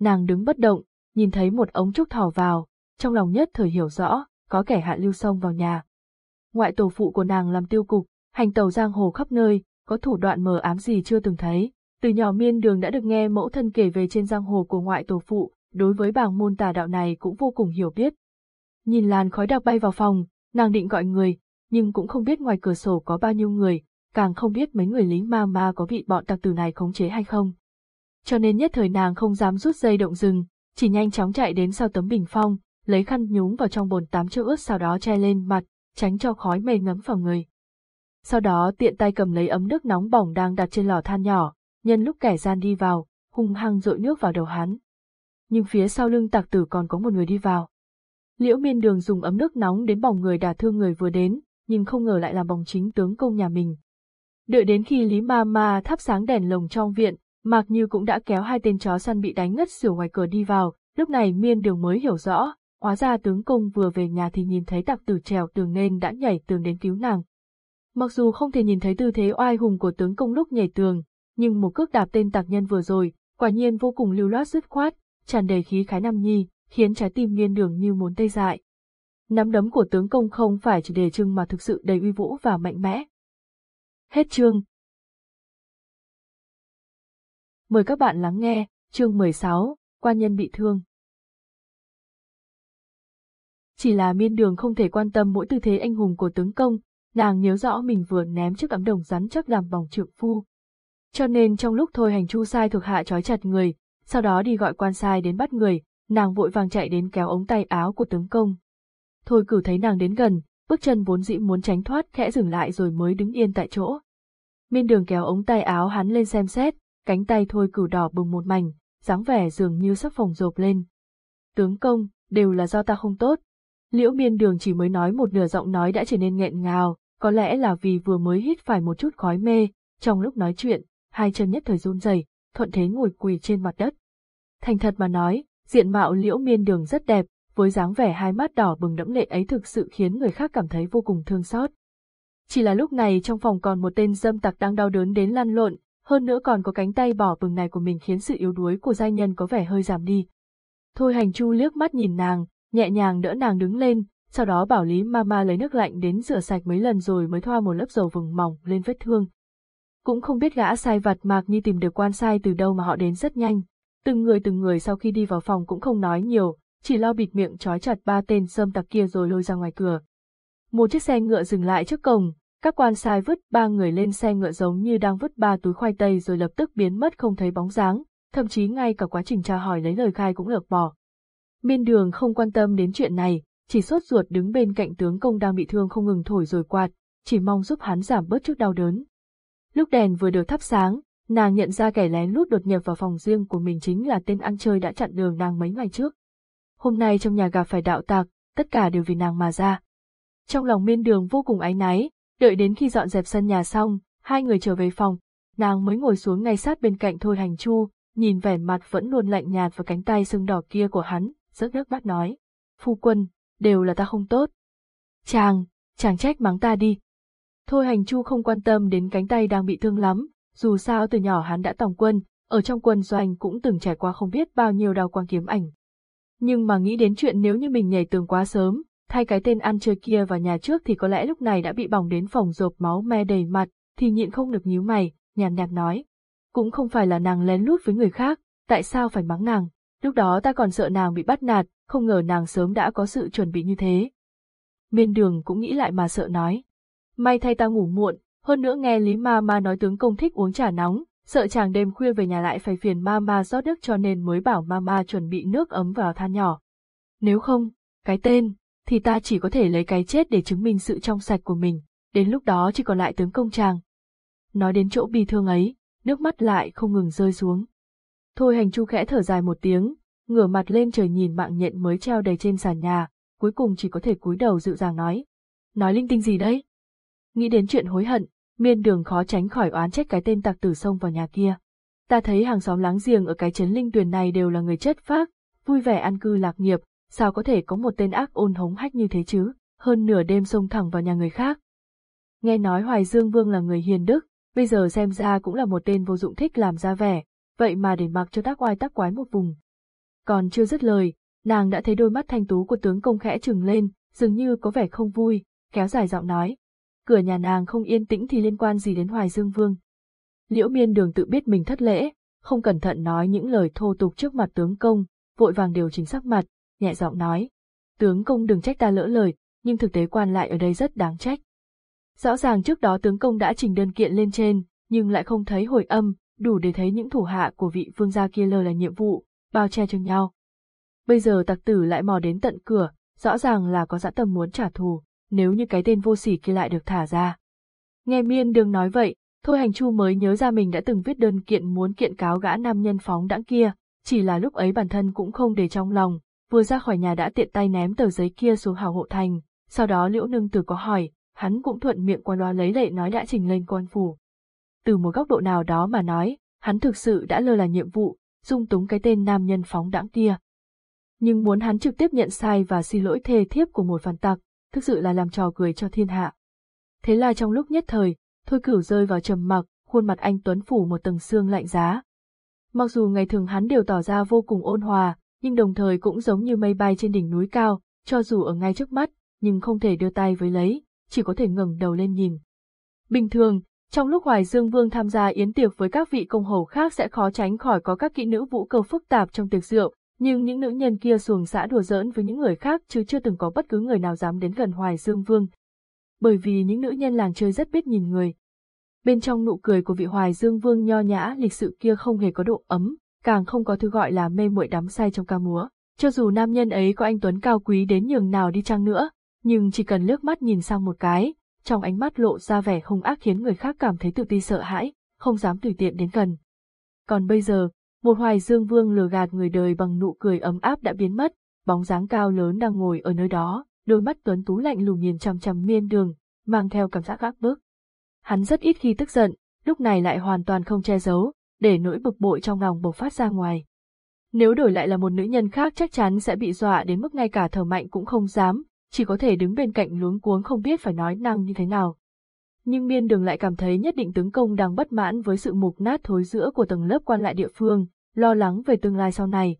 Nàng đứng bất động, nhìn thấy một ống trúc thỏ vào, trong lòng nhất thời hiểu rõ, có kẻ hạ lưu sông vào nhà. Ngoại tổ phụ của nàng làm tiêu cục, hành tàu giang hồ khắp nơi, có thủ đoạn mờ ám gì chưa từng thấy. Từ nhỏ miên đường đã được nghe mẫu thân kể về trên giang hồ của ngoại tổ phụ, đối với bảng môn tà đạo này cũng vô cùng hiểu biết. Nhìn làn khói đặc bay vào phòng, nàng định gọi người, nhưng cũng không biết ngoài cửa sổ có bao nhiêu người, càng không biết mấy người lính ma ma có bị bọn tặc tử này khống chế hay không. Cho nên nhất thời nàng không dám rút dây động rừng, chỉ nhanh chóng chạy đến sau tấm bình phong, lấy khăn nhúng vào trong bồn tắm cho ướt sau đó che lên mặt, tránh cho khói mây ngấm vào người. Sau đó tiện tay cầm lấy ấm nước nóng bỏng đang đặt trên lò than nhỏ, nhân lúc kẻ gian đi vào, hung hăng dội nước vào đầu hắn. Nhưng phía sau lưng tặc tử còn có một người đi vào. Liễu miên đường dùng ấm nước nóng đến bỏng người đả thương người vừa đến, nhưng không ngờ lại là bỏng chính tướng công nhà mình. Đợi đến khi Lý Ma Ma thắp sáng đèn lồng trong viện, Mạc Như cũng đã kéo hai tên chó săn bị đánh ngất xỉu ngoài cửa đi vào, lúc này miên đường mới hiểu rõ, hóa ra tướng công vừa về nhà thì nhìn thấy tặc tử trèo tường nên đã nhảy tường đến cứu nàng. Mặc dù không thể nhìn thấy tư thế oai hùng của tướng công lúc nhảy tường, nhưng một cước đạp tên tặc nhân vừa rồi, quả nhiên vô cùng lưu loát dứt khoát, tràn đầy khí khái nam nhi, khiến trái tim miên đường như muốn tê dại. Nắm đấm của tướng công không phải chỉ đề trưng mà thực sự đầy uy vũ và mạnh mẽ. Hết chương. Mời các bạn lắng nghe, chương 16, quan nhân bị thương. Chỉ là miên đường không thể quan tâm mỗi tư thế anh hùng của tướng công, nàng nhớ rõ mình vừa ném chiếc ấm đồng rắn chắc làm bỏng trượng phu. Cho nên trong lúc thôi hành chu sai thuộc hạ trói chặt người, sau đó đi gọi quan sai đến bắt người, nàng vội vàng chạy đến kéo ống tay áo của tướng công. Thôi cử thấy nàng đến gần, bước chân vốn dĩ muốn tránh thoát khẽ dừng lại rồi mới đứng yên tại chỗ. Miên đường kéo ống tay áo hắn lên xem xét, cánh tay thôi cử đỏ bừng một mảnh, dáng vẻ dường như sắp phồng rộp lên. Tướng công, đều là do ta không tốt. Liễu miên đường chỉ mới nói một nửa giọng nói đã trở nên nghẹn ngào, có lẽ là vì vừa mới hít phải một chút khói mê, trong lúc nói chuyện, hai chân nhất thời run rẩy, thuận thế ngồi quỳ trên mặt đất. Thành thật mà nói, diện mạo liễu miên đường rất đẹp, với dáng vẻ hai mắt đỏ bừng đẫm lệ ấy thực sự khiến người khác cảm thấy vô cùng thương xót. Chỉ là lúc này trong phòng còn một tên dâm tặc đang đau đớn đến lăn lộn, hơn nữa còn có cánh tay bỏ bừng này của mình khiến sự yếu đuối của giai nhân có vẻ hơi giảm đi. Thôi hành chu liếc mắt nhìn nàng, nhẹ nhàng đỡ nàng đứng lên, sau đó bảo Lý Mama lấy nước lạnh đến rửa sạch mấy lần rồi mới thoa một lớp dầu vừng mỏng lên vết thương. Cũng không biết gã sai vặt mạc như tìm được quan sai từ đâu mà họ đến rất nhanh. Từng người từng người sau khi đi vào phòng cũng không nói nhiều, chỉ lo bịt miệng trói chặt ba tên sâm tặc kia rồi lôi ra ngoài cửa. Một chiếc xe ngựa dừng lại trước cổng, các quan sai vứt ba người lên xe ngựa giống như đang vứt ba túi khoai tây rồi lập tức biến mất không thấy bóng dáng, thậm chí ngay cả quá trình tra hỏi lấy lời khai cũng lược bỏ. Miên đường không quan tâm đến chuyện này, chỉ sốt ruột đứng bên cạnh tướng công đang bị thương không ngừng thổi rồi quạt, chỉ mong giúp hắn giảm bớt chút đau đớn. Lúc đèn vừa được thắp sáng, nàng nhận ra kẻ lén lút đột nhập vào phòng riêng của mình chính là tên ăn chơi đã chặn đường nàng mấy ngày trước. Hôm nay trong nhà gặp phải đạo tặc, tất cả đều vì nàng mà ra. Trong lòng miên đường vô cùng áy náy, đợi đến khi dọn dẹp sân nhà xong, hai người trở về phòng, nàng mới ngồi xuống ngay sát bên cạnh Thôi Hành Chu, nhìn vẻ mặt vẫn luôn lạnh nhạt và cánh tay sưng đỏ kia của hắn, rớt nước mắt nói. Phu quân, đều là ta không tốt. Chàng, chàng trách mắng ta đi. Thôi hành chu không quan tâm đến cánh tay đang bị thương lắm, dù sao từ nhỏ hắn đã tòng quân, ở trong quân doanh cũng từng trải qua không biết bao nhiêu đau quang kiếm ảnh. Nhưng mà nghĩ đến chuyện nếu như mình nhảy tường quá sớm, thay cái tên ăn chơi kia vào nhà trước thì có lẽ lúc này đã bị bỏng đến phòng rộp máu me đầy mặt, thì nhịn không được nhíu mày, nhàn nhạt nói. Cũng không phải là nàng lén lút với người khác, tại sao phải mắng nàng, lúc đó ta còn sợ nàng bị bắt nạt, không ngờ nàng sớm đã có sự chuẩn bị như thế. Miên đường cũng nghĩ lại mà sợ nói. May thay ta ngủ muộn, hơn nữa nghe Lý Ma Ma nói tướng công thích uống trà nóng, sợ chàng đêm khuya về nhà lại phải phiền Ma Ma rót nước cho nên mới bảo Ma Ma chuẩn bị nước ấm vào than nhỏ. Nếu không, cái tên, thì ta chỉ có thể lấy cái chết để chứng minh sự trong sạch của mình, đến lúc đó chỉ còn lại tướng công chàng. Nói đến chỗ bi thương ấy, nước mắt lại không ngừng rơi xuống. Thôi hành chu khẽ thở dài một tiếng, ngửa mặt lên trời nhìn mạng nhện mới treo đầy trên sàn nhà, cuối cùng chỉ có thể cúi đầu dịu dàng nói. Nói linh tinh gì đấy? Nghĩ đến chuyện hối hận, miên đường khó tránh khỏi oán trách cái tên tặc tử xông vào nhà kia. Ta thấy hàng xóm láng giềng ở cái trấn linh tuyền này đều là người chất phác, vui vẻ ăn cư lạc nghiệp, sao có thể có một tên ác ôn hống hách như thế chứ, hơn nửa đêm xông thẳng vào nhà người khác. Nghe nói Hoài Dương Vương là người hiền đức, bây giờ xem ra cũng là một tên vô dụng thích làm ra vẻ, vậy mà để mặc cho tác oai tác quái một vùng. Còn chưa dứt lời, nàng đã thấy đôi mắt thanh tú của tướng công khẽ trừng lên, dường như có vẻ không vui, kéo dài giọng nói. Cửa nhà nàng không yên tĩnh thì liên quan gì đến Hoài Dương Vương. Liễu miên đường tự biết mình thất lễ, không cẩn thận nói những lời thô tục trước mặt tướng công, vội vàng điều chỉnh sắc mặt, nhẹ giọng nói. Tướng công đừng trách ta lỡ lời, nhưng thực tế quan lại ở đây rất đáng trách. Rõ ràng trước đó tướng công đã trình đơn kiện lên trên, nhưng lại không thấy hồi âm, đủ để thấy những thủ hạ của vị vương gia kia lơ là nhiệm vụ, bao che chừng nhau. Bây giờ tặc tử lại mò đến tận cửa, rõ ràng là có dã tâm muốn trả thù, nếu như cái tên vô sỉ kia lại được thả ra. Nghe miên đường nói vậy, thôi hành chu mới nhớ ra mình đã từng viết đơn kiện muốn kiện cáo gã nam nhân phóng đãng kia, chỉ là lúc ấy bản thân cũng không để trong lòng, vừa ra khỏi nhà đã tiện tay ném tờ giấy kia xuống hào hộ thành, sau đó liễu nương tử có hỏi, hắn cũng thuận miệng qua loa lấy lệ nói đã trình lên quan phủ. Từ một góc độ nào đó mà nói, hắn thực sự đã lơ là nhiệm vụ, dung túng cái tên nam nhân phóng đãng kia. Nhưng muốn hắn trực tiếp nhận sai và xin lỗi thề thiếp của một phản tặc, thực sự là làm trò cười cho thiên hạ. Thế là trong lúc nhất thời, Thôi Cửu rơi vào trầm mặc, khuôn mặt anh Tuấn phủ một tầng xương lạnh giá. Mặc dù ngày thường hắn đều tỏ ra vô cùng ôn hòa, nhưng đồng thời cũng giống như mây bay trên đỉnh núi cao, cho dù ở ngay trước mắt, nhưng không thể đưa tay với lấy, chỉ có thể ngẩng đầu lên nhìn. Bình thường, trong lúc Hoài Dương Vương tham gia yến tiệc với các vị công hầu khác sẽ khó tránh khỏi có các kỹ nữ vũ cơ phức tạp trong tiệc rượu, nhưng những nữ nhân kia xuồng xã đùa giỡn với những người khác chứ chưa từng có bất cứ người nào dám đến gần Hoài Dương Vương. Bởi vì những nữ nhân làng chơi rất biết nhìn người. Bên trong nụ cười của vị Hoài Dương Vương nho nhã lịch sự kia không hề có độ ấm, càng không có thứ gọi là mê muội đắm say trong ca múa. Cho dù nam nhân ấy có anh Tuấn cao quý đến nhường nào đi chăng nữa, nhưng chỉ cần lướt mắt nhìn sang một cái, trong ánh mắt lộ ra vẻ hung ác khiến người khác cảm thấy tự ti sợ hãi, không dám tùy tiện đến gần. Còn bây giờ, một hoài dương vương lừa gạt người đời bằng nụ cười ấm áp đã biến mất, bóng dáng cao lớn đang ngồi ở nơi đó, đôi mắt tuấn tú lạnh lùng nhìn chằm chằm miên đường, mang theo cảm giác gác bức. Hắn rất ít khi tức giận, lúc này lại hoàn toàn không che giấu, để nỗi bực bội trong lòng bộc phát ra ngoài. Nếu đổi lại là một nữ nhân khác chắc chắn sẽ bị dọa đến mức ngay cả thở mạnh cũng không dám, chỉ có thể đứng bên cạnh luống cuống không biết phải nói năng như thế nào. Nhưng miên đường lại cảm thấy nhất định tướng công đang bất mãn với sự mục nát thối giữa của tầng lớp quan lại địa phương, lo lắng về tương lai sau này.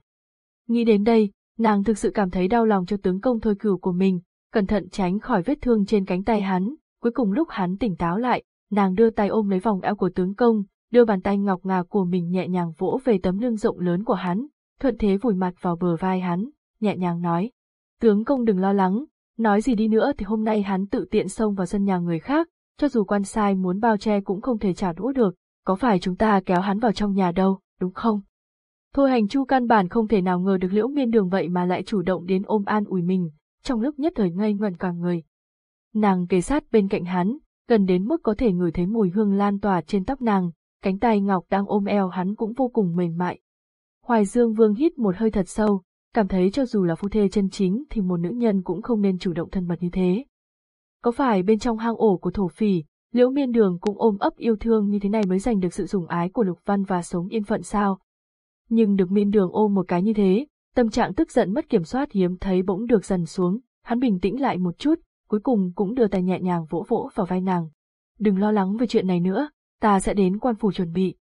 Nghĩ đến đây, nàng thực sự cảm thấy đau lòng cho tướng công thôi cửu của mình, cẩn thận tránh khỏi vết thương trên cánh tay hắn, cuối cùng lúc hắn tỉnh táo lại, nàng đưa tay ôm lấy vòng eo của tướng công, đưa bàn tay ngọc ngà của mình nhẹ nhàng vỗ về tấm lưng rộng lớn của hắn, thuận thế vùi mặt vào bờ vai hắn, nhẹ nhàng nói. Tướng công đừng lo lắng, nói gì đi nữa thì hôm nay hắn tự tiện xông vào sân nhà người khác, cho dù quan sai muốn bao che cũng không thể trả đũa được, có phải chúng ta kéo hắn vào trong nhà đâu, đúng không? Thôi hành chu căn bản không thể nào ngờ được liễu miên đường vậy mà lại chủ động đến ôm an ủi mình, trong lúc nhất thời ngây ngẩn cả người. Nàng kề sát bên cạnh hắn, gần đến mức có thể ngửi thấy mùi hương lan tỏa trên tóc nàng, cánh tay ngọc đang ôm eo hắn cũng vô cùng mềm mại. Hoài Dương Vương hít một hơi thật sâu, cảm thấy cho dù là phu thê chân chính thì một nữ nhân cũng không nên chủ động thân mật như thế. Có phải bên trong hang ổ của thổ phỉ, liễu miên đường cũng ôm ấp yêu thương như thế này mới giành được sự sủng ái của Lục Văn và sống yên phận sao? Nhưng được miên đường ôm một cái như thế, tâm trạng tức giận mất kiểm soát hiếm thấy bỗng được dần xuống, hắn bình tĩnh lại một chút, cuối cùng cũng đưa tay nhẹ nhàng vỗ vỗ vào vai nàng. Đừng lo lắng về chuyện này nữa, ta sẽ đến quan phủ chuẩn bị.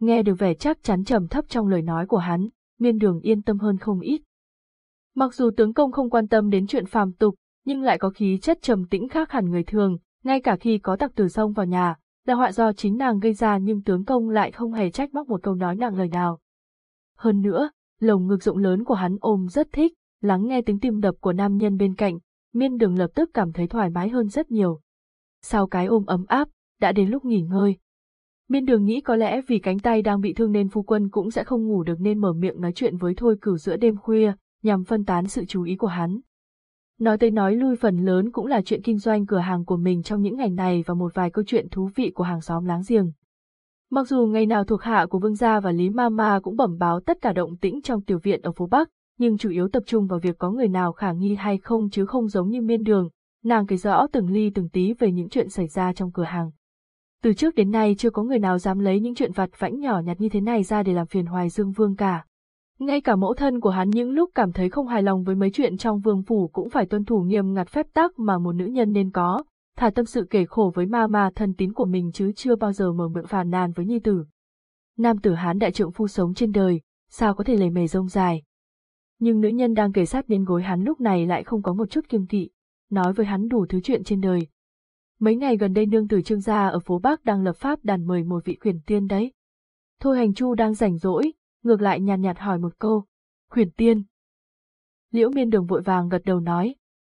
Nghe được vẻ chắc chắn trầm thấp trong lời nói của hắn, miên đường yên tâm hơn không ít. Mặc dù tướng công không quan tâm đến chuyện phàm tục, nhưng lại có khí chất trầm tĩnh khác hẳn người thường, ngay cả khi có tặc tử xông vào nhà, là họa do chính nàng gây ra nhưng tướng công lại không hề trách móc một câu nói nặng lời nào. Hơn nữa, lồng ngực rộng lớn của hắn ôm rất thích, lắng nghe tiếng tim đập của nam nhân bên cạnh, miên đường lập tức cảm thấy thoải mái hơn rất nhiều. Sau cái ôm ấm áp, đã đến lúc nghỉ ngơi. Miên đường nghĩ có lẽ vì cánh tay đang bị thương nên phu quân cũng sẽ không ngủ được nên mở miệng nói chuyện với thôi cửu giữa đêm khuya, nhằm phân tán sự chú ý của hắn. Nói tới nói lui phần lớn cũng là chuyện kinh doanh cửa hàng của mình trong những ngày này và một vài câu chuyện thú vị của hàng xóm láng giềng. Mặc dù ngày nào thuộc hạ của Vương Gia và Lý Mama cũng bẩm báo tất cả động tĩnh trong tiểu viện ở phố Bắc, nhưng chủ yếu tập trung vào việc có người nào khả nghi hay không chứ không giống như miên đường, nàng kể rõ từng ly từng tí về những chuyện xảy ra trong cửa hàng. Từ trước đến nay chưa có người nào dám lấy những chuyện vặt vãnh nhỏ nhặt như thế này ra để làm phiền Hoài Dương Vương cả. Ngay cả mẫu thân của hắn những lúc cảm thấy không hài lòng với mấy chuyện trong vương phủ cũng phải tuân thủ nghiêm ngặt phép tắc mà một nữ nhân nên có, thả tâm sự kể khổ với ma ma thân tín của mình chứ chưa bao giờ mở miệng phàn nàn với nhi tử. Nam tử hán đại trượng phu sống trên đời, sao có thể lề mề rông dài. Nhưng nữ nhân đang kể sát bên gối hắn lúc này lại không có một chút kiêng kỵ, nói với hắn đủ thứ chuyện trên đời. Mấy ngày gần đây nương tử trương gia ở phố Bắc đang lập pháp đàn mời một vị khuyển tiên đấy. Thôi hành chu đang rảnh rỗi, ngược lại nhàn nhạt, nhạt hỏi một câu, khuyển tiên. Liễu miên đường vội vàng gật đầu nói,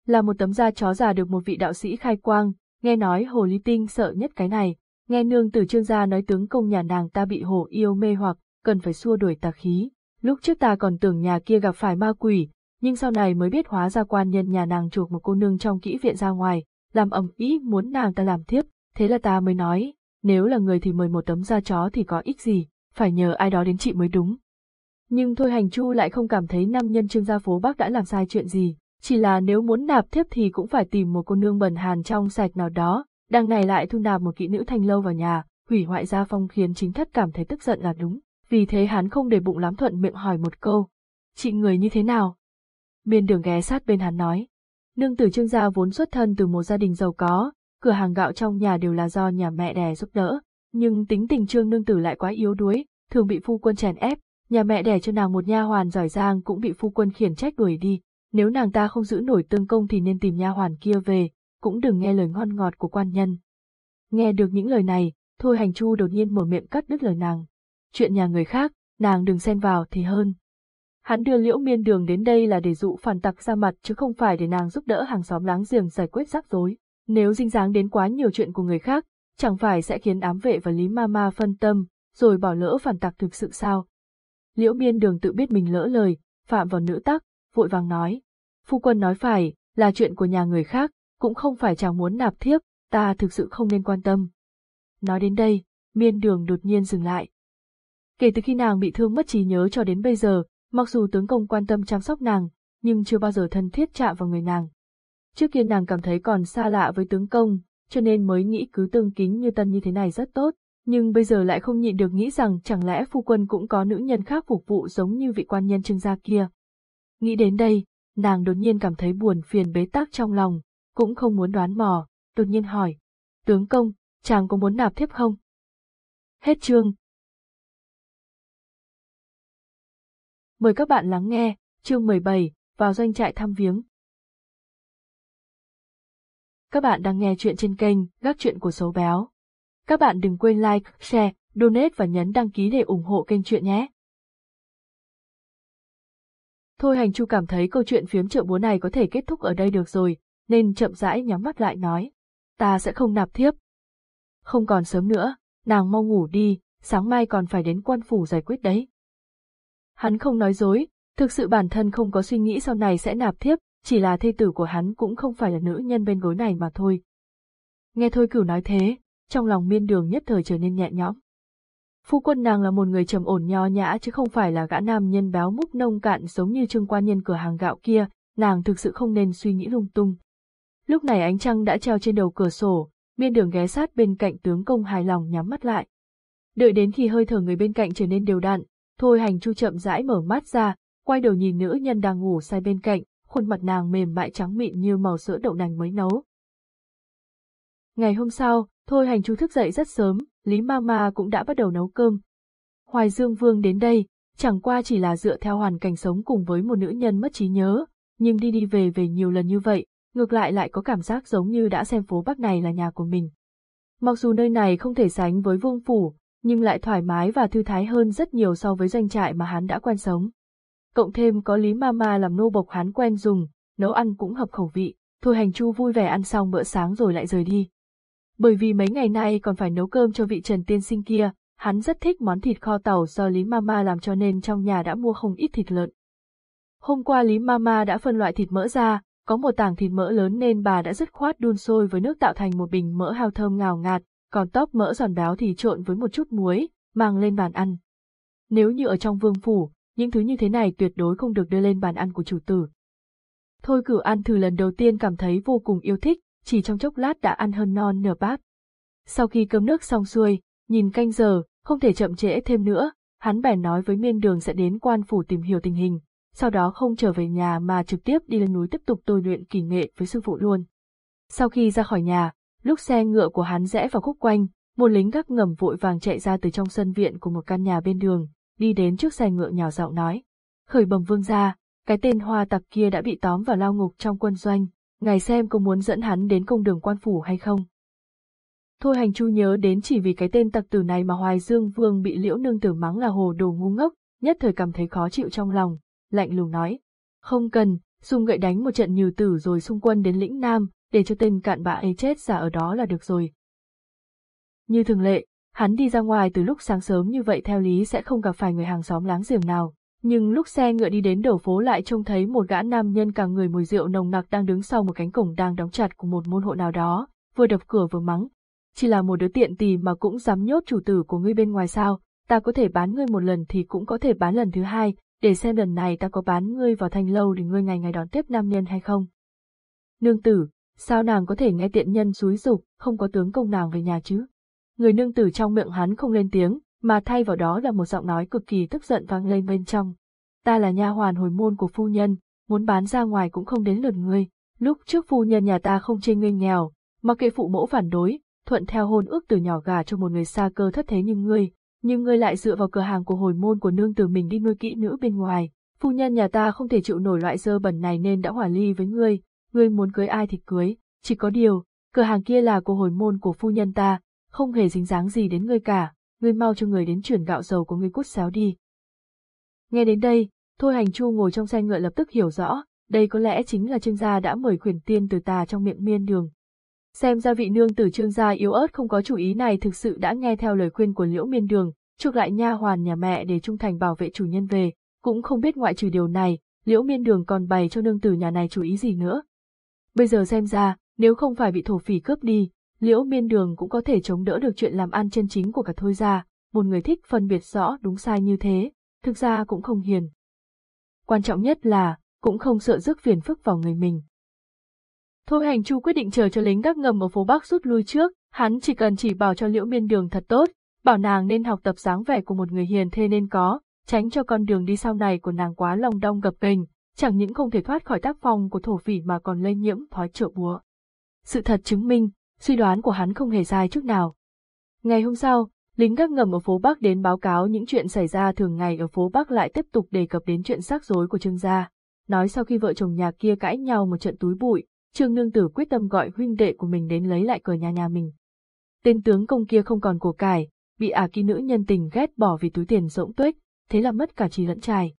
là một tấm da chó già được một vị đạo sĩ khai quang, nghe nói hồ ly tinh sợ nhất cái này, nghe nương tử trương gia nói tướng công nhà nàng ta bị hồ yêu mê hoặc, cần phải xua đuổi tà khí. Lúc trước ta còn tưởng nhà kia gặp phải ma quỷ, nhưng sau này mới biết hóa ra quan nhân nhà nàng chuộc một cô nương trong kỹ viện ra ngoài, làm ầm ĩ muốn nàng ta làm thiếp, thế là ta mới nói, nếu là người thì mời một tấm da chó thì có ích gì, phải nhờ ai đó đến chị mới đúng. Nhưng thôi hành chu lại không cảm thấy nam nhân trương gia phố Bắc đã làm sai chuyện gì, chỉ là nếu muốn nạp thiếp thì cũng phải tìm một cô nương bẩn hàn trong sạch nào đó, đằng này lại thu nạp một kỹ nữ thanh lâu vào nhà, hủy hoại gia phong khiến chính thất cảm thấy tức giận là đúng, vì thế hắn không để bụng lắm thuận miệng hỏi một câu, chị người như thế nào? Miên đường ghé sát bên hắn nói, nương tử trương gia vốn xuất thân từ một gia đình giàu có, cửa hàng gạo trong nhà đều là do nhà mẹ đẻ giúp đỡ, nhưng tính tình trương nương tử lại quá yếu đuối, thường bị phu quân chèn ép, nhà mẹ đẻ cho nàng một nha hoàn giỏi giang cũng bị phu quân khiển trách đuổi đi, nếu nàng ta không giữ nổi tương công thì nên tìm nha hoàn kia về, cũng đừng nghe lời ngon ngọt của quan nhân. Nghe được những lời này, Thôi Hành Chu đột nhiên mở miệng cắt đứt lời nàng. Chuyện nhà người khác, nàng đừng xen vào thì hơn. Hắn đưa liễu miên đường đến đây là để dụ phản tặc ra mặt chứ không phải để nàng giúp đỡ hàng xóm láng giềng giải quyết rắc rối. Nếu dinh dáng đến quá nhiều chuyện của người khác, chẳng phải sẽ khiến ám vệ và Lý Mama phân tâm, rồi bỏ lỡ phản tặc thực sự sao. Liễu miên đường tự biết mình lỡ lời, phạm vào nữ tắc, vội vàng nói. Phu quân nói phải, là chuyện của nhà người khác, cũng không phải chàng muốn nạp thiếp, ta thực sự không nên quan tâm. Nói đến đây, miên đường đột nhiên dừng lại. Kể từ khi nàng bị thương mất trí nhớ cho đến bây giờ, mặc dù tướng công quan tâm chăm sóc nàng, nhưng chưa bao giờ thân thiết chạm vào người nàng. Trước kia nàng cảm thấy còn xa lạ với tướng công, cho nên mới nghĩ cứ tương kính như tân như thế này rất tốt, nhưng bây giờ lại không nhịn được nghĩ rằng chẳng lẽ phu quân cũng có nữ nhân khác phục vụ giống như vị quan nhân trương gia kia. Nghĩ đến đây, nàng đột nhiên cảm thấy buồn phiền bế tắc trong lòng, cũng không muốn đoán mò, đột nhiên hỏi. Tướng công, chàng có muốn nạp thiếp không? Hết chương. Mời các bạn lắng nghe, chương 17, vào doanh trại thăm viếng. Các bạn đang nghe chuyện trên kênh Gác Chuyện của Xấu Béo. Các bạn đừng quên like, share, donate và nhấn đăng ký để ủng hộ kênh chuyện nhé. Thôi hành chu cảm thấy câu chuyện phiếm trợ búa này có thể kết thúc ở đây được rồi, nên chậm rãi nhắm mắt lại nói. Ta sẽ không nạp thiếp. Không còn sớm nữa, nàng mau ngủ đi, sáng mai còn phải đến quan phủ giải quyết đấy. Hắn không nói dối, thực sự bản thân không có suy nghĩ sau này sẽ nạp thiếp, chỉ là thê tử của hắn cũng không phải là nữ nhân bên gối này mà thôi. Nghe thôi cửu nói thế, trong lòng miên đường nhất thời trở nên nhẹ nhõm. Phu quân nàng là một người trầm ổn nho nhã chứ không phải là gã nam nhân béo múc nông cạn giống như trương quan nhân cửa hàng gạo kia, nàng thực sự không nên suy nghĩ lung tung. Lúc này ánh trăng đã treo trên đầu cửa sổ, miên đường ghé sát bên cạnh tướng công hài lòng nhắm mắt lại. Đợi đến khi hơi thở người bên cạnh trở nên đều đặn, thôi hành chu chậm rãi mở mắt ra, quay đầu nhìn nữ nhân đang ngủ say bên cạnh, khuôn mặt nàng mềm mại trắng mịn như màu sữa đậu nành mới nấu. Ngày hôm sau, thôi hành chu thức dậy rất sớm, Lý Mama cũng đã bắt đầu nấu cơm. Hoài Dương Vương đến đây, chẳng qua chỉ là dựa theo hoàn cảnh sống cùng với một nữ nhân mất trí nhớ, nhưng đi đi về về nhiều lần như vậy, ngược lại lại có cảm giác giống như đã xem phố Bắc này là nhà của mình. Mặc dù nơi này không thể sánh với vương phủ, nhưng lại thoải mái và thư thái hơn rất nhiều so với doanh trại mà hắn đã quen sống. Cộng thêm có Lý Mama làm nô bộc hắn quen dùng, nấu ăn cũng hợp khẩu vị, Thôi Hành Chu vui vẻ ăn xong bữa sáng rồi lại rời đi. Bởi vì mấy ngày nay còn phải nấu cơm cho vị Trần Tiên Sinh kia, hắn rất thích món thịt kho tàu do Lý Mama làm cho nên trong nhà đã mua không ít thịt lợn. Hôm qua Lý Mama đã phân loại thịt mỡ ra, có một tảng thịt mỡ lớn nên bà đã dứt khoát đun sôi với nước tạo thành một bình mỡ hào thơm ngào ngạt, còn tóp mỡ giòn béo thì trộn với một chút muối, mang lên bàn ăn. Nếu như ở trong vương phủ, những thứ như thế này tuyệt đối không được đưa lên bàn ăn của chủ tử. Thôi cử ăn thử lần đầu tiên cảm thấy vô cùng yêu thích, chỉ trong chốc lát đã ăn hơn non nửa bát. Sau khi cơm nước xong xuôi, nhìn canh giờ, không thể chậm trễ thêm nữa, hắn bèn nói với miên đường sẽ đến quan phủ tìm hiểu tình hình, sau đó không trở về nhà mà trực tiếp đi lên núi tiếp tục tôi luyện kỳ nghệ với sư phụ luôn. Sau khi ra khỏi nhà, lúc xe ngựa của hắn rẽ vào khúc quanh, một lính gác ngầm vội vàng chạy ra từ trong sân viện của một căn nhà bên đường, đi đến trước xe ngựa nhỏ giọng nói. Khởi bẩm vương gia, cái tên hoa tặc kia đã bị tóm vào lao ngục trong quân doanh, ngài xem có muốn dẫn hắn đến công đường quan phủ hay không. Thôi hành chu nhớ đến chỉ vì cái tên tặc tử này mà Hoài Dương Vương bị liễu nương tử mắng là hồ đồ ngu ngốc, nhất thời cảm thấy khó chịu trong lòng, lạnh lùng nói. Không cần, dùng gậy đánh một trận nhừ tử rồi xung quân đến lĩnh Nam, để cho tên cạn bạ ấy chết giả ở đó là được rồi. Như thường lệ, hắn đi ra ngoài từ lúc sáng sớm như vậy theo lý sẽ không gặp phải người hàng xóm láng giềng nào, nhưng lúc xe ngựa đi đến đầu phố lại trông thấy một gã nam nhân cả người mùi rượu nồng nặc đang đứng sau một cánh cổng đang đóng chặt của một môn hộ nào đó, vừa đập cửa vừa mắng. Chỉ là một đứa tiện tì mà cũng dám nhốt chủ tử của ngươi bên ngoài sao, ta có thể bán ngươi một lần thì cũng có thể bán lần thứ hai, để xem lần này ta có bán ngươi vào thành lâu để ngươi ngày ngày đón tiếp nam nhân hay không. Nương tử, sao nàng có thể nghe tiện nhân xúi dục, không có tướng công nàng về nhà chứ? Người nương tử trong miệng hắn không lên tiếng, mà thay vào đó là một giọng nói cực kỳ tức giận vang lên bên trong. Ta là nha hoàn hồi môn của phu nhân, muốn bán ra ngoài cũng không đến lượt ngươi. Lúc trước phu nhân nhà ta không chê ngươi nghèo, mà kệ phụ mẫu phản đối, thuận theo hôn ước từ nhỏ gà cho một người xa cơ thất thế như ngươi, nhưng ngươi lại dựa vào cửa hàng của hồi môn của nương tử mình đi nuôi kỹ nữ bên ngoài. Phu nhân nhà ta không thể chịu nổi loại dơ bẩn này nên đã hỏa ly với ngươi, ngươi muốn cưới ai thì cưới, chỉ có điều, cửa hàng kia là của hồi môn của phu nhân ta, không hề dính dáng gì đến ngươi cả, ngươi mau cho người đến chuyển gạo dầu của ngươi cút xéo đi. Nghe đến đây, Thôi Hành Chu ngồi trong xe ngựa lập tức hiểu rõ, đây có lẽ chính là trương gia đã mời khuyển tiên từ tà trong miệng miên đường. Xem ra vị nương tử trương gia yếu ớt không có chủ ý này thực sự đã nghe theo lời khuyên của liễu miên đường, chuộc lại nha hoàn nhà mẹ để trung thành bảo vệ chủ nhân về, cũng không biết ngoại trừ điều này, liễu miên đường còn bày cho nương tử nhà này chủ ý gì nữa. Bây giờ xem ra, nếu không phải bị thổ phỉ cướp đi, liễu miên đường cũng có thể chống đỡ được chuyện làm ăn chân chính của cả thôi gia, một người thích phân biệt rõ đúng sai như thế, thực ra cũng không hiền. Quan trọng nhất là, cũng không sợ rước phiền phức vào người mình. Thôi hành chu quyết định chờ cho lính gác ngầm ở phố Bắc rút lui trước, hắn chỉ cần chỉ bảo cho liễu miên đường thật tốt, bảo nàng nên học tập dáng vẻ của một người hiền thê nên có, tránh cho con đường đi sau này của nàng quá lòng đong gập ghềnh, chẳng những không thể thoát khỏi tác phong của thổ phỉ mà còn lây nhiễm thói trợ búa. Sự thật chứng minh, suy đoán của hắn không hề sai chút nào. Ngày hôm sau, lính gác ngầm ở phố Bắc đến báo cáo những chuyện xảy ra thường ngày ở phố Bắc lại tiếp tục đề cập đến chuyện rắc rối của Trương gia. Nói sau khi vợ chồng nhà kia cãi nhau một trận túi bụi, Trương Nương Tử quyết tâm gọi huynh đệ của mình đến lấy lại cờ nhà nhà mình. Tên tướng công kia không còn của cải, bị ả kỹ nữ nhân tình ghét bỏ vì túi tiền rỗng tuếch, thế là mất cả trí lẫn trai.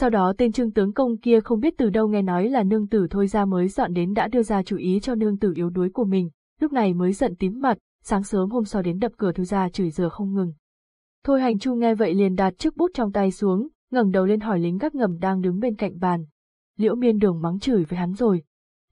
Sau đó tên trương tướng công kia không biết từ đâu nghe nói là nương tử thôi ra mới dọn đến đã đưa ra chủ ý cho nương tử yếu đuối của mình, lúc này mới giận tím mặt, sáng sớm hôm sau đến đập cửa thư ra chửi rửa không ngừng. Thôi hành chu nghe vậy liền đặt chiếc bút trong tay xuống, ngẩng đầu lên hỏi lính gác ngầm đang đứng bên cạnh bàn. Liễu miên đường mắng chửi với hắn rồi.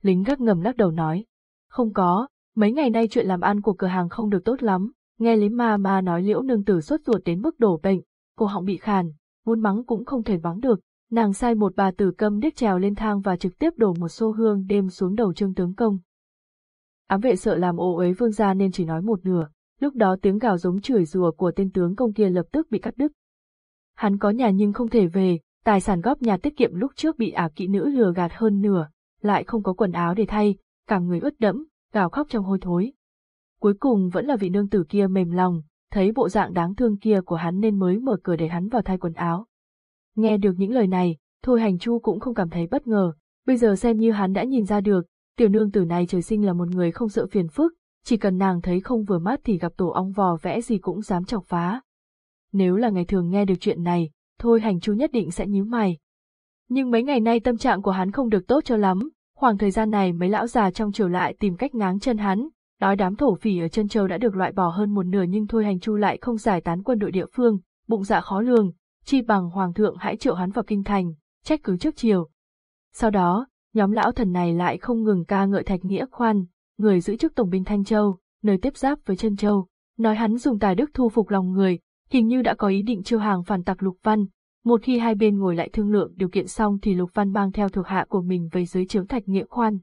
Lính gác ngầm lắc đầu nói. Không có, mấy ngày nay chuyện làm ăn của cửa hàng không được tốt lắm, nghe lý ma ma nói liễu nương tử sốt ruột đến mức đổ bệnh, cô họng bị khàn, muốn mắng cũng không thể mắng được, nàng sai một bà tử câm điếc trèo lên thang và trực tiếp đổ một xô hương đêm xuống đầu trương tướng công. Ám vệ sợ làm ô ấy vương gia nên chỉ nói một nửa, lúc đó tiếng gào giống chửi rủa của tên tướng công kia lập tức bị cắt đứt. Hắn có nhà nhưng không thể về, tài sản góp nhà tiết kiệm lúc trước bị ả kỵ nữ lừa gạt hơn nửa, lại không có quần áo để thay, cả người ướt đẫm, gào khóc trong hôi thối. Cuối cùng vẫn là vị nương tử kia mềm lòng, thấy bộ dạng đáng thương kia của hắn nên mới mở cửa để hắn vào thay quần áo. Nghe được những lời này, Thôi Hành Chu cũng không cảm thấy bất ngờ, bây giờ xem như hắn đã nhìn ra được, tiểu nương tử này trời sinh là một người không sợ phiền phức, chỉ cần nàng thấy không vừa mắt thì gặp tổ ong vò vẽ gì cũng dám chọc phá. Nếu là ngày thường nghe được chuyện này, Thôi Hành Chu nhất định sẽ nhíu mày. Nhưng mấy ngày nay tâm trạng của hắn không được tốt cho lắm, khoảng thời gian này mấy lão già trong triều lại tìm cách ngáng chân hắn, nói đám thổ phỉ ở chân châu đã được loại bỏ hơn một nửa nhưng Thôi Hành Chu lại không giải tán quân đội địa phương, bụng dạ khó lường, chi bằng hoàng thượng hãy triệu hắn vào kinh thành, trách cứ trước chiều. Sau đó, nhóm lão thần này lại không ngừng ca ngợi thạch nghĩa khoan, người giữ chức tổng binh Thanh Châu, nơi tiếp giáp với chân châu, nói hắn dùng tài đức thu phục lòng người, hình như đã có ý định chiêu hàng phản tặc Lục Văn. Một khi hai bên ngồi lại thương lượng điều kiện xong thì Lục Văn mang theo thuộc hạ của mình về dưới trướng Thạch Nghĩa Khoan.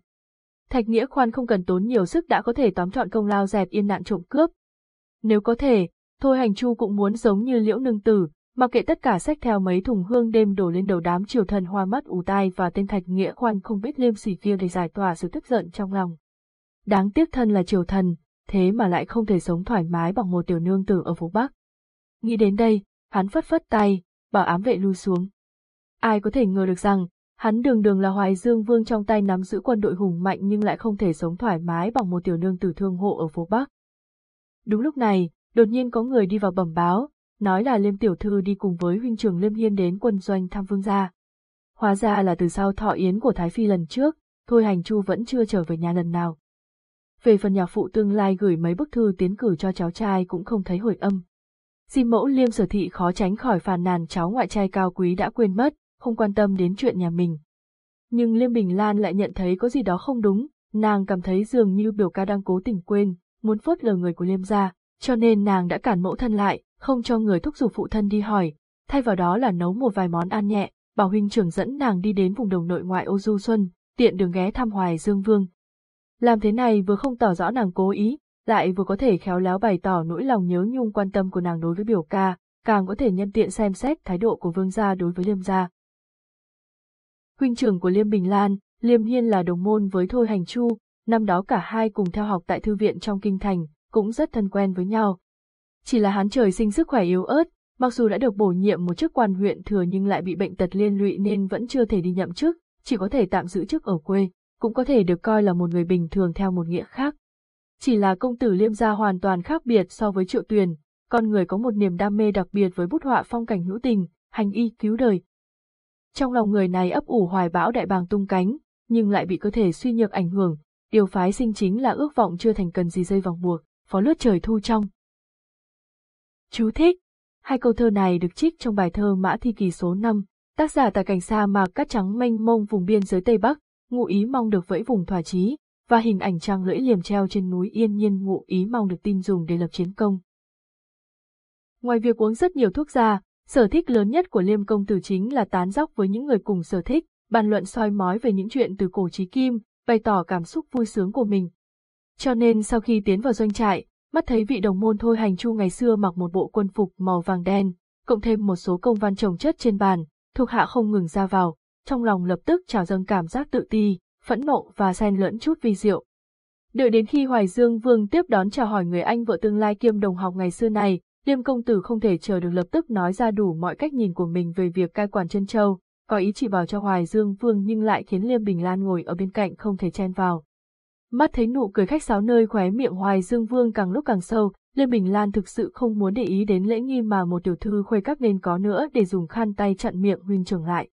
Thạch Nghĩa Khoan không cần tốn nhiều sức đã có thể tóm trọn công lao dẹp yên nạn trộm cướp. Nếu có thể, Thôi Hành Chu cũng muốn giống như Liễu Nương Tử, mặc kệ tất cả sách theo mấy thùng hương đêm đổ lên đầu đám triều thần hoa mắt ù tai và tên Thạch Nghĩa Khoan không biết liêm sỉ kia để giải tỏa sự tức giận trong lòng. Đáng tiếc thân là triều thần, thế mà lại không thể sống thoải mái bằng một tiểu nương tử ở phố Bắc. Nghĩ đến đây, hắn phất phất tay, bảo ám vệ lui xuống. Ai có thể ngờ được rằng, hắn đường đường là Hoài Dương Vương trong tay nắm giữ quân đội hùng mạnh nhưng lại không thể sống thoải mái bằng một tiểu nương tử thương hộ ở phố Bắc. Đúng lúc này, đột nhiên có người đi vào bẩm báo, nói là Liêm Tiểu Thư đi cùng với huynh trưởng Liêm Hiên đến quân doanh thăm vương gia. Hóa ra là từ sau thọ yến của Thái Phi lần trước, Thôi Hành Chu vẫn chưa trở về nhà lần nào. Về phần nhà phụ tương lai gửi mấy bức thư tiến cử cho cháu trai cũng không thấy hồi âm. Di mẫu liêm sở thị khó tránh khỏi phàn nàn cháu ngoại trai cao quý đã quên mất, không quan tâm đến chuyện nhà mình. Nhưng Liêm Bình Lan lại nhận thấy có gì đó không đúng, nàng cảm thấy dường như biểu ca đang cố tình quên, muốn phớt lờ người của Liêm gia, cho nên nàng đã cản mẫu thân lại, không cho người thúc giục phụ thân đi hỏi, thay vào đó là nấu một vài món ăn nhẹ, bảo huynh trưởng dẫn nàng đi đến vùng đồng nội ngoại ô du xuân, tiện đường ghé thăm Hoài Dương Vương, làm thế này vừa không tỏ rõ nàng cố ý, lại vừa có thể khéo léo bày tỏ nỗi lòng nhớ nhung quan tâm của nàng đối với biểu ca, càng có thể nhân tiện xem xét thái độ của vương gia đối với liêm gia. Huynh trưởng của Liêm Bình Lan, Liêm Hiên là đồng môn với Thôi Hành Chu, năm đó cả hai cùng theo học tại thư viện trong kinh thành, cũng rất thân quen với nhau. Chỉ là hắn trời sinh sức khỏe yếu ớt, mặc dù đã được bổ nhiệm một chức quan huyện thừa nhưng lại bị bệnh tật liên lụy nên vẫn chưa thể đi nhậm chức, chỉ có thể tạm giữ chức ở quê cũng có thể được coi là một người bình thường theo một nghĩa khác. Chỉ là công tử liêm gia hoàn toàn khác biệt so với triệu tuyền, con người có một niềm đam mê đặc biệt với bút họa phong cảnh hữu tình, hành y cứu đời. Trong lòng người này ấp ủ hoài bão đại bàng tung cánh, nhưng lại bị cơ thể suy nhược ảnh hưởng, điều phái sinh chính là ước vọng chưa thành cần gì dây vòng buộc, phó lướt trời thu trong. Chú thích Hai câu thơ này được trích trong bài thơ Mã Thi Kỳ số 5, tác giả tại cảnh sa mạc cát trắng mênh mông vùng biên giới Tây Bắc, ngụ ý mong được vẫy vùng thỏa chí, và hình ảnh trang lưỡi liềm treo trên núi yên nhiên ngụ ý mong được tin dùng để lập chiến công. Ngoài việc uống rất nhiều thuốc ra, sở thích lớn nhất của liêm công tử chính là tán dóc với những người cùng sở thích, bàn luận soi mói về những chuyện từ cổ chí kim, bày tỏ cảm xúc vui sướng của mình. Cho nên sau khi tiến vào doanh trại, mắt thấy vị đồng môn thôi hành chu ngày xưa mặc một bộ quân phục màu vàng đen, cộng thêm một số công văn trồng chất trên bàn, thuộc hạ không ngừng ra vào, trong lòng lập tức trào dâng cảm giác tự ti, phẫn nộ và xen lẫn chút vi diệu. Đợi đến khi Hoài Dương Vương tiếp đón chào hỏi người anh vợ tương lai kiêm đồng học ngày xưa này, Liêm công tử không thể chờ được lập tức nói ra đủ mọi cách nhìn của mình về việc cai quản chân châu, có ý chỉ bảo cho Hoài Dương Vương nhưng lại khiến Liêm Bình Lan ngồi ở bên cạnh không thể chen vào. Mắt thấy nụ cười khách sáo nơi khóe miệng Hoài Dương Vương càng lúc càng sâu, Liêm Bình Lan thực sự không muốn để ý đến lễ nghi mà một tiểu thư khuê các nên có nữa để dùng khăn tay chặn miệng huynh trưởng lại.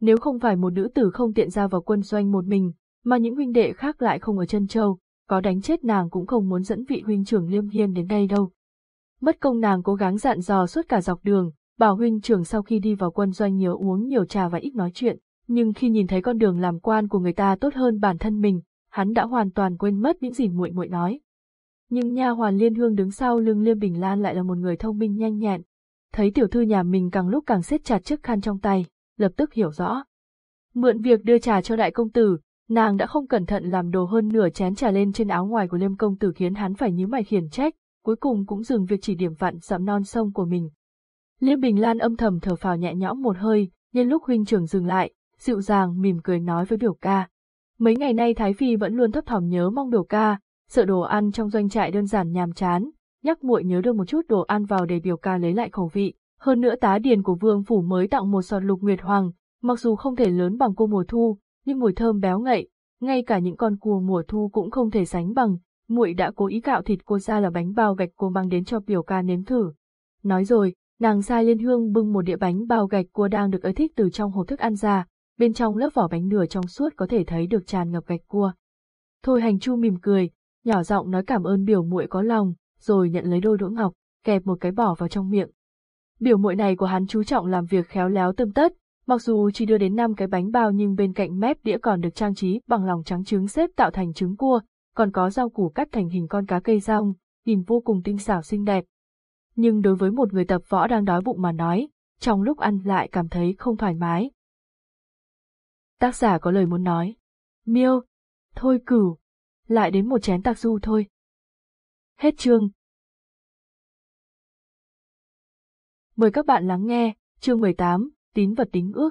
Nếu không phải một nữ tử không tiện ra vào quân doanh một mình, mà những huynh đệ khác lại không ở chân châu, có đánh chết nàng cũng không muốn dẫn vị huynh trưởng liêm hiên đến đây đâu. Mất công nàng cố gắng dặn dò suốt cả dọc đường, bảo huynh trưởng sau khi đi vào quân doanh nhớ uống nhiều trà và ít nói chuyện, nhưng khi nhìn thấy con đường làm quan của người ta tốt hơn bản thân mình, hắn đã hoàn toàn quên mất những gì muội muội nói. Nhưng nha hoàn liên hương đứng sau lưng Liêm Bình Lan lại là một người thông minh nhanh nhẹn. Thấy tiểu thư nhà mình càng lúc càng siết chặt chiếc khăn trong tay, lập tức hiểu rõ. Mượn việc đưa trà cho đại công tử, nàng đã không cẩn thận làm đồ hơn nửa chén trà lên trên áo ngoài của Liêm công tử khiến hắn phải nhíu mày khiển trách, cuối cùng cũng dừng việc chỉ điểm vặn dặm non sông của mình. Liêm Bình Lan âm thầm thở phào nhẹ nhõm một hơi, nhân lúc huynh trưởng dừng lại, dịu dàng mỉm cười nói với biểu ca. Mấy ngày nay Thái Phi vẫn luôn thấp thỏm nhớ mong biểu ca, sợ đồ ăn trong doanh trại đơn giản nhàm chán, nhắc muội nhớ đưa một chút đồ ăn vào để biểu ca lấy lại khẩu vị. Hơn nữa tá điền của vương phủ mới tặng một sọt lục nguyệt hoàng, mặc dù không thể lớn bằng cô mùa thu, nhưng mùi thơm béo ngậy, ngay cả những con cua mùa thu cũng không thể sánh bằng, muội đã cố ý cạo thịt cô ra là bánh bao gạch cô mang đến cho biểu ca nếm thử. Nói rồi, nàng sai liên hương bưng một đĩa bánh bao gạch cua đang được ới thích từ trong hộp thức ăn ra, bên trong lớp vỏ bánh nửa trong suốt có thể thấy được tràn ngập gạch cua. Thôi hành chu mỉm cười, nhỏ giọng nói cảm ơn biểu muội có lòng, rồi nhận lấy đôi đũa ngọc, kẹp một cái bỏ vào trong miệng. Biểu muội này của hắn chú trọng làm việc khéo léo tươm tất, mặc dù chỉ đưa đến 5 cái bánh bao nhưng bên cạnh mép đĩa còn được trang trí bằng lòng trắng trứng xếp tạo thành trứng cua, còn có rau củ cắt thành hình con cá cây rong, nhìn vô cùng tinh xảo xinh đẹp. Nhưng đối với một người tập võ đang đói bụng mà nói, trong lúc ăn lại cảm thấy không thoải mái. Tác giả có lời muốn nói. Miêu, thôi cửu, lại đến một chén tạc du thôi. Hết chương. Mời các bạn lắng nghe, chương 18, tín vật tính ước.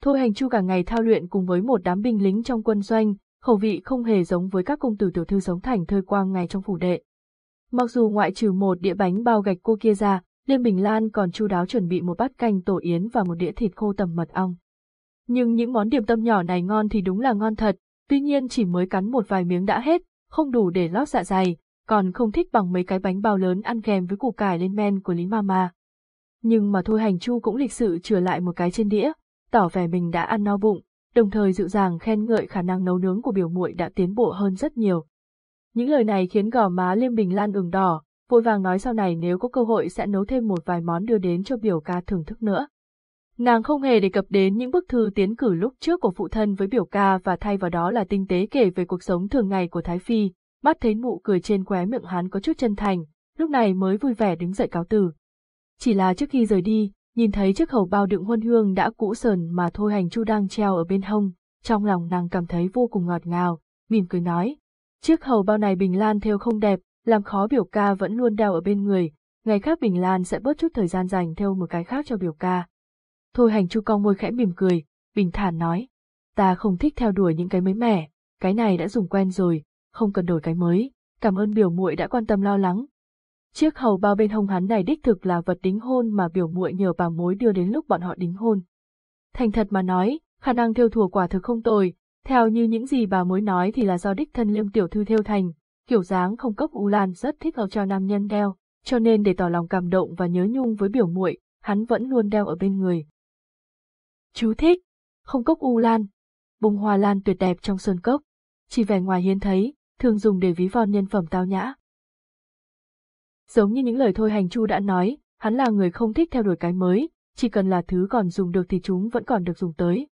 Thôi hành chu cả ngày thao luyện cùng với một đám binh lính trong quân doanh, khẩu vị không hề giống với các công tử tiểu thư sống thành thơi quang ngày trong phủ đệ. Mặc dù ngoại trừ một đĩa bánh bao gạch cô kia ra, Liên Bình Lan còn chu đáo chuẩn bị một bát canh tổ yến và một đĩa thịt khô tầm mật ong. Nhưng những món điểm tâm nhỏ này ngon thì đúng là ngon thật, tuy nhiên chỉ mới cắn một vài miếng đã hết, không đủ để lót dạ dày, còn không thích bằng mấy cái bánh bao lớn ăn kèm với củ cải lên men của Lý Mama. Nhưng mà thôi hành chu cũng lịch sự chừa lại một cái trên đĩa, tỏ vẻ mình đã ăn no bụng, đồng thời dịu dàng khen ngợi khả năng nấu nướng của biểu muội đã tiến bộ hơn rất nhiều. Những lời này khiến gò má Liêm Bình Lan ửng đỏ, vội vàng nói sau này nếu có cơ hội sẽ nấu thêm một vài món đưa đến cho biểu ca thưởng thức nữa. Nàng không hề đề cập đến những bức thư tiến cử lúc trước của phụ thân với biểu ca và thay vào đó là tinh tế kể về cuộc sống thường ngày của Thái Phi, mắt thấy nụ cười trên khóe miệng hắn có chút chân thành, lúc này mới vui vẻ đứng dậy cáo từ. Chỉ là trước khi rời đi, nhìn thấy chiếc hầu bao đựng huân hương đã cũ sờn mà thôi hành chu đang treo ở bên hông, trong lòng nàng cảm thấy vô cùng ngọt ngào, mỉm cười nói. Chiếc hầu bao này Bình Lan theo không đẹp, làm khó biểu ca vẫn luôn đeo ở bên người, ngày khác Bình Lan sẽ bớt chút thời gian dành theo một cái khác cho biểu ca. Thôi hành chu cong môi khẽ mỉm cười, bình thản nói. Ta không thích theo đuổi những cái mới mẻ, cái này đã dùng quen rồi, không cần đổi cái mới, cảm ơn biểu muội đã quan tâm lo lắng. Chiếc hầu bao bên hông hắn này đích thực là vật đính hôn mà biểu muội nhờ bà mối đưa đến lúc bọn họ đính hôn. Thành thật mà nói, khả năng theo thùa quả thực không tồi, theo như những gì bà mối nói thì là do đích thân liêm tiểu thư theo thành, kiểu dáng không cốc u lan rất thích hợp cho nam nhân đeo, cho nên để tỏ lòng cảm động và nhớ nhung với biểu muội, hắn vẫn luôn đeo ở bên người. Chú thích, không cốc u lan, bông hoa lan tuyệt đẹp trong sơn cốc, chỉ vẻ ngoài hiến thấy, thường dùng để ví von nhân phẩm tao nhã. Giống như những lời thôi hành chu đã nói, hắn là người không thích theo đuổi cái mới, chỉ cần là thứ còn dùng được thì chúng vẫn còn được dùng tới.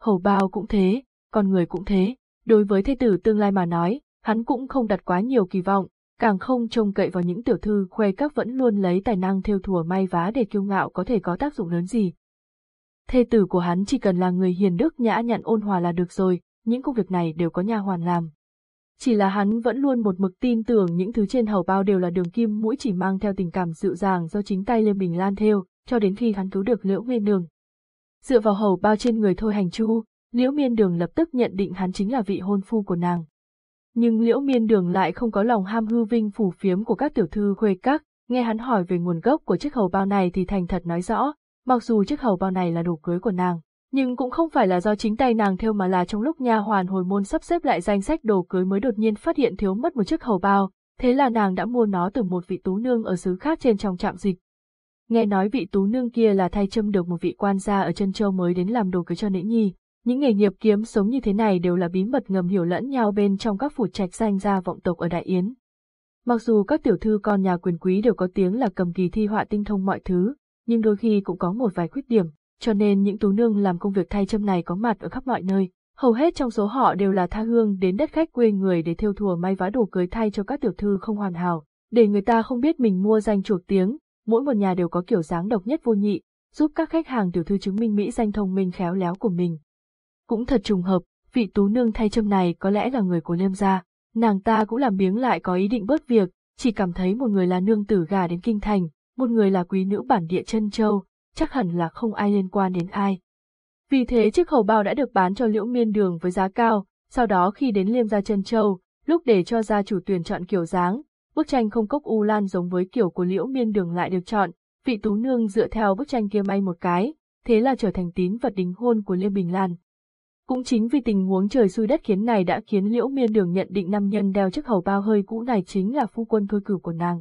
Hầu bao cũng thế, con người cũng thế, đối với thê tử tương lai mà nói, hắn cũng không đặt quá nhiều kỳ vọng, càng không trông cậy vào những tiểu thư khoe các vẫn luôn lấy tài năng theo thùa may vá để kiêu ngạo có thể có tác dụng lớn gì. Thê tử của hắn chỉ cần là người hiền đức nhã nhặn ôn hòa là được rồi, những công việc này đều có nha hoàn làm. Chỉ là hắn vẫn luôn một mực tin tưởng những thứ trên hầu bao đều là đường kim mũi chỉ mang theo tình cảm dịu dàng do chính tay Lê Bình Lan theo, cho đến khi hắn cứu được Liễu Miên Đường. Dựa vào hầu bao trên người thôi hành chu, Liễu Miên Đường lập tức nhận định hắn chính là vị hôn phu của nàng. Nhưng Liễu Miên Đường lại không có lòng ham hư vinh phủ phiếm của các tiểu thư khuê các, nghe hắn hỏi về nguồn gốc của chiếc hầu bao này thì thành thật nói rõ, mặc dù chiếc hầu bao này là đồ cưới của nàng, nhưng cũng không phải là do chính tay nàng theo mà là trong lúc nha hoàn hồi môn sắp xếp lại danh sách đồ cưới mới đột nhiên phát hiện thiếu mất một chiếc hầu bao, thế là nàng đã mua nó từ một vị tú nương ở xứ khác trên trong trạm dịch. Nghe nói vị tú nương kia là thay châm được một vị quan gia ở chân châu mới đến làm đồ cưới cho nữ nhi, những nghề nghiệp kiếm sống như thế này đều là bí mật ngầm hiểu lẫn nhau bên trong các phủ trạch danh gia vọng tộc ở Đại Yến. Mặc dù các tiểu thư con nhà quyền quý đều có tiếng là cầm kỳ thi họa tinh thông mọi thứ, nhưng đôi khi cũng có một vài khuyết điểm, cho nên những tú nương làm công việc thay châm này có mặt ở khắp mọi nơi. Hầu hết trong số họ đều là tha hương đến đất khách quê người để thêu thùa may vá đồ cưới thay cho các tiểu thư không hoàn hảo, để người ta không biết mình mua danh chuộc tiếng, mỗi một nhà đều có kiểu dáng độc nhất vô nhị, giúp các khách hàng tiểu thư chứng minh mỹ danh thông minh khéo léo của mình. Cũng thật trùng hợp, vị tú nương thay châm này có lẽ là người của Liêm gia, nàng ta cũng làm biếng lại có ý định bớt việc, chỉ cảm thấy một người là nương tử gà đến kinh thành, một người là quý nữ bản địa chân châu, chắc hẳn là không ai liên quan đến ai. Vì thế chiếc khẩu bao đã được bán cho liễu miên đường với giá cao, sau đó khi đến liêm gia chân châu, lúc để cho gia chủ tuyển chọn kiểu dáng, bức tranh không cốc u lan giống với kiểu của liễu miên đường lại được chọn, vị tú nương dựa theo bức tranh kia may một cái, thế là trở thành tín vật đính hôn của Liêm Bình Lan. Cũng chính vì tình huống trời xui đất khiến này đã khiến liễu miên đường nhận định nam nhân đeo chiếc hầu bao hơi cũ này chính là phu quân thôi cửu của nàng.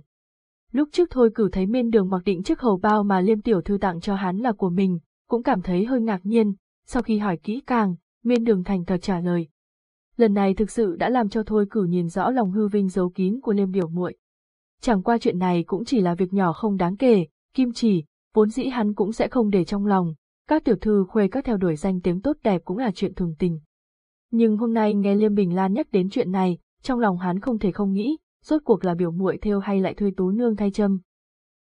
Lúc trước thôi cử thấy miên đường mặc định chiếc hầu bao mà liêm tiểu thư tặng cho hắn là của mình, cũng cảm thấy hơi ngạc nhiên, sau khi hỏi kỹ càng, miên đường thành thật trả lời. Lần này thực sự đã làm cho thôi cử nhìn rõ lòng hư vinh giấu kín của liêm biểu muội. Chẳng qua chuyện này cũng chỉ là việc nhỏ không đáng kể, kim chỉ, vốn dĩ hắn cũng sẽ không để trong lòng, các tiểu thư khuê các theo đuổi danh tiếng tốt đẹp cũng là chuyện thường tình. Nhưng hôm nay nghe Liêm Bình Lan nhắc đến chuyện này, trong lòng hắn không thể không nghĩ, rốt cuộc là biểu muội theo hay lại thuê tú nương thay châm.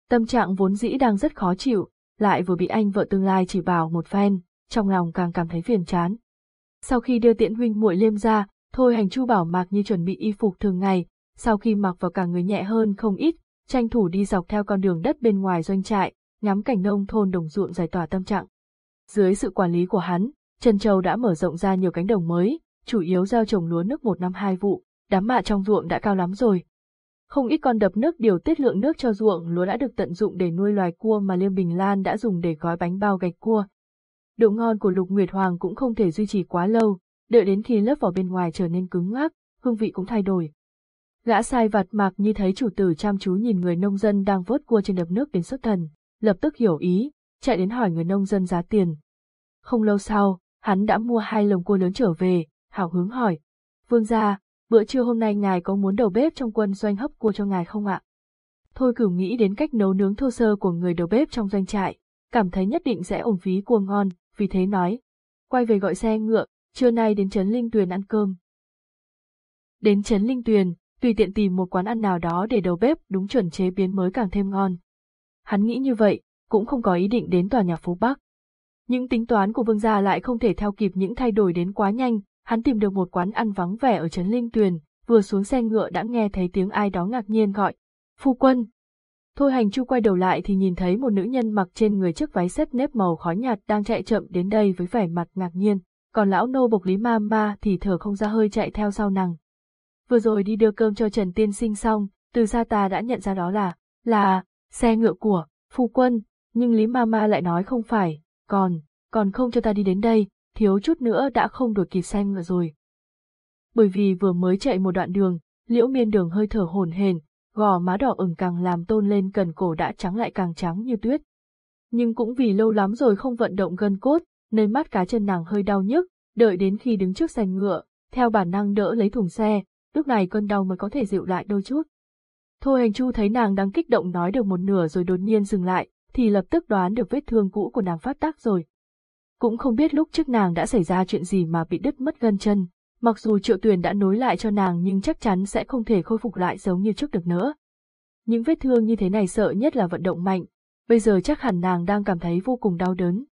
Tâm trạng vốn dĩ đang rất khó chịu, lại vừa bị anh vợ tương lai chỉ bảo một phen, trong lòng càng cảm thấy phiền chán. Sau khi đưa tiễn huynh muội Liêm ra, thôi hành chu bảo Mạc Như chuẩn bị y phục thường ngày, sau khi mặc vào cả người nhẹ hơn không ít, tranh thủ đi dọc theo con đường đất bên ngoài doanh trại, ngắm cảnh nông thôn đồng ruộng giải tỏa tâm trạng. Dưới sự quản lý của hắn, Trần Châu đã mở rộng ra nhiều cánh đồng mới, chủ yếu gieo trồng lúa nước một năm hai vụ, đám mạ trong ruộng đã cao lắm rồi. Không ít con đập nước điều tiết lượng nước cho ruộng lúa đã được tận dụng để nuôi loài cua mà Liêm Bình Lan đã dùng để gói bánh bao gạch cua. Độ ngon của Lục Nguyệt Hoàng cũng không thể duy trì quá lâu, đợi đến khi lớp vỏ bên ngoài trở nên cứng ngắc, hương vị cũng thay đổi. Gã sai vặt mạc như thấy chủ tử chăm chú nhìn người nông dân đang vớt cua trên đập nước đến xuất thần, lập tức hiểu ý, chạy đến hỏi người nông dân giá tiền. Không lâu sau, hắn đã mua hai lồng cua lớn trở về, hào hứng hỏi. Vương gia, bữa trưa hôm nay ngài có muốn đầu bếp trong quân doanh hấp cua cho ngài không ạ? Thôi cửu nghĩ đến cách nấu nướng thô sơ của người đầu bếp trong doanh trại, cảm thấy nhất định sẽ ổn phí cua ngon, vì thế nói. Quay về gọi xe ngựa, trưa nay đến Trấn Linh Tuyền ăn cơm. Đến Trấn Linh Tuyền, tùy tiện tìm một quán ăn nào đó để đầu bếp đúng chuẩn chế biến mới càng thêm ngon. Hắn nghĩ như vậy, cũng không có ý định đến tòa nhà phố Bắc. Những tính toán của vương gia lại không thể theo kịp những thay đổi đến quá nhanh, hắn tìm được một quán ăn vắng vẻ ở Trấn Linh Tuyền, vừa xuống xe ngựa đã nghe thấy tiếng ai đó ngạc nhiên gọi, Phu quân! Thôi hành chu quay đầu lại thì nhìn thấy một nữ nhân mặc trên người chiếc váy xếp nếp màu khói nhạt đang chạy chậm đến đây với vẻ mặt ngạc nhiên, còn lão nô bộc lý ma ma thì thở không ra hơi chạy theo sau nàng. Vừa rồi đi đưa cơm cho Trần Tiên Sinh xong, từ xa ta đã nhận ra đó là, là, xe ngựa của, phu quân, nhưng Lý ma ma lại nói không phải, còn, còn không cho ta đi đến đây, thiếu chút nữa đã không đuổi kịp xe ngựa rồi. Bởi vì vừa mới chạy một đoạn đường, liễu miên đường hơi thở hồn hển, gò má đỏ ửng càng làm tôn lên cần cổ đã trắng lại càng trắng như tuyết. Nhưng cũng vì lâu lắm rồi không vận động gân cốt, nên mắt cá chân nàng hơi đau nhức, đợi đến khi đứng trước xe ngựa, theo bản năng đỡ lấy thùng xe, lúc này cơn đau mới có thể dịu lại đôi chút. Thôi hành chu thấy nàng đang kích động nói được một nửa rồi đột nhiên dừng lại, thì lập tức đoán được vết thương cũ của nàng phát tác rồi. Cũng không biết lúc trước nàng đã xảy ra chuyện gì mà bị đứt mất gân chân, mặc dù triệu tuyền đã nối lại cho nàng nhưng chắc chắn sẽ không thể khôi phục lại giống như trước được nữa. Những vết thương như thế này sợ nhất là vận động mạnh, bây giờ chắc hẳn nàng đang cảm thấy vô cùng đau đớn.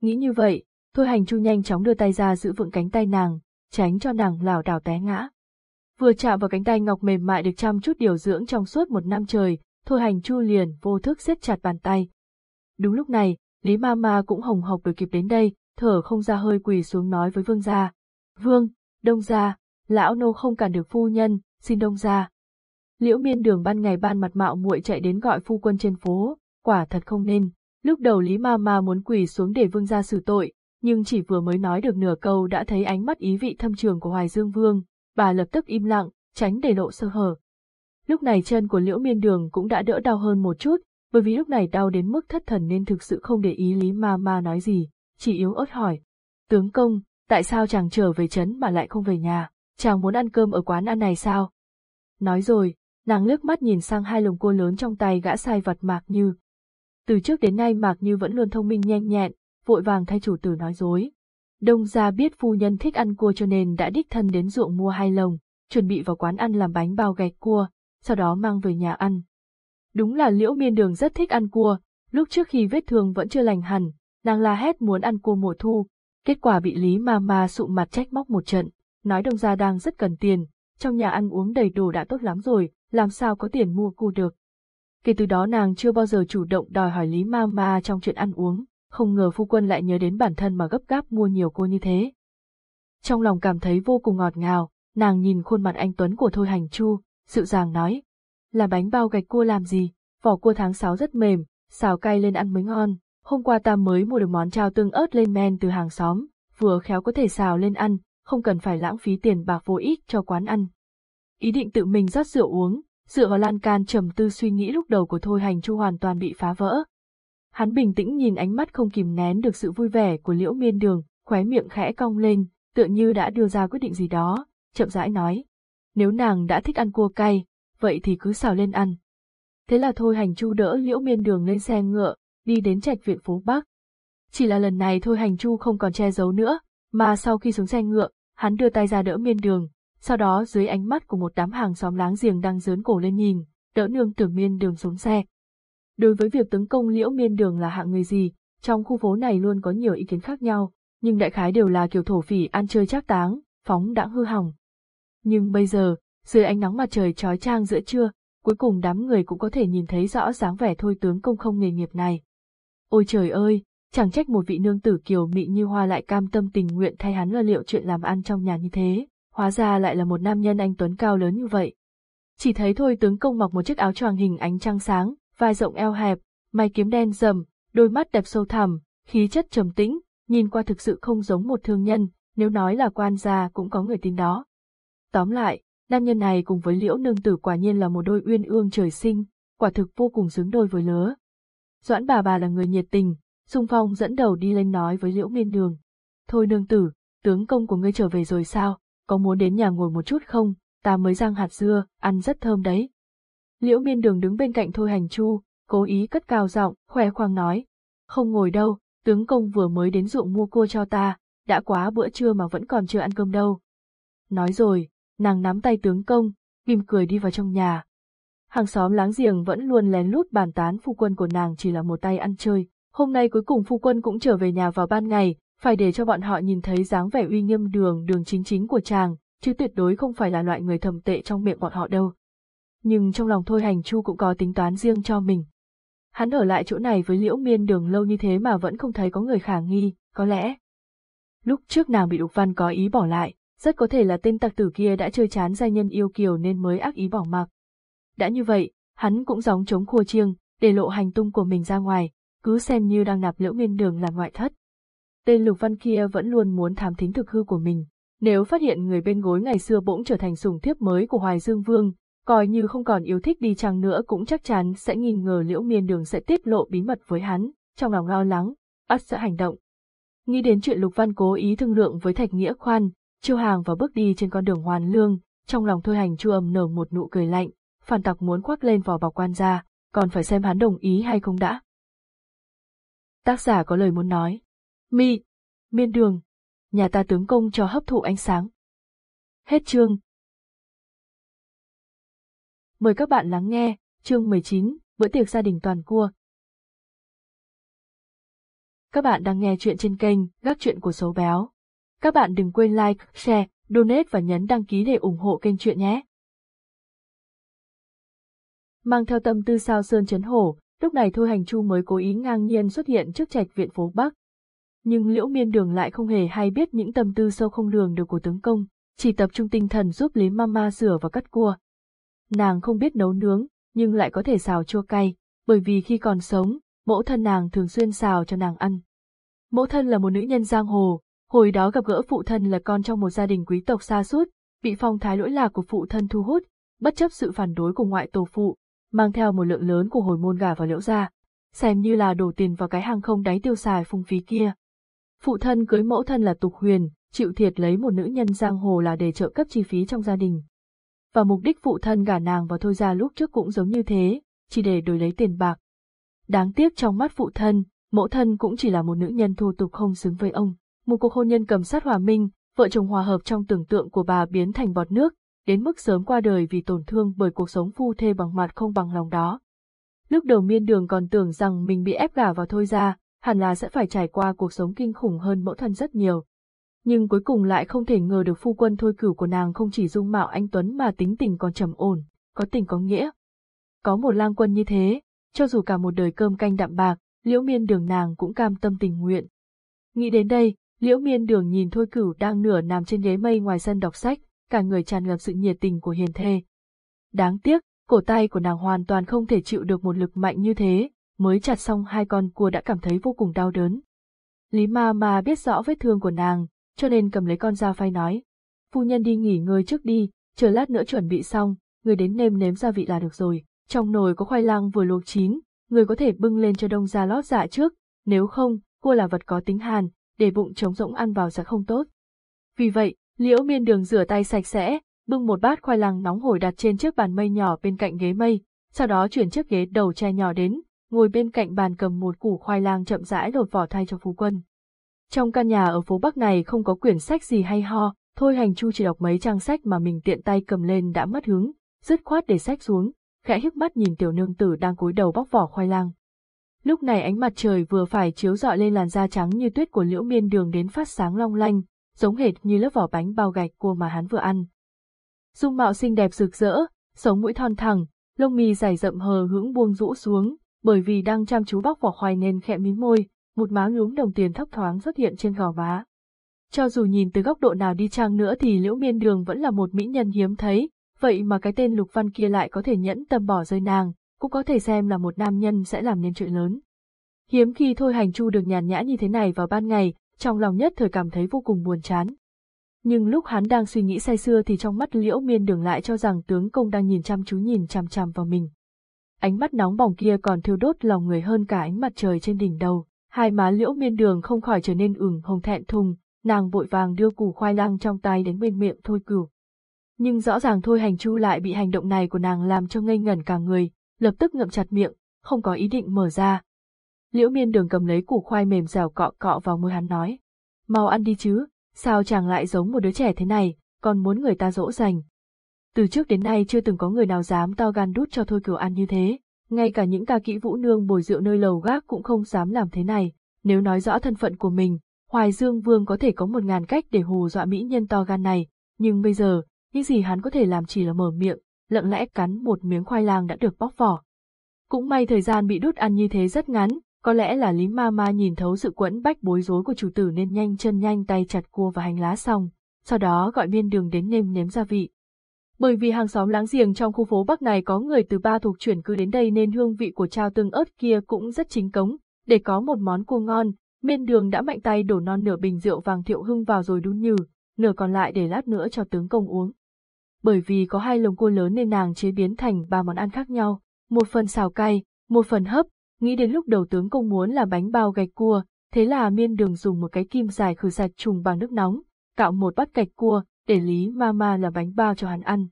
Nghĩ như vậy, Thôi hành chu nhanh chóng đưa tay ra giữ vững cánh tay nàng, tránh cho nàng lảo đảo té ngã. Vừa chạm vào cánh tay ngọc mềm mại được chăm chút điều dưỡng trong suốt một năm trời, thôi hành chu liền vô thức siết chặt bàn tay. Đúng lúc này, Lý Ma Ma cũng hồng hộc đuổi kịp đến đây, thở không ra hơi quỳ xuống nói với vương gia. Vương, đông gia, lão nô không cản được phu nhân, xin đông gia. Liễu miên đường ban ngày ban mặt mạo muội chạy đến gọi phu quân trên phố, quả thật không nên. Lúc đầu Lý Ma Ma muốn quỳ xuống để vương gia xử tội, nhưng chỉ vừa mới nói được nửa câu đã thấy ánh mắt ý vị thâm trường của Hoài Dương Vương, bà lập tức im lặng, tránh để lộ sơ hở. Lúc này chân của Liễu Miên Đường cũng đã đỡ đau hơn một chút, bởi vì lúc này đau đến mức thất thần nên thực sự không để ý Lý Ma Ma nói gì, chỉ yếu ớt hỏi. Tướng công, tại sao chàng trở về trấn mà lại không về nhà, chàng muốn ăn cơm ở quán ăn này sao? Nói rồi, nàng lướt mắt nhìn sang hai lồng cua lớn trong tay gã sai vật Mạc Như. Từ trước đến nay Mạc Như vẫn luôn thông minh nhanh nhẹn, vội vàng thay chủ tử nói dối. Đông gia biết phu nhân thích ăn cua cho nên đã đích thân đến ruộng mua hai lồng, chuẩn bị vào quán ăn làm bánh bao gạch cua, sau đó mang về nhà ăn. Đúng là liễu miên đường rất thích ăn cua, lúc trước khi vết thương vẫn chưa lành hẳn, nàng la hét muốn ăn cua mùa thu, kết quả bị Lý Ma Ma sụm mặt trách móc một trận, nói đông gia đang rất cần tiền, trong nhà ăn uống đầy đồ đã tốt lắm rồi, làm sao có tiền mua cua được. Kể từ đó nàng chưa bao giờ chủ động đòi hỏi Lý Ma Ma trong chuyện ăn uống không ngờ phu quân lại nhớ đến bản thân mà gấp gáp mua nhiều cua như thế. Trong lòng cảm thấy vô cùng ngọt ngào, nàng nhìn khuôn mặt anh Tuấn của Thôi Hành Chu, dịu dàng nói. làm bánh bao gạch cua làm gì, vỏ cua tháng 6 rất mềm, xào cay lên ăn mới ngon. Hôm qua ta mới mua được món trao tương ớt lên men từ hàng xóm, vừa khéo có thể xào lên ăn, không cần phải lãng phí tiền bạc vô ích cho quán ăn. Ý định tự mình rót rượu uống, dựa vào lan can trầm tư suy nghĩ lúc đầu của Thôi Hành Chu hoàn toàn bị phá vỡ, Hắn bình tĩnh nhìn ánh mắt không kìm nén được sự vui vẻ của liễu miên đường, khóe miệng khẽ cong lên, tựa như đã đưa ra quyết định gì đó, chậm rãi nói. Nếu nàng đã thích ăn cua cay, vậy thì cứ xào lên ăn. Thế là thôi hành chu đỡ liễu miên đường lên xe ngựa, đi đến trạch viện phố Bắc. Chỉ là lần này thôi hành chu không còn che giấu nữa, mà sau khi xuống xe ngựa, hắn đưa tay ra đỡ miên đường, sau đó dưới ánh mắt của một đám hàng xóm láng giềng đang dướn cổ lên nhìn, đỡ nương tử miên đường xuống xe. Đối với việc tấn công liễu miên đường là hạng người gì, trong khu phố này luôn có nhiều ý kiến khác nhau, nhưng đại khái đều là kiểu thổ phỉ ăn chơi trác táng, phóng đãng hư hỏng. Nhưng bây giờ, dưới ánh nắng mặt trời trói trang giữa trưa, cuối cùng đám người cũng có thể nhìn thấy rõ dáng vẻ thôi tướng công không nghề nghiệp này. Ôi trời ơi, chẳng trách một vị nương tử kiều mị như hoa lại cam tâm tình nguyện thay hắn lo liệu chuyện làm ăn trong nhà như thế, hóa ra lại là một nam nhân anh tuấn cao lớn như vậy. Chỉ thấy thôi tướng công mặc một chiếc áo choàng hình ánh trăng sáng, vai rộng eo hẹp, mày kiếm đen rầm, đôi mắt đẹp sâu thẳm, khí chất trầm tĩnh, nhìn qua thực sự không giống một thương nhân, nếu nói là quan gia cũng có người tin đó. Tóm lại, nam nhân này cùng với liễu nương tử quả nhiên là một đôi uyên ương trời sinh, quả thực vô cùng xứng đôi với lứa. Doãn bà bà là người nhiệt tình, sung Phong dẫn đầu đi lên nói với liễu miên đường. Thôi nương tử, tướng công của ngươi trở về rồi sao, có muốn đến nhà ngồi một chút không, ta mới rang hạt dưa, ăn rất thơm đấy. Liễu miên đường đứng bên cạnh Thôi Hành Chu, cố ý cất cao giọng, khoe khoang nói. Không ngồi đâu, tướng công vừa mới đến ruộng mua cua cho ta, đã quá bữa trưa mà vẫn còn chưa ăn cơm đâu. Nói rồi, nàng nắm tay tướng công, mỉm cười đi vào trong nhà. Hàng xóm láng giềng vẫn luôn lén lút bàn tán phu quân của nàng chỉ là một tay ăn chơi. Hôm nay cuối cùng phu quân cũng trở về nhà vào ban ngày, phải để cho bọn họ nhìn thấy dáng vẻ uy nghiêm đường đường chính chính của chàng, chứ tuyệt đối không phải là loại người thầm tệ trong miệng bọn họ đâu. Nhưng trong lòng Thôi Hành Chu cũng có tính toán riêng cho mình. Hắn ở lại chỗ này với liễu miên đường lâu như thế mà vẫn không thấy có người khả nghi, có lẽ. Lúc trước nàng bị Đục Văn có ý bỏ lại, rất có thể là tên tặc tử kia đã chơi chán gia nhân yêu kiều nên mới ác ý bỏ mặc. Đã như vậy, hắn cũng gióng chống khua chiêng, để lộ hành tung của mình ra ngoài, cứ xem như đang nạp liễu miên đường làm ngoại thất. Tên Lục Văn kia vẫn luôn muốn thám thính thực hư của mình. Nếu phát hiện người bên gối ngày xưa bỗng trở thành sủng thiếp mới của Hoài Dương Vương, coi như không còn yêu thích đi chăng nữa cũng chắc chắn sẽ nghi ngờ liễu miên đường sẽ tiết lộ bí mật với hắn, trong lòng lo lắng, ắt sẽ hành động. Nghĩ đến chuyện Lục Văn cố ý thương lượng với Thạch Nghĩa Khoan, chiêu hàng và bước đi trên con đường hoàn lương, trong lòng thôi hành chu âm nở một nụ cười lạnh, phản tặc muốn khoác lên vỏ bọc quan gia, còn phải xem hắn đồng ý hay không đã. Tác giả có lời muốn nói. Mi, miên đường, nhà ta tướng công cho hấp thụ ánh sáng. Hết chương. Mời các bạn lắng nghe, chương 19, bữa tiệc gia đình toàn cua. Các bạn đang nghe chuyện trên kênh Gác Chuyện của Số Béo. Các bạn đừng quên like, share, donate và nhấn đăng ký để ủng hộ kênh chuyện nhé. Mang theo tâm tư sao sơn chấn hổ, lúc này Thôi Hành Chu mới cố ý ngang nhiên xuất hiện trước trạch viện phố Bắc. Nhưng Liễu Miên Đường lại không hề hay biết những tâm tư sâu không lường được của tướng công, chỉ tập trung tinh thần giúp Lý Mama rửa và cắt cua. Nàng không biết nấu nướng, nhưng lại có thể xào chua cay, bởi vì khi còn sống, mẫu thân nàng thường xuyên xào cho nàng ăn. Mẫu thân là một nữ nhân giang hồ, hồi đó gặp gỡ phụ thân là con trong một gia đình quý tộc xa suốt, bị phong thái lỗi lạc của phụ thân thu hút, bất chấp sự phản đối của ngoại tổ phụ, mang theo một lượng lớn của hồi môn gà vào liễu gia, xem như là đổ tiền vào cái hàng không đáy tiêu xài phung phí kia. Phụ thân cưới mẫu thân là Tục Huyền, chịu thiệt lấy một nữ nhân giang hồ là để trợ cấp chi phí trong gia đình. Và mục đích phụ thân gả nàng vào thôi ra lúc trước cũng giống như thế, chỉ để đổi lấy tiền bạc. Đáng tiếc trong mắt phụ thân, mẫu thân cũng chỉ là một nữ nhân thô tục không xứng với ông. Một cuộc hôn nhân cầm sát hòa minh, vợ chồng hòa hợp trong tưởng tượng của bà biến thành bọt nước, đến mức sớm qua đời vì tổn thương bởi cuộc sống phu thê bằng mặt không bằng lòng đó. Lúc đầu miên đường còn tưởng rằng mình bị ép gả vào thôi ra, hẳn là sẽ phải trải qua cuộc sống kinh khủng hơn mẫu thân rất nhiều. Nhưng cuối cùng lại không thể ngờ được phu quân thôi cửu của nàng không chỉ dung mạo anh Tuấn mà tính tình còn trầm ổn, có tình có nghĩa. Có một lang quân như thế, cho dù cả một đời cơm canh đạm bạc, liễu miên đường nàng cũng cam tâm tình nguyện. Nghĩ đến đây, liễu miên đường nhìn thôi cửu đang nửa nằm trên ghế mây ngoài sân đọc sách, cả người tràn ngập sự nhiệt tình của hiền thê. Đáng tiếc, cổ tay của nàng hoàn toàn không thể chịu được một lực mạnh như thế, mới chặt xong hai con cua đã cảm thấy vô cùng đau đớn. Lý ma ma biết rõ vết thương của nàng, cho nên cầm lấy con dao phay nói. Phu nhân đi nghỉ ngơi trước đi, chờ lát nữa chuẩn bị xong, người đến nêm nếm gia vị là được rồi. Trong nồi có khoai lang vừa luộc chín, người có thể bưng lên cho đông ra lót dạ trước, nếu không, cua là vật có tính hàn, để bụng trống rỗng ăn vào sẽ không tốt. Vì vậy, liễu miên đường rửa tay sạch sẽ, bưng một bát khoai lang nóng hổi đặt trên chiếc bàn mây nhỏ bên cạnh ghế mây, sau đó chuyển chiếc ghế đầu tre nhỏ đến, ngồi bên cạnh bàn cầm một củ khoai lang chậm rãi lột vỏ thay cho phú quân. Trong căn nhà ở phố Bắc này không có quyển sách gì hay ho, Thôi hành chu chỉ đọc mấy trang sách mà mình tiện tay cầm lên đã mất hứng, dứt khoát để sách xuống, khẽ híp mắt nhìn tiểu nương tử đang cúi đầu bóc vỏ khoai lang. Lúc này ánh mặt trời vừa phải chiếu rọi lên làn da trắng như tuyết của liễu miên đường đến phát sáng long lanh, giống hệt như lớp vỏ bánh bao gạch cua mà hắn vừa ăn. Dung mạo xinh đẹp rực rỡ, sống mũi thon thẳng, lông mì dài rậm hờ hững buông rũ xuống, bởi vì đang chăm chú bóc vỏ khoai nên khẽ mím môi, một má nhúm đồng tiền thấp thoáng xuất hiện trên gò má. Cho dù nhìn từ góc độ nào đi chăng nữa thì Liễu Miên Đường vẫn là một mỹ nhân hiếm thấy, vậy mà cái tên Lục Văn kia lại có thể nhẫn tâm bỏ rơi nàng, cũng có thể xem là một nam nhân sẽ làm nên chuyện lớn. Hiếm khi Thôi Hành Chu được nhàn nhã như thế này vào ban ngày, trong lòng nhất thời cảm thấy vô cùng buồn chán. Nhưng lúc hắn đang suy nghĩ say sưa thì trong mắt Liễu Miên Đường lại cho rằng tướng công đang nhìn chăm chú nhìn chằm chằm vào mình. Ánh mắt nóng bỏng kia còn thiêu đốt lòng người hơn cả ánh mặt trời trên đỉnh đầu, hai má Liễu Miên Đường không khỏi trở nên ửng hồng thẹn thùng, nàng vội vàng đưa củ khoai lang trong tay đến bên miệng Thôi Cửu. Nhưng rõ ràng Thôi Hành Chu lại bị hành động này của nàng làm cho ngây ngẩn cả người, lập tức ngậm chặt miệng, không có ý định mở ra. Liễu Miên Đường cầm lấy củ khoai mềm dẻo cọ cọ vào môi hắn nói, mau ăn đi chứ, sao chàng lại giống một đứa trẻ thế này, còn muốn người ta dỗ dành. Từ trước đến nay chưa từng có người nào dám to gan đút cho Thôi Cửu ăn như thế, ngay cả những ca kỹ vũ nương bồi rượu nơi lầu gác cũng không dám làm thế này, nếu nói rõ thân phận của mình, Hoài Dương Vương có thể có một ngàn cách để hù dọa mỹ nhân to gan này, nhưng bây giờ, những gì hắn có thể làm chỉ là mở miệng, lặng lẽ cắn một miếng khoai lang đã được bóc vỏ. Cũng may thời gian bị đút ăn như thế rất ngắn, có lẽ là Lý Ma Ma nhìn thấu sự quẫn bách bối rối của chủ tử nên nhanh chân nhanh tay chặt cua và hành lá xong, sau đó gọi miên đường đến nêm nếm gia vị. Bởi vì hàng xóm láng giềng trong khu phố Bắc này có người từ ba thuộc chuyển cư đến đây nên hương vị của trao tương ớt kia cũng rất chính cống, để có một món cua ngon, Miên đường đã mạnh tay đổ non nửa bình rượu vàng thiệu hưng vào rồi đun nhừ, nửa còn lại để lát nữa cho tướng công uống. Bởi vì có hai lồng cua lớn nên nàng chế biến thành ba món ăn khác nhau, một phần xào cay, một phần hấp, nghĩ đến lúc đầu tướng công muốn là bánh bao gạch cua, thế là miên đường dùng một cái kim dài khử sạch trùng bằng nước nóng, cạo một bát gạch cua, để Lý Mama là bánh bao cho hắn ăn.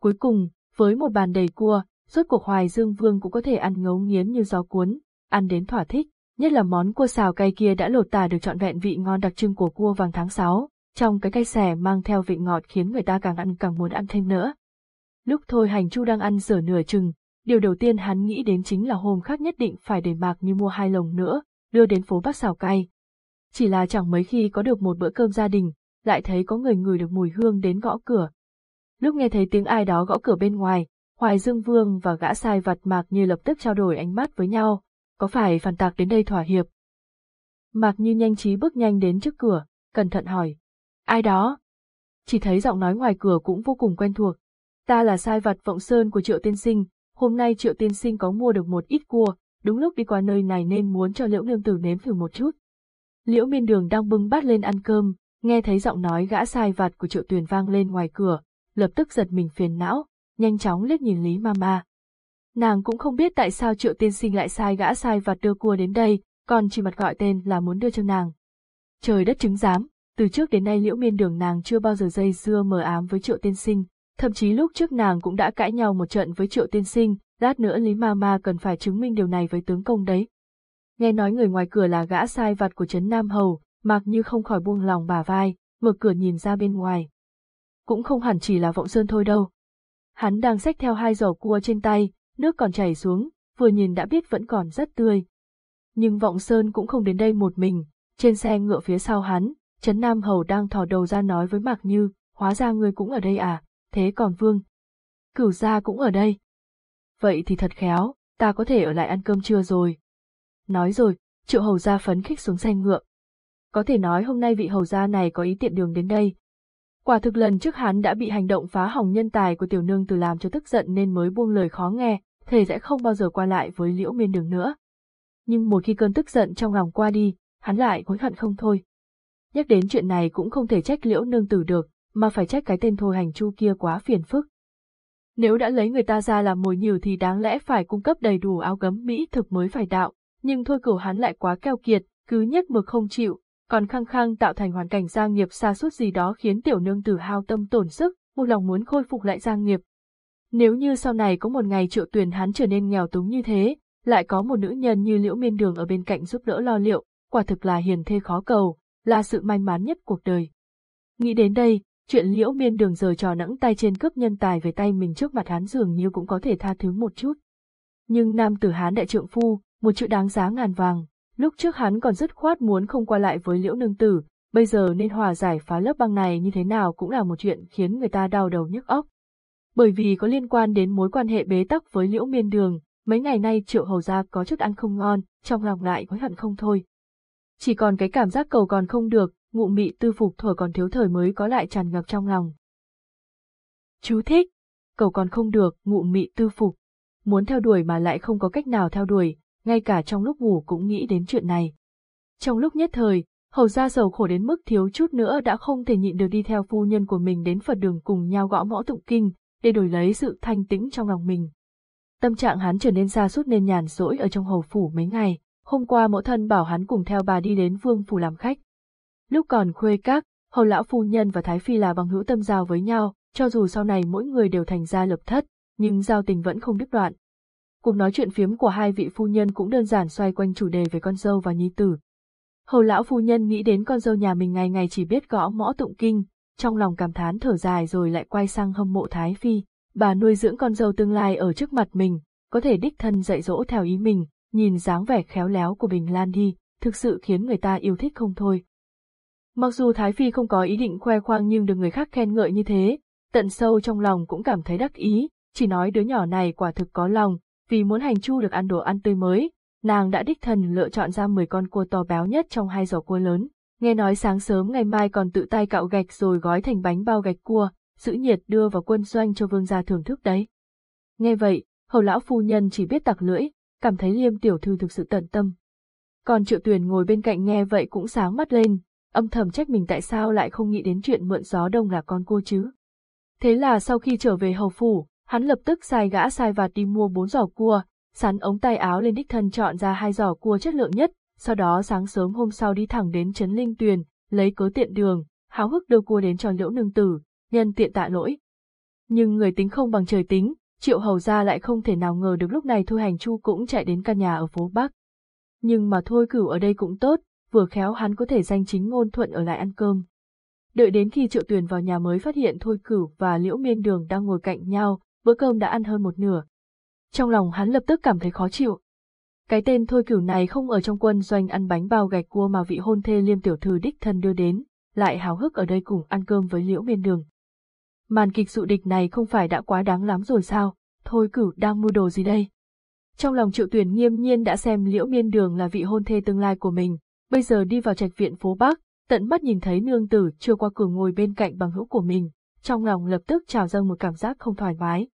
Cuối cùng, với một bàn đầy cua, suốt cuộc Hoài Dương Vương cũng có thể ăn ngấu nghiến như gió cuốn, ăn đến thỏa thích. Nhất là món cua xào cay kia đã lột tả được trọn vẹn vị ngon đặc trưng của cua vàng tháng 6, trong cái cay xẻ mang theo vị ngọt khiến người ta càng ăn càng muốn ăn thêm nữa. Lúc thôi hành chu đang ăn dở nửa chừng, điều đầu tiên hắn nghĩ đến chính là hôm khác nhất định phải để mạc như mua hai lồng nữa, đưa đến phố bắc xào cay. Chỉ là chẳng mấy khi có được một bữa cơm gia đình, lại thấy có người ngửi được mùi hương đến gõ cửa. Lúc nghe thấy tiếng ai đó gõ cửa bên ngoài, Hoài Dương Vương và gã sai vặt mạc như lập tức trao đổi ánh mắt với nhau, có phải phản tạc đến đây thỏa hiệp? Mạc Như nhanh trí bước nhanh đến trước cửa, cẩn thận hỏi. Ai đó? Chỉ thấy giọng nói ngoài cửa cũng vô cùng quen thuộc. Ta là sai vặt vọng sơn của Triệu Tiên Sinh, hôm nay Triệu Tiên Sinh có mua được một ít cua, đúng lúc đi qua nơi này nên muốn cho Liễu Nương Tử nếm thử một chút. Liễu Miên Đường đang bưng bát lên ăn cơm, nghe thấy giọng nói gã sai vặt của Triệu Tuyền vang lên ngoài cửa, lập tức giật mình phiền não, nhanh chóng liếc nhìn Lý Mama. Nàng cũng không biết tại sao triệu tiên sinh lại sai gã sai vặt đưa cua đến đây, còn chỉ mặt gọi tên là muốn đưa cho nàng. Trời đất chứng giám, từ trước đến nay liễu miên đường nàng chưa bao giờ dây dưa mờ ám với triệu tiên sinh, thậm chí lúc trước nàng cũng đã cãi nhau một trận với triệu tiên sinh, lát nữa Lý Ma Ma cần phải chứng minh điều này với tướng công đấy. Nghe nói người ngoài cửa là gã sai vặt của Trấn Nam Hầu, mặc như không khỏi buông lòng bà vai, mở cửa nhìn ra bên ngoài. Cũng không hẳn chỉ là vọng sơn thôi đâu. Hắn đang xách theo hai giỏ cua trên tay, nước còn chảy xuống, vừa nhìn đã biết vẫn còn rất tươi. Nhưng Vọng Sơn cũng không đến đây một mình, trên xe ngựa phía sau hắn, Trấn Nam Hầu đang thò đầu ra nói với Mạc Như, hóa ra ngươi cũng ở đây à, thế còn Vương. Cửu gia cũng ở đây. Vậy thì thật khéo, ta có thể ở lại ăn cơm trưa rồi. Nói rồi, triệu hầu gia phấn khích xuống xe ngựa. Có thể nói hôm nay vị hầu gia này có ý tiện đường đến đây, Quả thực lần trước hắn đã bị hành động phá hỏng nhân tài của tiểu nương từ làm cho tức giận nên mới buông lời khó nghe, thề sẽ không bao giờ qua lại với liễu miên đường nữa. Nhưng một khi cơn tức giận trong lòng qua đi, hắn lại hối hận không thôi. Nhắc đến chuyện này cũng không thể trách liễu nương tử được, mà phải trách cái tên thôi hành chu kia quá phiền phức. Nếu đã lấy người ta ra làm mồi nhử thì đáng lẽ phải cung cấp đầy đủ áo gấm mỹ thực mới phải đạo, nhưng thôi cửu hắn lại quá keo kiệt, cứ nhất mực không chịu, còn khăng khăng tạo thành hoàn cảnh gia nghiệp xa suốt gì đó khiến tiểu nương tử hao tâm tổn sức, một lòng muốn khôi phục lại gia nghiệp. Nếu như sau này có một ngày triệu tuyển hắn trở nên nghèo túng như thế, lại có một nữ nhân như liễu miên đường ở bên cạnh giúp đỡ lo liệu, quả thực là hiền thê khó cầu, là sự may mắn nhất cuộc đời. Nghĩ đến đây, chuyện liễu miên đường giờ trò nẫng tay trên cướp nhân tài về tay mình trước mặt hắn dường như cũng có thể tha thứ một chút. Nhưng nam tử hán đại trượng phu, một chữ đáng giá ngàn vàng, lúc trước hắn còn dứt khoát muốn không qua lại với liễu nương tử, bây giờ nên hòa giải phá lớp băng này như thế nào cũng là một chuyện khiến người ta đau đầu nhức óc. Bởi vì có liên quan đến mối quan hệ bế tắc với liễu miên đường, mấy ngày nay triệu hầu gia có chút ăn không ngon, trong lòng lại hối hận không thôi. Chỉ còn cái cảm giác cầu còn không được, ngụ mị tư phục thổi còn thiếu thời mới có lại tràn ngập trong lòng. Chú thích, cầu còn không được, ngụ mị tư phục. Muốn theo đuổi mà lại không có cách nào theo đuổi, ngay cả trong lúc ngủ cũng nghĩ đến chuyện này. Trong lúc nhất thời, hầu gia giàu khổ đến mức thiếu chút nữa đã không thể nhịn được đi theo phu nhân của mình đến Phật đường cùng nhau gõ mõ tụng kinh, để đổi lấy sự thanh tĩnh trong lòng mình. Tâm trạng hắn trở nên xa suốt nên nhàn rỗi ở trong hầu phủ mấy ngày, hôm qua mẫu thân bảo hắn cùng theo bà đi đến vương phủ làm khách. Lúc còn khuê các, hầu lão phu nhân và thái phi là bằng hữu tâm giao với nhau, cho dù sau này mỗi người đều thành gia lập thất, nhưng giao tình vẫn không đứt đoạn. Cuộc nói chuyện phiếm của hai vị phu nhân cũng đơn giản xoay quanh chủ đề về con dâu và nhi tử. Hầu lão phu nhân nghĩ đến con dâu nhà mình ngày ngày chỉ biết gõ mõ tụng kinh, trong lòng cảm thán thở dài rồi lại quay sang hâm mộ Thái Phi, bà nuôi dưỡng con dâu tương lai ở trước mặt mình, có thể đích thân dạy dỗ theo ý mình, nhìn dáng vẻ khéo léo của Bình Lan đi, thực sự khiến người ta yêu thích không thôi. Mặc dù Thái Phi không có ý định khoe khoang nhưng được người khác khen ngợi như thế, tận sâu trong lòng cũng cảm thấy đắc ý, chỉ nói đứa nhỏ này quả thực có lòng, vì muốn hành chu được ăn đồ ăn tươi mới, nàng đã đích thân lựa chọn ra 10 con cua to béo nhất trong hai giỏ cua lớn. Nghe nói sáng sớm ngày mai còn tự tay cạo gạch rồi gói thành bánh bao gạch cua, giữ nhiệt đưa vào quân doanh cho vương gia thưởng thức đấy. Nghe vậy, hầu lão phu nhân chỉ biết tặc lưỡi, cảm thấy liêm tiểu thư thực sự tận tâm. Còn triệu tuyền ngồi bên cạnh nghe vậy cũng sáng mắt lên, âm thầm trách mình tại sao lại không nghĩ đến chuyện mượn gió đông là con cô chứ. Thế là sau khi trở về hầu phủ, hắn lập tức sai gã sai vạt đi mua bốn giỏ cua, sắn ống tay áo lên đích thân chọn ra hai giỏ cua chất lượng nhất, sau đó sáng sớm hôm sau đi thẳng đến Trấn Linh Tuyền, lấy cớ tiện đường, háo hức đưa cua đến cho liễu nương tử, nhân tiện tạ lỗi. Nhưng người tính không bằng trời tính, triệu hầu gia lại không thể nào ngờ được lúc này Thôi Hành Chu cũng chạy đến căn nhà ở phố Bắc. Nhưng mà Thôi Cửu ở đây cũng tốt, vừa khéo hắn có thể danh chính ngôn thuận ở lại ăn cơm. Đợi đến khi Triệu Tuyền vào nhà mới phát hiện Thôi Cửu và Liễu Miên Đường đang ngồi cạnh nhau, bữa cơm đã ăn hơn một nửa. Trong lòng hắn lập tức cảm thấy khó chịu. Cái tên Thôi Cửu này không ở trong quân doanh ăn bánh bao gạch cua mà vị hôn thê Liêm tiểu thư đích thân đưa đến, lại hào hức ở đây cùng ăn cơm với Liễu Miên Đường. Màn kịch dụ địch này không phải đã quá đáng lắm rồi sao, Thôi Cửu đang mưu đồ gì đây? Trong lòng Triệu Tuyền nghiêm nhiên đã xem Liễu Miên Đường là vị hôn thê tương lai của mình, bây giờ đi vào trạch viện phố Bắc, tận mắt nhìn thấy nương tử chưa qua cửa ngồi bên cạnh bằng hữu của mình, trong lòng lập tức trào dâng một cảm giác không thoải mái.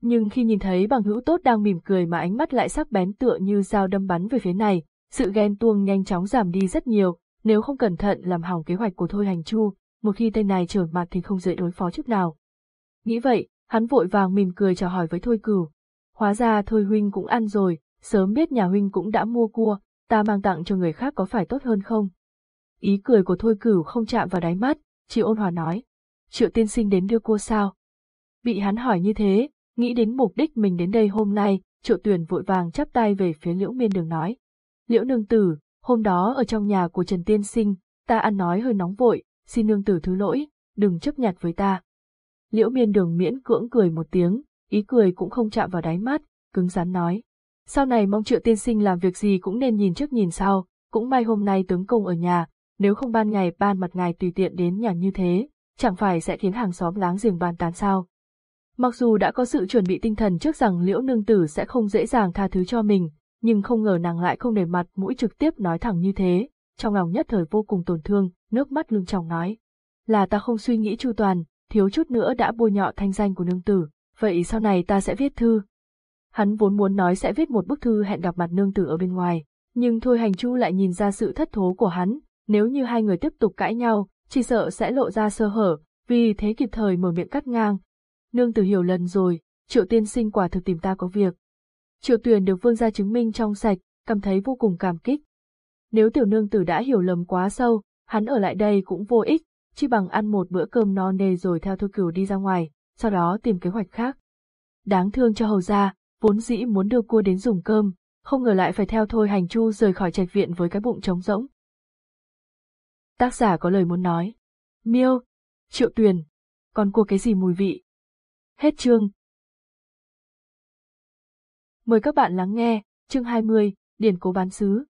Nhưng khi nhìn thấy bằng hữu tốt đang mỉm cười mà ánh mắt lại sắc bén tựa như dao đâm bắn về phía này, sự ghen tuông nhanh chóng giảm đi rất nhiều, nếu không cẩn thận làm hỏng kế hoạch của Thôi Hành Chu, một khi tên này trở mặt thì không dễ đối phó chút nào. Nghĩ vậy, hắn vội vàng mỉm cười chào hỏi với Thôi Cửu. Hóa ra Thôi Huynh cũng ăn rồi, sớm biết nhà Huynh cũng đã mua cua, ta mang tặng cho người khác có phải tốt hơn không? Ý cười của Thôi Cửu không chạm vào đáy mắt, chỉ ôn hòa nói. Triệu tiên sinh đến đưa cua sao? Bị hắn hỏi như thế, nghĩ đến mục đích mình đến đây hôm nay, triệu tuyển vội vàng chắp tay về phía liễu miên đường nói. Liễu nương tử, hôm đó ở trong nhà của Trần Tiên Sinh, ta ăn nói hơi nóng vội, xin nương tử thứ lỗi, đừng chấp nhặt với ta. Liễu miên đường miễn cưỡng cười một tiếng, ý cười cũng không chạm vào đáy mắt, cứng rắn nói. Sau này mong triệu tiên sinh làm việc gì cũng nên nhìn trước nhìn sau, cũng may hôm nay tướng công ở nhà, nếu không ban ngày ban mặt ngài tùy tiện đến nhà như thế, chẳng phải sẽ khiến hàng xóm láng giềng bàn tán sao. Mặc dù đã có sự chuẩn bị tinh thần trước rằng liễu nương tử sẽ không dễ dàng tha thứ cho mình, nhưng không ngờ nàng lại không để mặt mũi trực tiếp nói thẳng như thế, trong lòng nhất thời vô cùng tổn thương, nước mắt lưng tròng nói. Là ta không suy nghĩ chu toàn, thiếu chút nữa đã bôi nhọ thanh danh của nương tử, vậy sau này ta sẽ viết thư. Hắn vốn muốn nói sẽ viết một bức thư hẹn gặp mặt nương tử ở bên ngoài, nhưng thôi hành chu lại nhìn ra sự thất thố của hắn, nếu như hai người tiếp tục cãi nhau, chỉ sợ sẽ lộ ra sơ hở, vì thế kịp thời mở miệng cắt ngang, Nương tử hiểu lần rồi, triệu tiên sinh quả thực tìm ta có việc. Triệu tuyền được vương gia chứng minh trong sạch, cảm thấy vô cùng cảm kích. Nếu tiểu nương tử đã hiểu lầm quá sâu, hắn ở lại đây cũng vô ích, chỉ bằng ăn một bữa cơm no nê rồi theo thôi cửu đi ra ngoài, sau đó tìm kế hoạch khác. Đáng thương cho hầu gia, vốn dĩ muốn đưa cua đến dùng cơm, không ngờ lại phải theo thôi hành chu rời khỏi trạch viện với cái bụng trống rỗng. Tác giả có lời muốn nói. Miêu, Triệu Tuyền, còn cua cái gì mùi vị? Hết chương. Mời các bạn lắng nghe, chương 20, Điển cố bán xứ.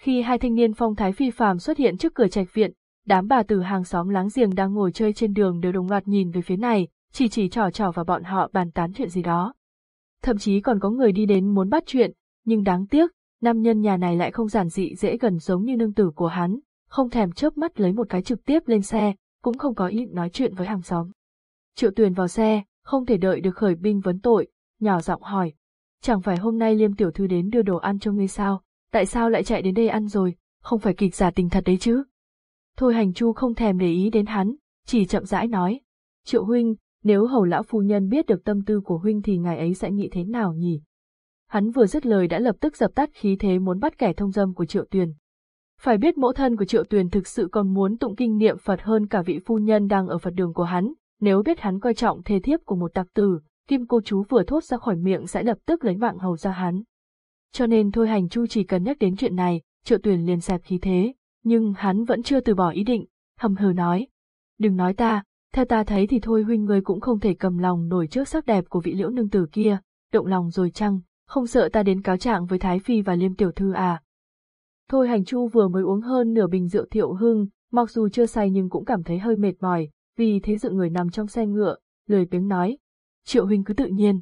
Khi hai thanh niên phong thái phi phàm xuất hiện trước cửa trạch viện, đám bà từ hàng xóm láng giềng đang ngồi chơi trên đường đều đồng loạt nhìn về phía này, chỉ chỉ trò trò và bọn họ bàn tán chuyện gì đó. Thậm chí còn có người đi đến muốn bắt chuyện, nhưng đáng tiếc, nam nhân nhà này lại không giản dị dễ gần giống như nương tử của hắn, không thèm chớp mắt lấy một cái trực tiếp lên xe, cũng không có ý nói chuyện với hàng xóm. Triệu Tuyền vào xe, không thể đợi được khởi binh vấn tội, nhỏ giọng hỏi. Chẳng phải hôm nay Liêm Tiểu Thư đến đưa đồ ăn cho ngươi sao, tại sao lại chạy đến đây ăn rồi, không phải kịch giả tình thật đấy chứ. Thôi hành chu không thèm để ý đến hắn, chỉ chậm rãi nói. Triệu huynh, nếu hầu lão phu nhân biết được tâm tư của huynh thì ngài ấy sẽ nghĩ thế nào nhỉ? Hắn vừa dứt lời đã lập tức dập tắt khí thế muốn bắt kẻ thông dâm của Triệu Tuyền. Phải biết mẫu thân của Triệu Tuyền thực sự còn muốn tụng kinh niệm Phật hơn cả vị phu nhân đang ở Phật đường của hắn, nếu biết hắn coi trọng thê thiếp của một tặc tử, kim cô chú vừa thốt ra khỏi miệng sẽ lập tức lấy mạng hầu ra hắn. Cho nên thôi hành chu chỉ cần nhắc đến chuyện này, Triệu tuyển liền xẹp khí thế, nhưng hắn vẫn chưa từ bỏ ý định, hầm hừ nói. Đừng nói ta, theo ta thấy thì thôi huynh ngươi cũng không thể cầm lòng nổi trước sắc đẹp của vị liễu nương tử kia, động lòng rồi chăng, không sợ ta đến cáo trạng với Thái Phi và Liêm Tiểu Thư à. Thôi hành chu vừa mới uống hơn nửa bình rượu thiệu hưng, mặc dù chưa say nhưng cũng cảm thấy hơi mệt mỏi, vì thế dự người nằm trong xe ngựa, lười biếng nói. Triệu huynh cứ tự nhiên.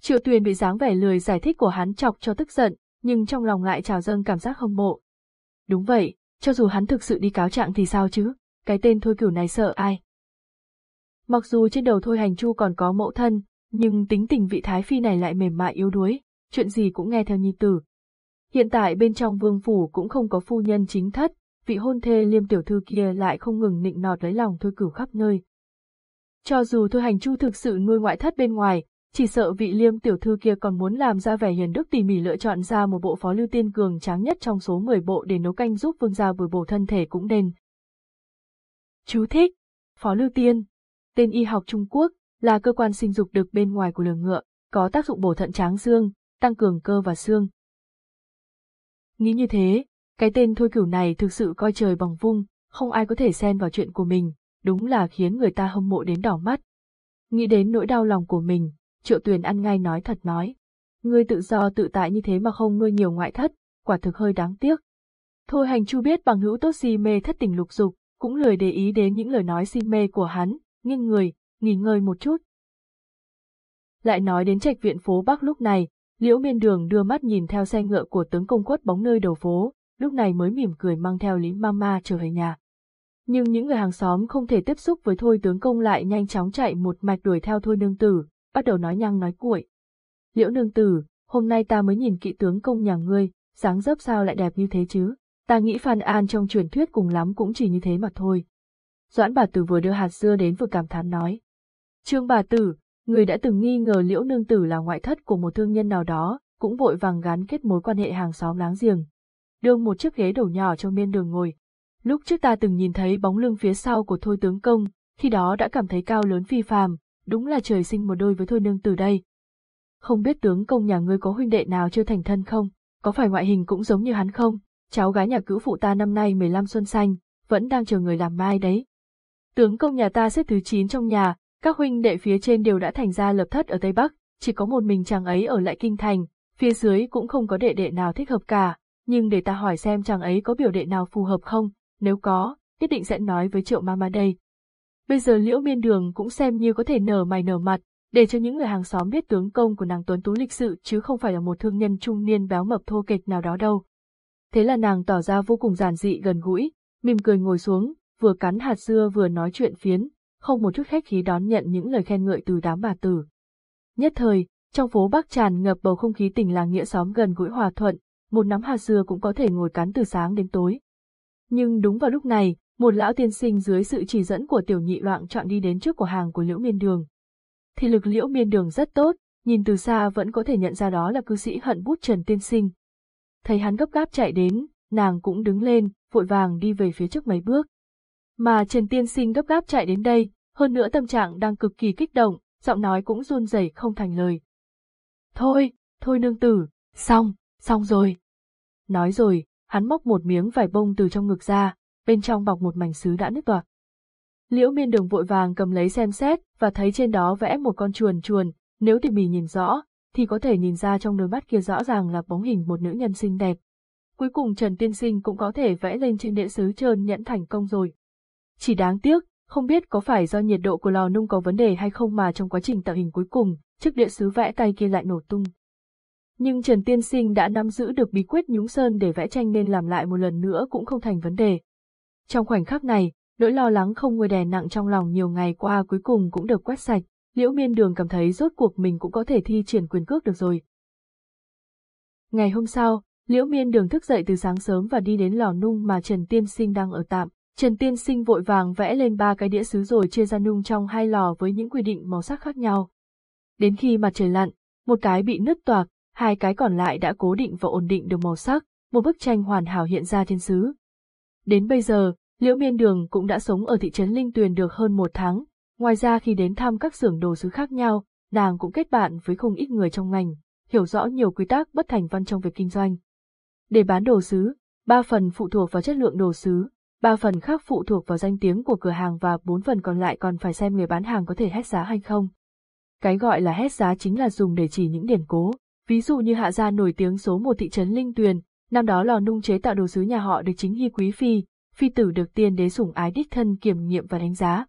Triệu tuyền bị dáng vẻ lười giải thích của hắn chọc cho tức giận, nhưng trong lòng lại trào dâng cảm giác hâm mộ. Đúng vậy, cho dù hắn thực sự đi cáo trạng thì sao chứ, cái tên thôi cửu này sợ ai. Mặc dù trên đầu thôi hành chu còn có mẫu thân, nhưng tính tình vị thái phi này lại mềm mại yếu đuối, chuyện gì cũng nghe theo nhi tử. Hiện tại bên trong vương phủ cũng không có phu nhân chính thất, vị hôn thê liêm tiểu thư kia lại không ngừng nịnh nọt lấy lòng thôi cửu khắp nơi. Cho dù thôi hành chu thực sự nuôi ngoại thất bên ngoài, chỉ sợ vị liêm tiểu thư kia còn muốn làm ra vẻ hiền đức tỉ mỉ lựa chọn ra một bộ phó lưu tiên cường tráng nhất trong số 10 bộ để nấu canh giúp vương gia bồi bổ thân thể cũng nên. Chú thích. Phó lưu tiên. Tên y học Trung Quốc, là cơ quan sinh dục được bên ngoài của lường ngựa, có tác dụng bổ thận tráng xương, tăng cường cơ và xương. Nghĩ như thế, cái tên thôi cửu này thực sự coi trời bằng vung, không ai có thể xen vào chuyện của mình, đúng là khiến người ta hâm mộ đến đỏ mắt. Nghĩ đến nỗi đau lòng của mình, triệu tuyền ăn ngay nói thật nói. Ngươi tự do tự tại như thế mà không nuôi nhiều ngoại thất, quả thực hơi đáng tiếc. Thôi hành chu biết bằng hữu tốt si mê thất tình lục dục, cũng lười để ý đến những lời nói si mê của hắn, nghiêng người, nghỉ ngơi một chút. Lại nói đến trạch viện phố Bắc lúc này, liễu miên đường đưa mắt nhìn theo xe ngựa của tướng công quất bóng nơi đầu phố, lúc này mới mỉm cười mang theo Lý Mama trở về nhà. Nhưng những người hàng xóm không thể tiếp xúc với Thôi tướng công lại nhanh chóng chạy một mạch đuổi theo Thôi nương tử, bắt đầu nói nhăng nói cuội. Liễu nương tử, hôm nay ta mới nhìn kỵ tướng công nhà ngươi, sáng dấp sao lại đẹp như thế chứ, ta nghĩ Phan An trong truyền thuyết cùng lắm cũng chỉ như thế mà thôi. Doãn bà tử vừa đưa hạt dưa đến vừa cảm thán nói. Trương bà tử, người đã từng nghi ngờ liễu nương tử là ngoại thất của một thương nhân nào đó, cũng vội vàng gắn kết mối quan hệ hàng xóm láng giềng, đương một chiếc ghế đầu nhỏ trong miên đường ngồi. Lúc trước ta từng nhìn thấy bóng lưng phía sau của Thôi tướng công, khi đó đã cảm thấy cao lớn phi phàm, đúng là trời sinh một đôi với Thôi nương từ đây. Không biết tướng công nhà ngươi có huynh đệ nào chưa thành thân không, có phải ngoại hình cũng giống như hắn không, cháu gái nhà cữu phụ ta năm nay 15 xuân xanh, vẫn đang chờ người làm mai đấy. Tướng công nhà ta xếp thứ 9 trong nhà, các huynh đệ phía trên đều đã thành ra lập thất ở Tây Bắc, chỉ có một mình chàng ấy ở lại kinh thành, phía dưới cũng không có đệ đệ nào thích hợp cả, nhưng để ta hỏi xem chàng ấy có biểu đệ nào phù hợp không, nếu có, nhất định sẽ nói với triệu mama đây. Bây giờ liễu miên đường cũng xem như có thể nở mày nở mặt, để cho những người hàng xóm biết tướng công của nàng tuấn tú lịch sự chứ không phải là một thương nhân trung niên béo mập thô kệch nào đó đâu. Thế là nàng tỏ ra vô cùng giản dị gần gũi, mỉm cười ngồi xuống, vừa cắn hạt dưa vừa nói chuyện phiến, không một chút khách khí đón nhận những lời khen ngợi từ đám bà tử. Nhất thời, trong phố Bắc tràn ngập bầu không khí tình làng nghĩa xóm gần gũi hòa thuận, một nắm hạt dưa cũng có thể ngồi cắn từ sáng đến tối. Nhưng đúng vào lúc này, một lão tiên sinh dưới sự chỉ dẫn của tiểu nhị loạn chọn đi đến trước của hàng của liễu miên đường. Thì lực liễu miên đường rất tốt, nhìn từ xa vẫn có thể nhận ra đó là cư sĩ hận bút Trần Tiên Sinh. Thấy hắn gấp gáp chạy đến, nàng cũng đứng lên, vội vàng đi về phía trước mấy bước. Mà Trần Tiên Sinh gấp gáp chạy đến đây, hơn nữa tâm trạng đang cực kỳ kích động, giọng nói cũng run rẩy không thành lời. Thôi, thôi nương tử, xong, xong rồi. Nói rồi, hắn móc một miếng vải bông từ trong ngực ra, bên trong bọc một mảnh sứ đã nứt toạc. Liễu miên đường vội vàng cầm lấy xem xét và thấy trên đó vẽ một con chuồn chuồn, nếu tỉ mỉ nhìn rõ, thì có thể nhìn ra trong đôi mắt kia rõ ràng là bóng hình một nữ nhân xinh đẹp. Cuối cùng Trần Tiên Sinh cũng có thể vẽ lên trên đĩa sứ trơn nhẫn thành công rồi. Chỉ đáng tiếc, không biết có phải do nhiệt độ của lò nung có vấn đề hay không mà trong quá trình tạo hình cuối cùng, chiếc đĩa sứ vẽ tay kia lại nổ tung. Nhưng Trần Tiên Sinh đã nắm giữ được bí quyết nhúng sơn để vẽ tranh nên làm lại một lần nữa cũng không thành vấn đề. Trong khoảnh khắc này, nỗi lo lắng không ngồi đè nặng trong lòng nhiều ngày qua cuối cùng cũng được quét sạch, Liễu Miên Đường cảm thấy rốt cuộc mình cũng có thể thi triển quyền cước được rồi. Ngày hôm sau, Liễu Miên Đường thức dậy từ sáng sớm và đi đến lò nung mà Trần Tiên Sinh đang ở tạm. Trần Tiên Sinh vội vàng vẽ lên ba cái đĩa sứ rồi chia ra nung trong hai lò với những quy định màu sắc khác nhau. Đến khi mặt trời lặn, một cái bị nứt toạc, hai cái còn lại đã cố định và ổn định được màu sắc, một bức tranh hoàn hảo hiện ra trên sứ. Đến bây giờ, Liễu Miên Đường cũng đã sống ở thị trấn Linh Tuyền được hơn một tháng, ngoài ra khi đến thăm các xưởng đồ sứ khác nhau, nàng cũng kết bạn với không ít người trong ngành, hiểu rõ nhiều quy tắc bất thành văn trong việc kinh doanh. Để bán đồ sứ, ba phần phụ thuộc vào chất lượng đồ sứ, ba phần khác phụ thuộc vào danh tiếng của cửa hàng và bốn phần còn lại còn phải xem người bán hàng có thể hét giá hay không. Cái gọi là hét giá chính là dùng để chỉ những điển cố, ví dụ như hạ gia nổi tiếng số một thị trấn Linh Tuyền, năm đó lò nung chế tạo đồ sứ nhà họ được chính Hy Quý Phi, phi tử được tiên đế sủng ái đích thân kiểm nghiệm và đánh giá.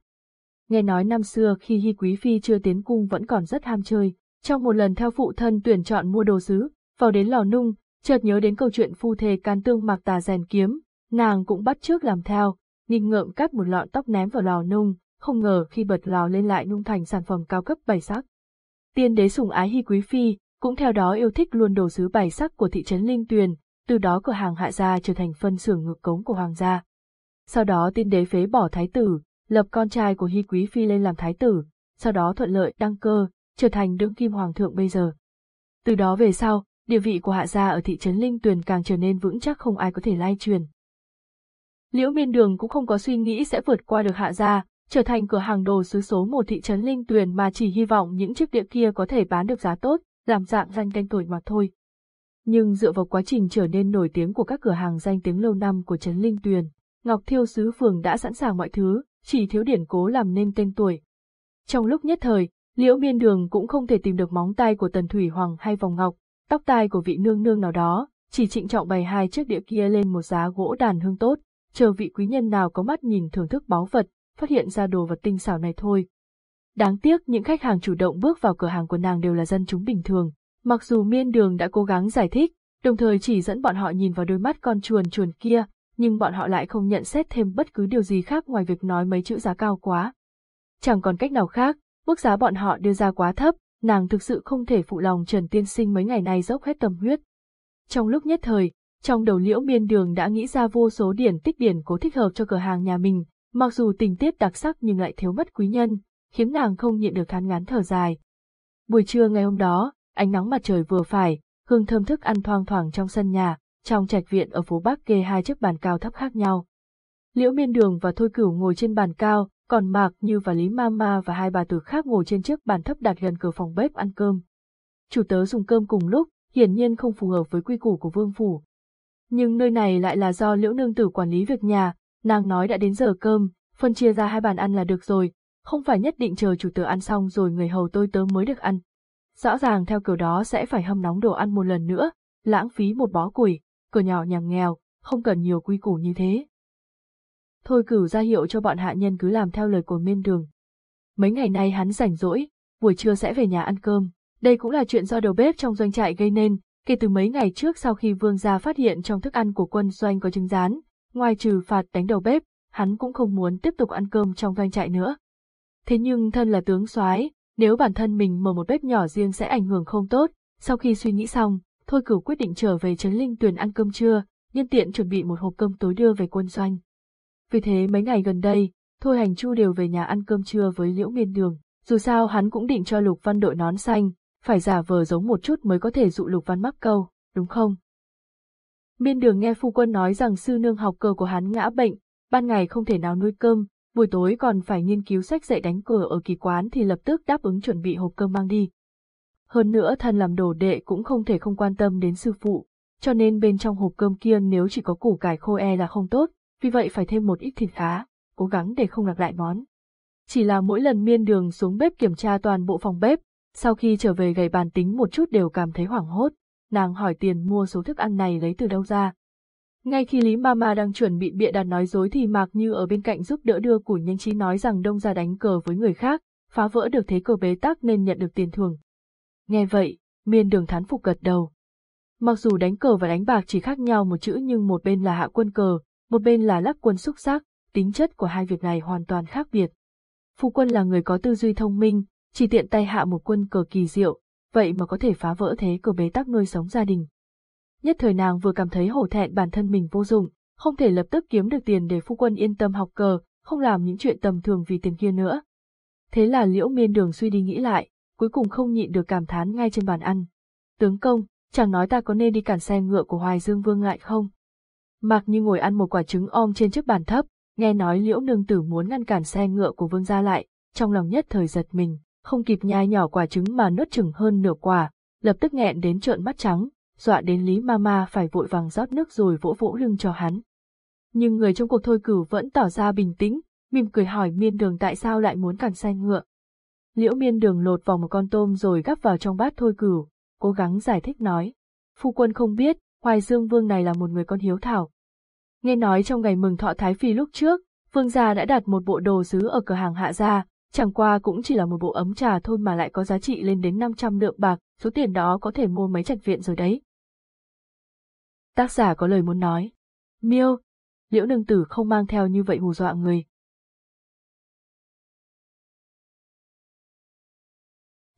Nghe nói năm xưa khi hi Quý Phi chưa tiến cung vẫn còn rất ham chơi, trong một lần theo phụ thân tuyển chọn mua đồ sứ, vào đến lò nung, chợt nhớ đến câu chuyện phu thề can tương mặc tà rèn kiếm, nàng cũng bắt trước làm theo, nghịch ngợm cắt một lọn tóc ném vào lò nung, không ngờ khi bật lò lên lại nung thành sản phẩm cao cấp bảy sắc. Tiên đế sủng ái hi Quý Phi, cũng theo đó yêu thích luôn đồ sứ bảy sắc của thị trấn Linh Tuyền, từ đó cửa hàng hạ gia trở thành phân xưởng ngược cống của hoàng gia. Sau đó tiên đế phế bỏ thái tử, lập con trai của Hy Quý Phi lên làm thái tử, sau đó thuận lợi đăng cơ, trở thành đương kim hoàng thượng bây giờ. Từ đó về sau, địa vị của hạ gia ở thị trấn Linh Tuyền càng trở nên vững chắc không ai có thể lai truyền. Liễu Miên Đường cũng không có suy nghĩ sẽ vượt qua được hạ gia, trở thành cửa hàng đồ sứ số một thị trấn Linh Tuyền mà chỉ hy vọng những chiếc đĩa kia có thể bán được giá tốt, làm dạng danh canh tuổi mà thôi. Nhưng dựa vào quá trình trở nên nổi tiếng của các cửa hàng danh tiếng lâu năm của trấn Linh Tuyền, Ngọc Thiêu Sứ Phường đã sẵn sàng mọi thứ, chỉ thiếu điển cố làm nên tên tuổi. Trong lúc nhất thời, Liễu Miên Đường cũng không thể tìm được móng tay của Tần Thủy Hoàng hay vòng ngọc, tóc tai của vị nương nương nào đó, chỉ trịnh trọng bày hai chiếc đĩa kia lên một giá gỗ đàn hương tốt, chờ vị quý nhân nào có mắt nhìn thưởng thức báu vật, phát hiện ra đồ vật tinh xảo này thôi. Đáng tiếc những khách hàng chủ động bước vào cửa hàng của nàng đều là dân chúng bình thường, mặc dù miên đường đã cố gắng giải thích, đồng thời chỉ dẫn bọn họ nhìn vào đôi mắt con chuồn chuồn kia, nhưng bọn họ lại không nhận xét thêm bất cứ điều gì khác ngoài việc nói mấy chữ giá cao quá. Chẳng còn cách nào khác, mức giá bọn họ đưa ra quá thấp, nàng thực sự không thể phụ lòng Trần Tiên Sinh mấy ngày nay dốc hết tâm huyết. Trong lúc nhất thời, trong đầu liễu miên đường đã nghĩ ra vô số điển tích điển cố thích hợp cho cửa hàng nhà mình, mặc dù tình tiết đặc sắc nhưng lại thiếu mất quý nhân, khiến nàng không nhịn được than ngán thở dài. Buổi trưa ngày hôm đó, ánh nắng mặt trời vừa phải, hương thơm thức ăn thoang thoảng trong sân nhà, trong trạch viện ở phố Bắc kê hai chiếc bàn cao thấp khác nhau. Liễu Miên Đường và Thôi Cửu ngồi trên bàn cao, còn Mạc Như và Lý Mama và hai bà tử khác ngồi trên chiếc bàn thấp đặt gần cửa phòng bếp ăn cơm. Chủ tớ dùng cơm cùng lúc, hiển nhiên không phù hợp với quy củ của vương phủ. Nhưng nơi này lại là do Liễu Nương Tử quản lý việc nhà, nàng nói đã đến giờ cơm, phân chia ra hai bàn ăn là được rồi, không phải nhất định chờ chủ tớ ăn xong rồi người hầu tôi tớ mới được ăn. Rõ ràng theo kiểu đó sẽ phải hâm nóng đồ ăn một lần nữa, lãng phí một bó củi, cửa nhỏ nhàng nghèo, không cần nhiều quy củ như thế. Thôi cửu ra hiệu cho bọn hạ nhân cứ làm theo lời của miên đường. Mấy ngày nay hắn rảnh rỗi, buổi trưa sẽ về nhà ăn cơm. Đây cũng là chuyện do đầu bếp trong doanh trại gây nên, kể từ mấy ngày trước sau khi vương gia phát hiện trong thức ăn của quân doanh có trứng rán, ngoài trừ phạt đánh đầu bếp, hắn cũng không muốn tiếp tục ăn cơm trong doanh trại nữa. Thế nhưng thân là tướng soái, nếu bản thân mình mở một bếp nhỏ riêng sẽ ảnh hưởng không tốt, sau khi suy nghĩ xong, Thôi cửu quyết định trở về Trấn Linh Tuyền ăn cơm trưa, nhân tiện chuẩn bị một hộp cơm tối đưa về quân doanh. Vì thế mấy ngày gần đây, Thôi Hành Chu đều về nhà ăn cơm trưa với Liễu Miên Đường, dù sao hắn cũng định cho Lục Văn đội nón xanh, phải giả vờ giống một chút mới có thể dụ Lục Văn mắc câu, đúng không? Miên Đường nghe phu quân nói rằng sư nương học cơ của hắn ngã bệnh, ban ngày không thể nào nuôi cơm, buổi tối còn phải nghiên cứu sách dạy đánh cờ ở kỳ quán thì lập tức đáp ứng chuẩn bị hộp cơm mang đi. Hơn nữa thân làm đồ đệ cũng không thể không quan tâm đến sư phụ, cho nên bên trong hộp cơm kia nếu chỉ có củ cải khô e là không tốt, vì vậy phải thêm một ít thịt khá, cố gắng để không lạc lại món. Chỉ là mỗi lần miên đường xuống bếp kiểm tra toàn bộ phòng bếp, sau khi trở về gầy bàn tính một chút đều cảm thấy hoảng hốt, nàng hỏi tiền mua số thức ăn này lấy từ đâu ra. Ngay khi Lý Mama đang chuẩn bị bịa đặt nói dối thì Mạc Như ở bên cạnh giúp đỡ đưa củ nhanh trí nói rằng đông ra đánh cờ với người khác, phá vỡ được thế cờ bế tắc nên nhận được tiền thưởng. Nghe vậy, miên đường thán phục gật đầu. Mặc dù đánh cờ và đánh bạc chỉ khác nhau một chữ nhưng một bên là hạ quân cờ, một bên là lắc quân xúc sắc, tính chất của hai việc này hoàn toàn khác biệt. Phu quân là người có tư duy thông minh, chỉ tiện tay hạ một quân cờ kỳ diệu, vậy mà có thể phá vỡ thế cờ bế tắc nuôi sống gia đình. Nhất thời nàng vừa cảm thấy hổ thẹn bản thân mình vô dụng, không thể lập tức kiếm được tiền để phu quân yên tâm học cờ, không làm những chuyện tầm thường vì tiền kia nữa. Thế là liễu miên đường suy đi nghĩ lại, cuối cùng không nhịn được cảm thán ngay trên bàn ăn. Tướng công, chẳng nói ta có nên đi cản xe ngựa của Hoài Dương Vương lại không? mạc như ngồi ăn một quả trứng om trên chiếc bàn thấp, nghe nói liễu nương tử muốn ngăn cản xe ngựa của vương gia lại, trong lòng nhất thời giật mình, không kịp nhai nhỏ quả trứng mà nuốt chừng hơn nửa quả, lập tức nghẹn đến trợn mắt trắng, dọa đến Lý Mama phải vội vàng rót nước rồi vỗ vỗ lưng cho hắn. Nhưng người trong cuộc thôi cử vẫn tỏ ra bình tĩnh, mỉm cười hỏi miên đường tại sao lại muốn cản xe ngựa. Liễu miên đường lột vào một con tôm rồi gắp vào trong bát thôi cửu, cố gắng giải thích nói. Phu quân không biết, Hoài Dương Vương này là một người con hiếu thảo. Nghe nói trong ngày mừng thọ Thái Phi lúc trước, Vương gia đã đặt một bộ đồ sứ ở cửa hàng hạ gia, chẳng qua cũng chỉ là một bộ ấm trà thôi mà lại có giá trị lên đến 500 lượng bạc, số tiền đó có thể mua mấy trạch viện rồi đấy. Tác giả có lời muốn nói. Miêu, liễu nương tử không mang theo như vậy hù dọa người.